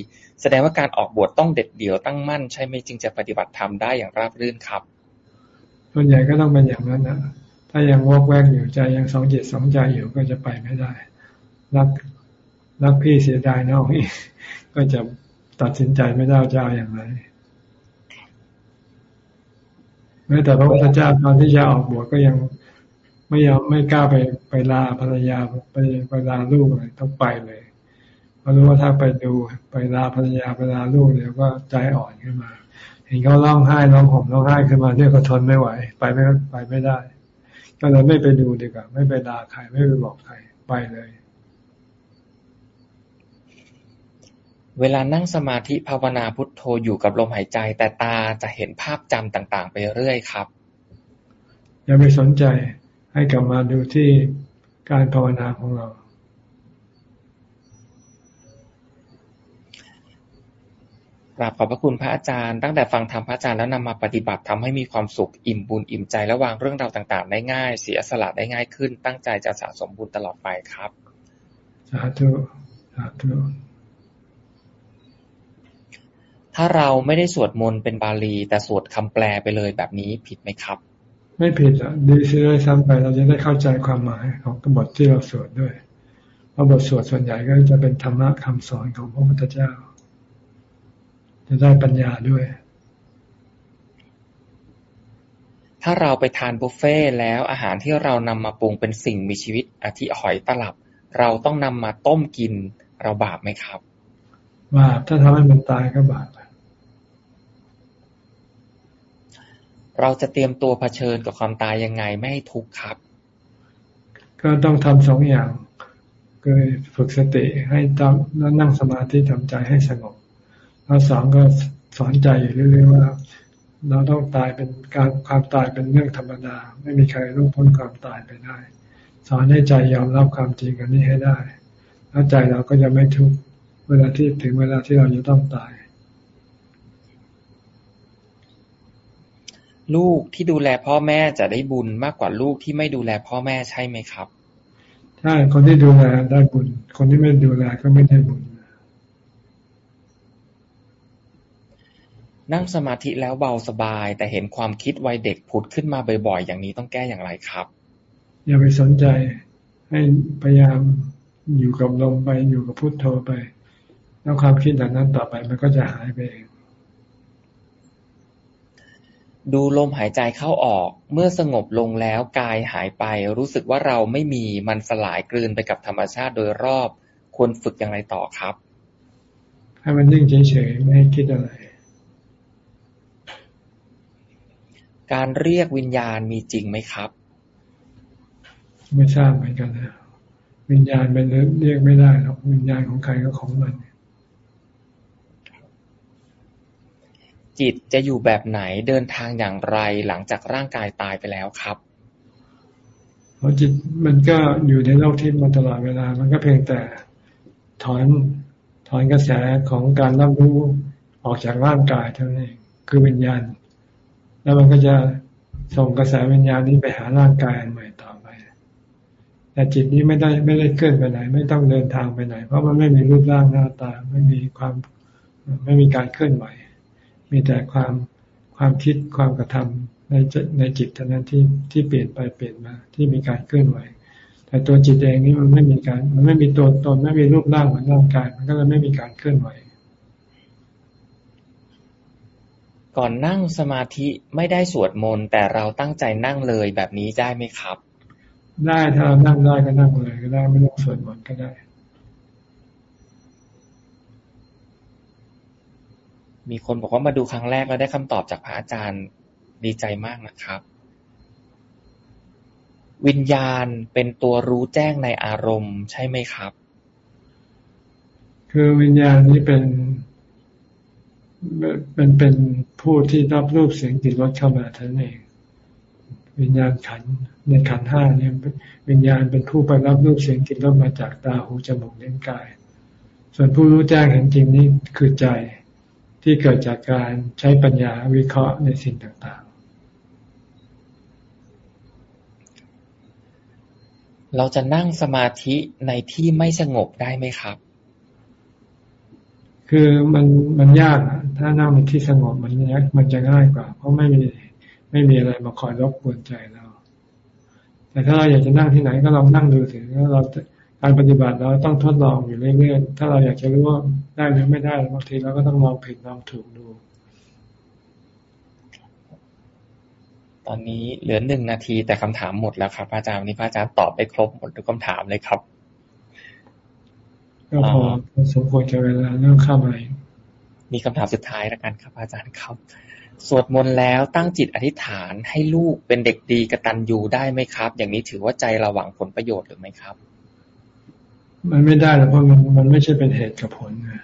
แสดงว่าการออกบวชต้องเด็ดเดี่ยวตั้งมั่น ใช่ไหมจึงจะปฏิบัติธรรมได้อย่างราบรื่นครับส่วนใหญ่ก็ต้องเป็นอย่างนั้นนะถ้ายังวอกแวกอยู่ใจยังสองจิตสองใจอยู่ก็จะไปไม่ได้ รักรักพี่เสียดายน้องอีกก็จะตัดสินใจไม่ได้จะเอาอย่างไรแม้แต่พระพุทธเจ้าตอนที่จะออกบวชก็ยังไม่ยอมไม่กล้าไปไปลาภรรยาไปไปลาลูกเลยต้องไปเลยเพราะรู้ว่าถ้าไปดูไปลาภรรยาไปลาลูกเดี๋ยวก็ใจอ่อนขึ้นมา เห็นเขาร้องไห้ร้องห่มร้องไห้ขึ้นมาเนี่ยก็ทนไม่ไหว ไปไม่ไปไม่ได้ ก็เลยไม่ไปดูดีกว่าไม่ไปลาใครไม่ไปบอกใครไปเลย เวลานั่งสมาธิภาวนาพุทโธอยู่กับลมหายใจ แต่ตาจะเห็นภาพจำต่างๆ ไปเรื่อยครับ อย่าไปสนใจให้กลับมาดูที่การภาวนาของเรา กราบขอบพระคุณพระอาจารย์ ตั้งแต่ฟังธรรมพระอาจารย์แล้วนำมาปฏิบัติทำให้มีความสุขอิ่มบุญอิ่มใจและวางเรื่องราวต่างๆ ได้ง่าย เสียสละได้ง่ายขึ้น ตั้งใจจะสะสมบุญตลอดไปครับ สาธุ สาธุ ถ้าเราไม่ได้สวดมนต์เป็นบาลี แต่สวดคำแปลไปเลยแบบนี้ผิดไหมครับ ไม่ผิดอะดีสิได้ซ้ำไปเราจะได้เข้าใจความหมายของบทที่เราสวดด้วยเพราะบทสวดส่วนใหญ่ก็จะเป็นธรรมะคำสอนของพระพุทธเจ้า จะได้ปัญญาด้วย ถ้าเราไปทานบุฟเฟ่แล้วอาหารที่เรานำมาปรุงเป็นสิ่งมีชีวิตอาทิหอยตลับ เราต้องนำมาต้มกินเราบาปไหมครับบาปถ้าทำให้มันตายก็บาป เราจะเตรียมตัวเผชิญกับความตายยังไงไม่ให้ทุกข์ครับ ก็ต้องทำสองอย่างคือฝึกสติให้ทำแล้วนั่งสมาธิทำใจให้สงบ แล้วสองก็สอนใจอยู่เรื่อยๆว่า เราต้องตายเป็นการความตายเป็นเรื่องธรรมดา ไม่มีใครรู้พ้นความตายไปได้ สอนให้ใจยอมรับความจริงกันนี้ให้ได้ แล้วใจเราก็จะไม่ทุกข์เวลาที่ถึงเวลาที่เราจะต้องตาย ลูกที่ดูแลพ่อแม่จะได้บุญมากกว่าลูกที่ไม่ดูแลพ่อแม่ใช่ไหมครับใช่คนที่ดูแลได้บุญ คนที่ไม่ดูแลก็ไม่ได้บุญนั่งสมาธิแล้วเบาสบาย แต่เห็นความคิดวัยเด็กผุดขึ้นมาบ่อยๆ อย่างนี้ต้องแก้อย่างไรครับ อย่าไปสนใจให้พยายามอยู่กับลมไปอยู่กับพุทโธไป แล้วความคิดแบบนั้นต่อไปมันก็จะหายไปเอง ดูลมหายใจเข้าออก เมื่อสงบลงแล้วกายหายไป รู้สึกว่าเราไม่มี มันสลายกลืนไปกับธรรมชาติโดยรอบ ควรฝึกอย่างไรต่อครับ ให้มันนิ่งเฉยๆ ไม่ให้คิดอะไร การเรียกวิญญาณมีจริงไหมครับ ไม่ทราบเหมือนกันนะ วิญญาณเป็นเรียกไม่ได้หรอก วิญญาณของใครก็ของมัน จิตจะอยู่แบบไหนเดินทางอย่างไรหลังจากร่างกายตายไปแล้วครับเพราะจิตมันก็อยู่ในโลกที่มาตลอดเวลา มันก็เพียงแต่ถอนถอนกระแสของการรับรู้ออกจากร่างกายเท่านั้นเองคือวิญญาณ แล้วมันก็จะส่งกระแสวิญญาณนี้ไปหาร่างกายใหม่ต่อไปแต่จิตนี้ไม่ได้ไม่ได้เคลื่อนไปไหน ไม่ต้องเดินทางไปไหน เพราะมันไม่มีรูปร่างหน้าตา ไม่มีความไม่มีการเคลื่อนไหว มีแต่ความความคิดความกระทำในในจิตเท่านั้นที่ที่เปลี่ยนไปเปลี่ยนมาที่มีการเคลื่อนไหว แต่ตัวจิตเองนี่มันไม่มีการ มันไม่มีตัวตนไม่มีรูปร่างเหมือนร่างกาย มันก็เลยไม่มีการเคลื่อนไหว ก่อนนั่งสมาธิไม่ได้สวดมนต์แต่เราตั้งใจนั่งเลยแบบนี้ได้ไหมครับ ได้ถ้าเรานั่งได้ก็นั่งเลยก็ได้ไม่ต้องสวดมนต์ก็ได้ มีคนบอกว่ามาดูครั้งแรกแล้วได้คำตอบจากพระอาจารย์ดีใจมากนะครับ วิญญาณเป็นตัวรู้แจ้งในอารมณ์ใช่ไหมครับ คือวิญญาณนี้เป็นเป็นเป็นผู้ที่รับรูปเสียงกลิ่นรสเข้ามาท่านเอง วิญญาณขันในขันห้าเนี่ยวิญญาณเป็นผู้ไปรับรูปเสียงกลิ่นรสมาจากตาหูจมูกเล่นกาย ส่วนผู้รู้แจ้งเห็นจริงนี่คือใจ ที่เกิดจากการใช้ปัญญาวิเคราะห์ในสิ่งต่างๆ เราจะนั่งสมาธิในที่ไม่สงบได้ไหมครับ คือมันมันยากถ้านั่งในที่สงบมันมันจะง่ายกว่า เพราะไม่มีไม่มีอะไรมาคอยรบกวนใจเรา แต่ถ้าเราอยากจะนั่งที่ไหนก็ลองนั่งดูสิแล้วเรา การปฏิบัติเราต้องทดลองอยู่เรื่อยๆ ถ้าเราอยากจะรู้ว่าได้หรือไม่ได้บางทีเราก็ต้องลองผิดลองถูกดู ตอนนี้เหลือหนึ่งนาทีแต่คำถามหมดแล้วครับอาจารย์วันนี้พระอาจารย์ตอบไปครบหมดทุกคำถามเลยครับก็พอสมควรจะเวลาเรื่องข้ามอะไรมีคำถามสุดท้ายแล้วกันครับ อาจารย์ครับ สวดมนต์แล้วตั้งจิตอธิษฐานให้ลูกเป็นเด็กดีกระตันยูได้ไหมครับ อย่างนี้ถือว่าใจระหวังผลประโยชน์หรือไม่ครับ มันไม่ได้หรอกเพราะมันมันไม่ใช่เป็นเหตุกับผลนะ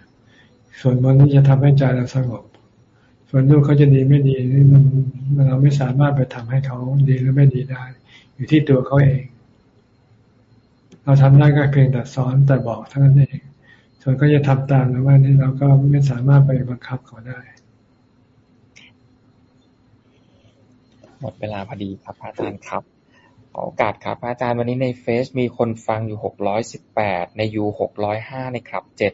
ส่วนมันที่จะทำให้ใจเราสงบ ส่วนลูกเขาจะดีไม่ดีนี่มันเราไม่สามารถไปทำให้เขาดีหรือไม่ดีได้ อยู่ที่ตัวเขาเอง เราทำได้ก็เพียงแต่สอนแต่บอกเท่านั้นเองส่วนก็จะทำตามหรือว่านี่เราก็ไม่สามารถไปบังคับเขาได้ หมดเวลาพอดีครับอาจารย์ครับ ขอโอกาสครับอาจารย์วันนี้ในเฟซมีคนฟังอยู่หกร้อยสิบแปดในยูหกร้อยห้าในคลับเจ็ด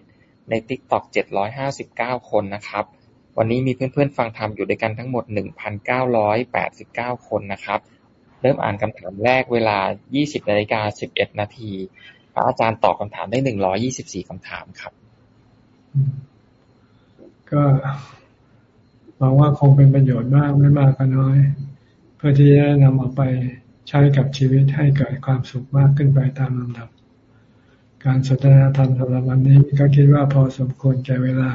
ในติ๊กต็อกเจ็ดร้อยห้าสิบเก้าคนนะครับ วันนี้มีเพื่อนๆฟังทำอยู่ด้วยกันทั้งหมดหนึ่งพันเก้าร้อยแปดสิบเก้าคนนะครับ เริ่มอ่านคำถามแรกเวลายี่สิบนาฬิกาสิบเอ็ดนาทีพระอาจารย์ตอบคำถามได้หนึ่งร้อยี่สิบสี่คำถามครับ ก็หวังว่าคงเป็นประโยชน์มากไม่มากก็น้อย เพื่อที่จะนำเอาไป ใช้กับชีวิตให้เกิดความสุขมากขึ้นไปตามลำดับ การสนทนาธรรมสำหรับวันนี้ก็คิดว่าพอสมควรแก่เวลา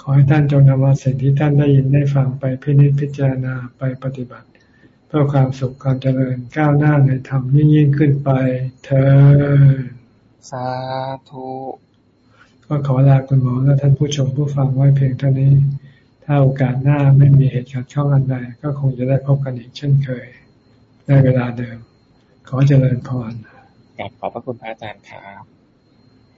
ขอให้ท่านจงนำเอาสิ่งที่ท่านได้ยินได้ฟังไปพินิจพิจารณาไปปฏิบัติ เพื่อความสุขความเจริญก้าวหน้าในธรรมยิ่งยิ่งขึ้นไปเธอสาธุก็ขอลาคุณหมอและท่านผู้ชมผู้ฟังไว้เพียงเท่านี้ ถ้าโอกาสหน้าไม่มีเหตุการณ์ช่องอันใดก็คงจะได้พบกันอีกเช่นเคย ในเวลาเดิม ขอเจริญพรขอบพระคุณพระอาจารย์ครับ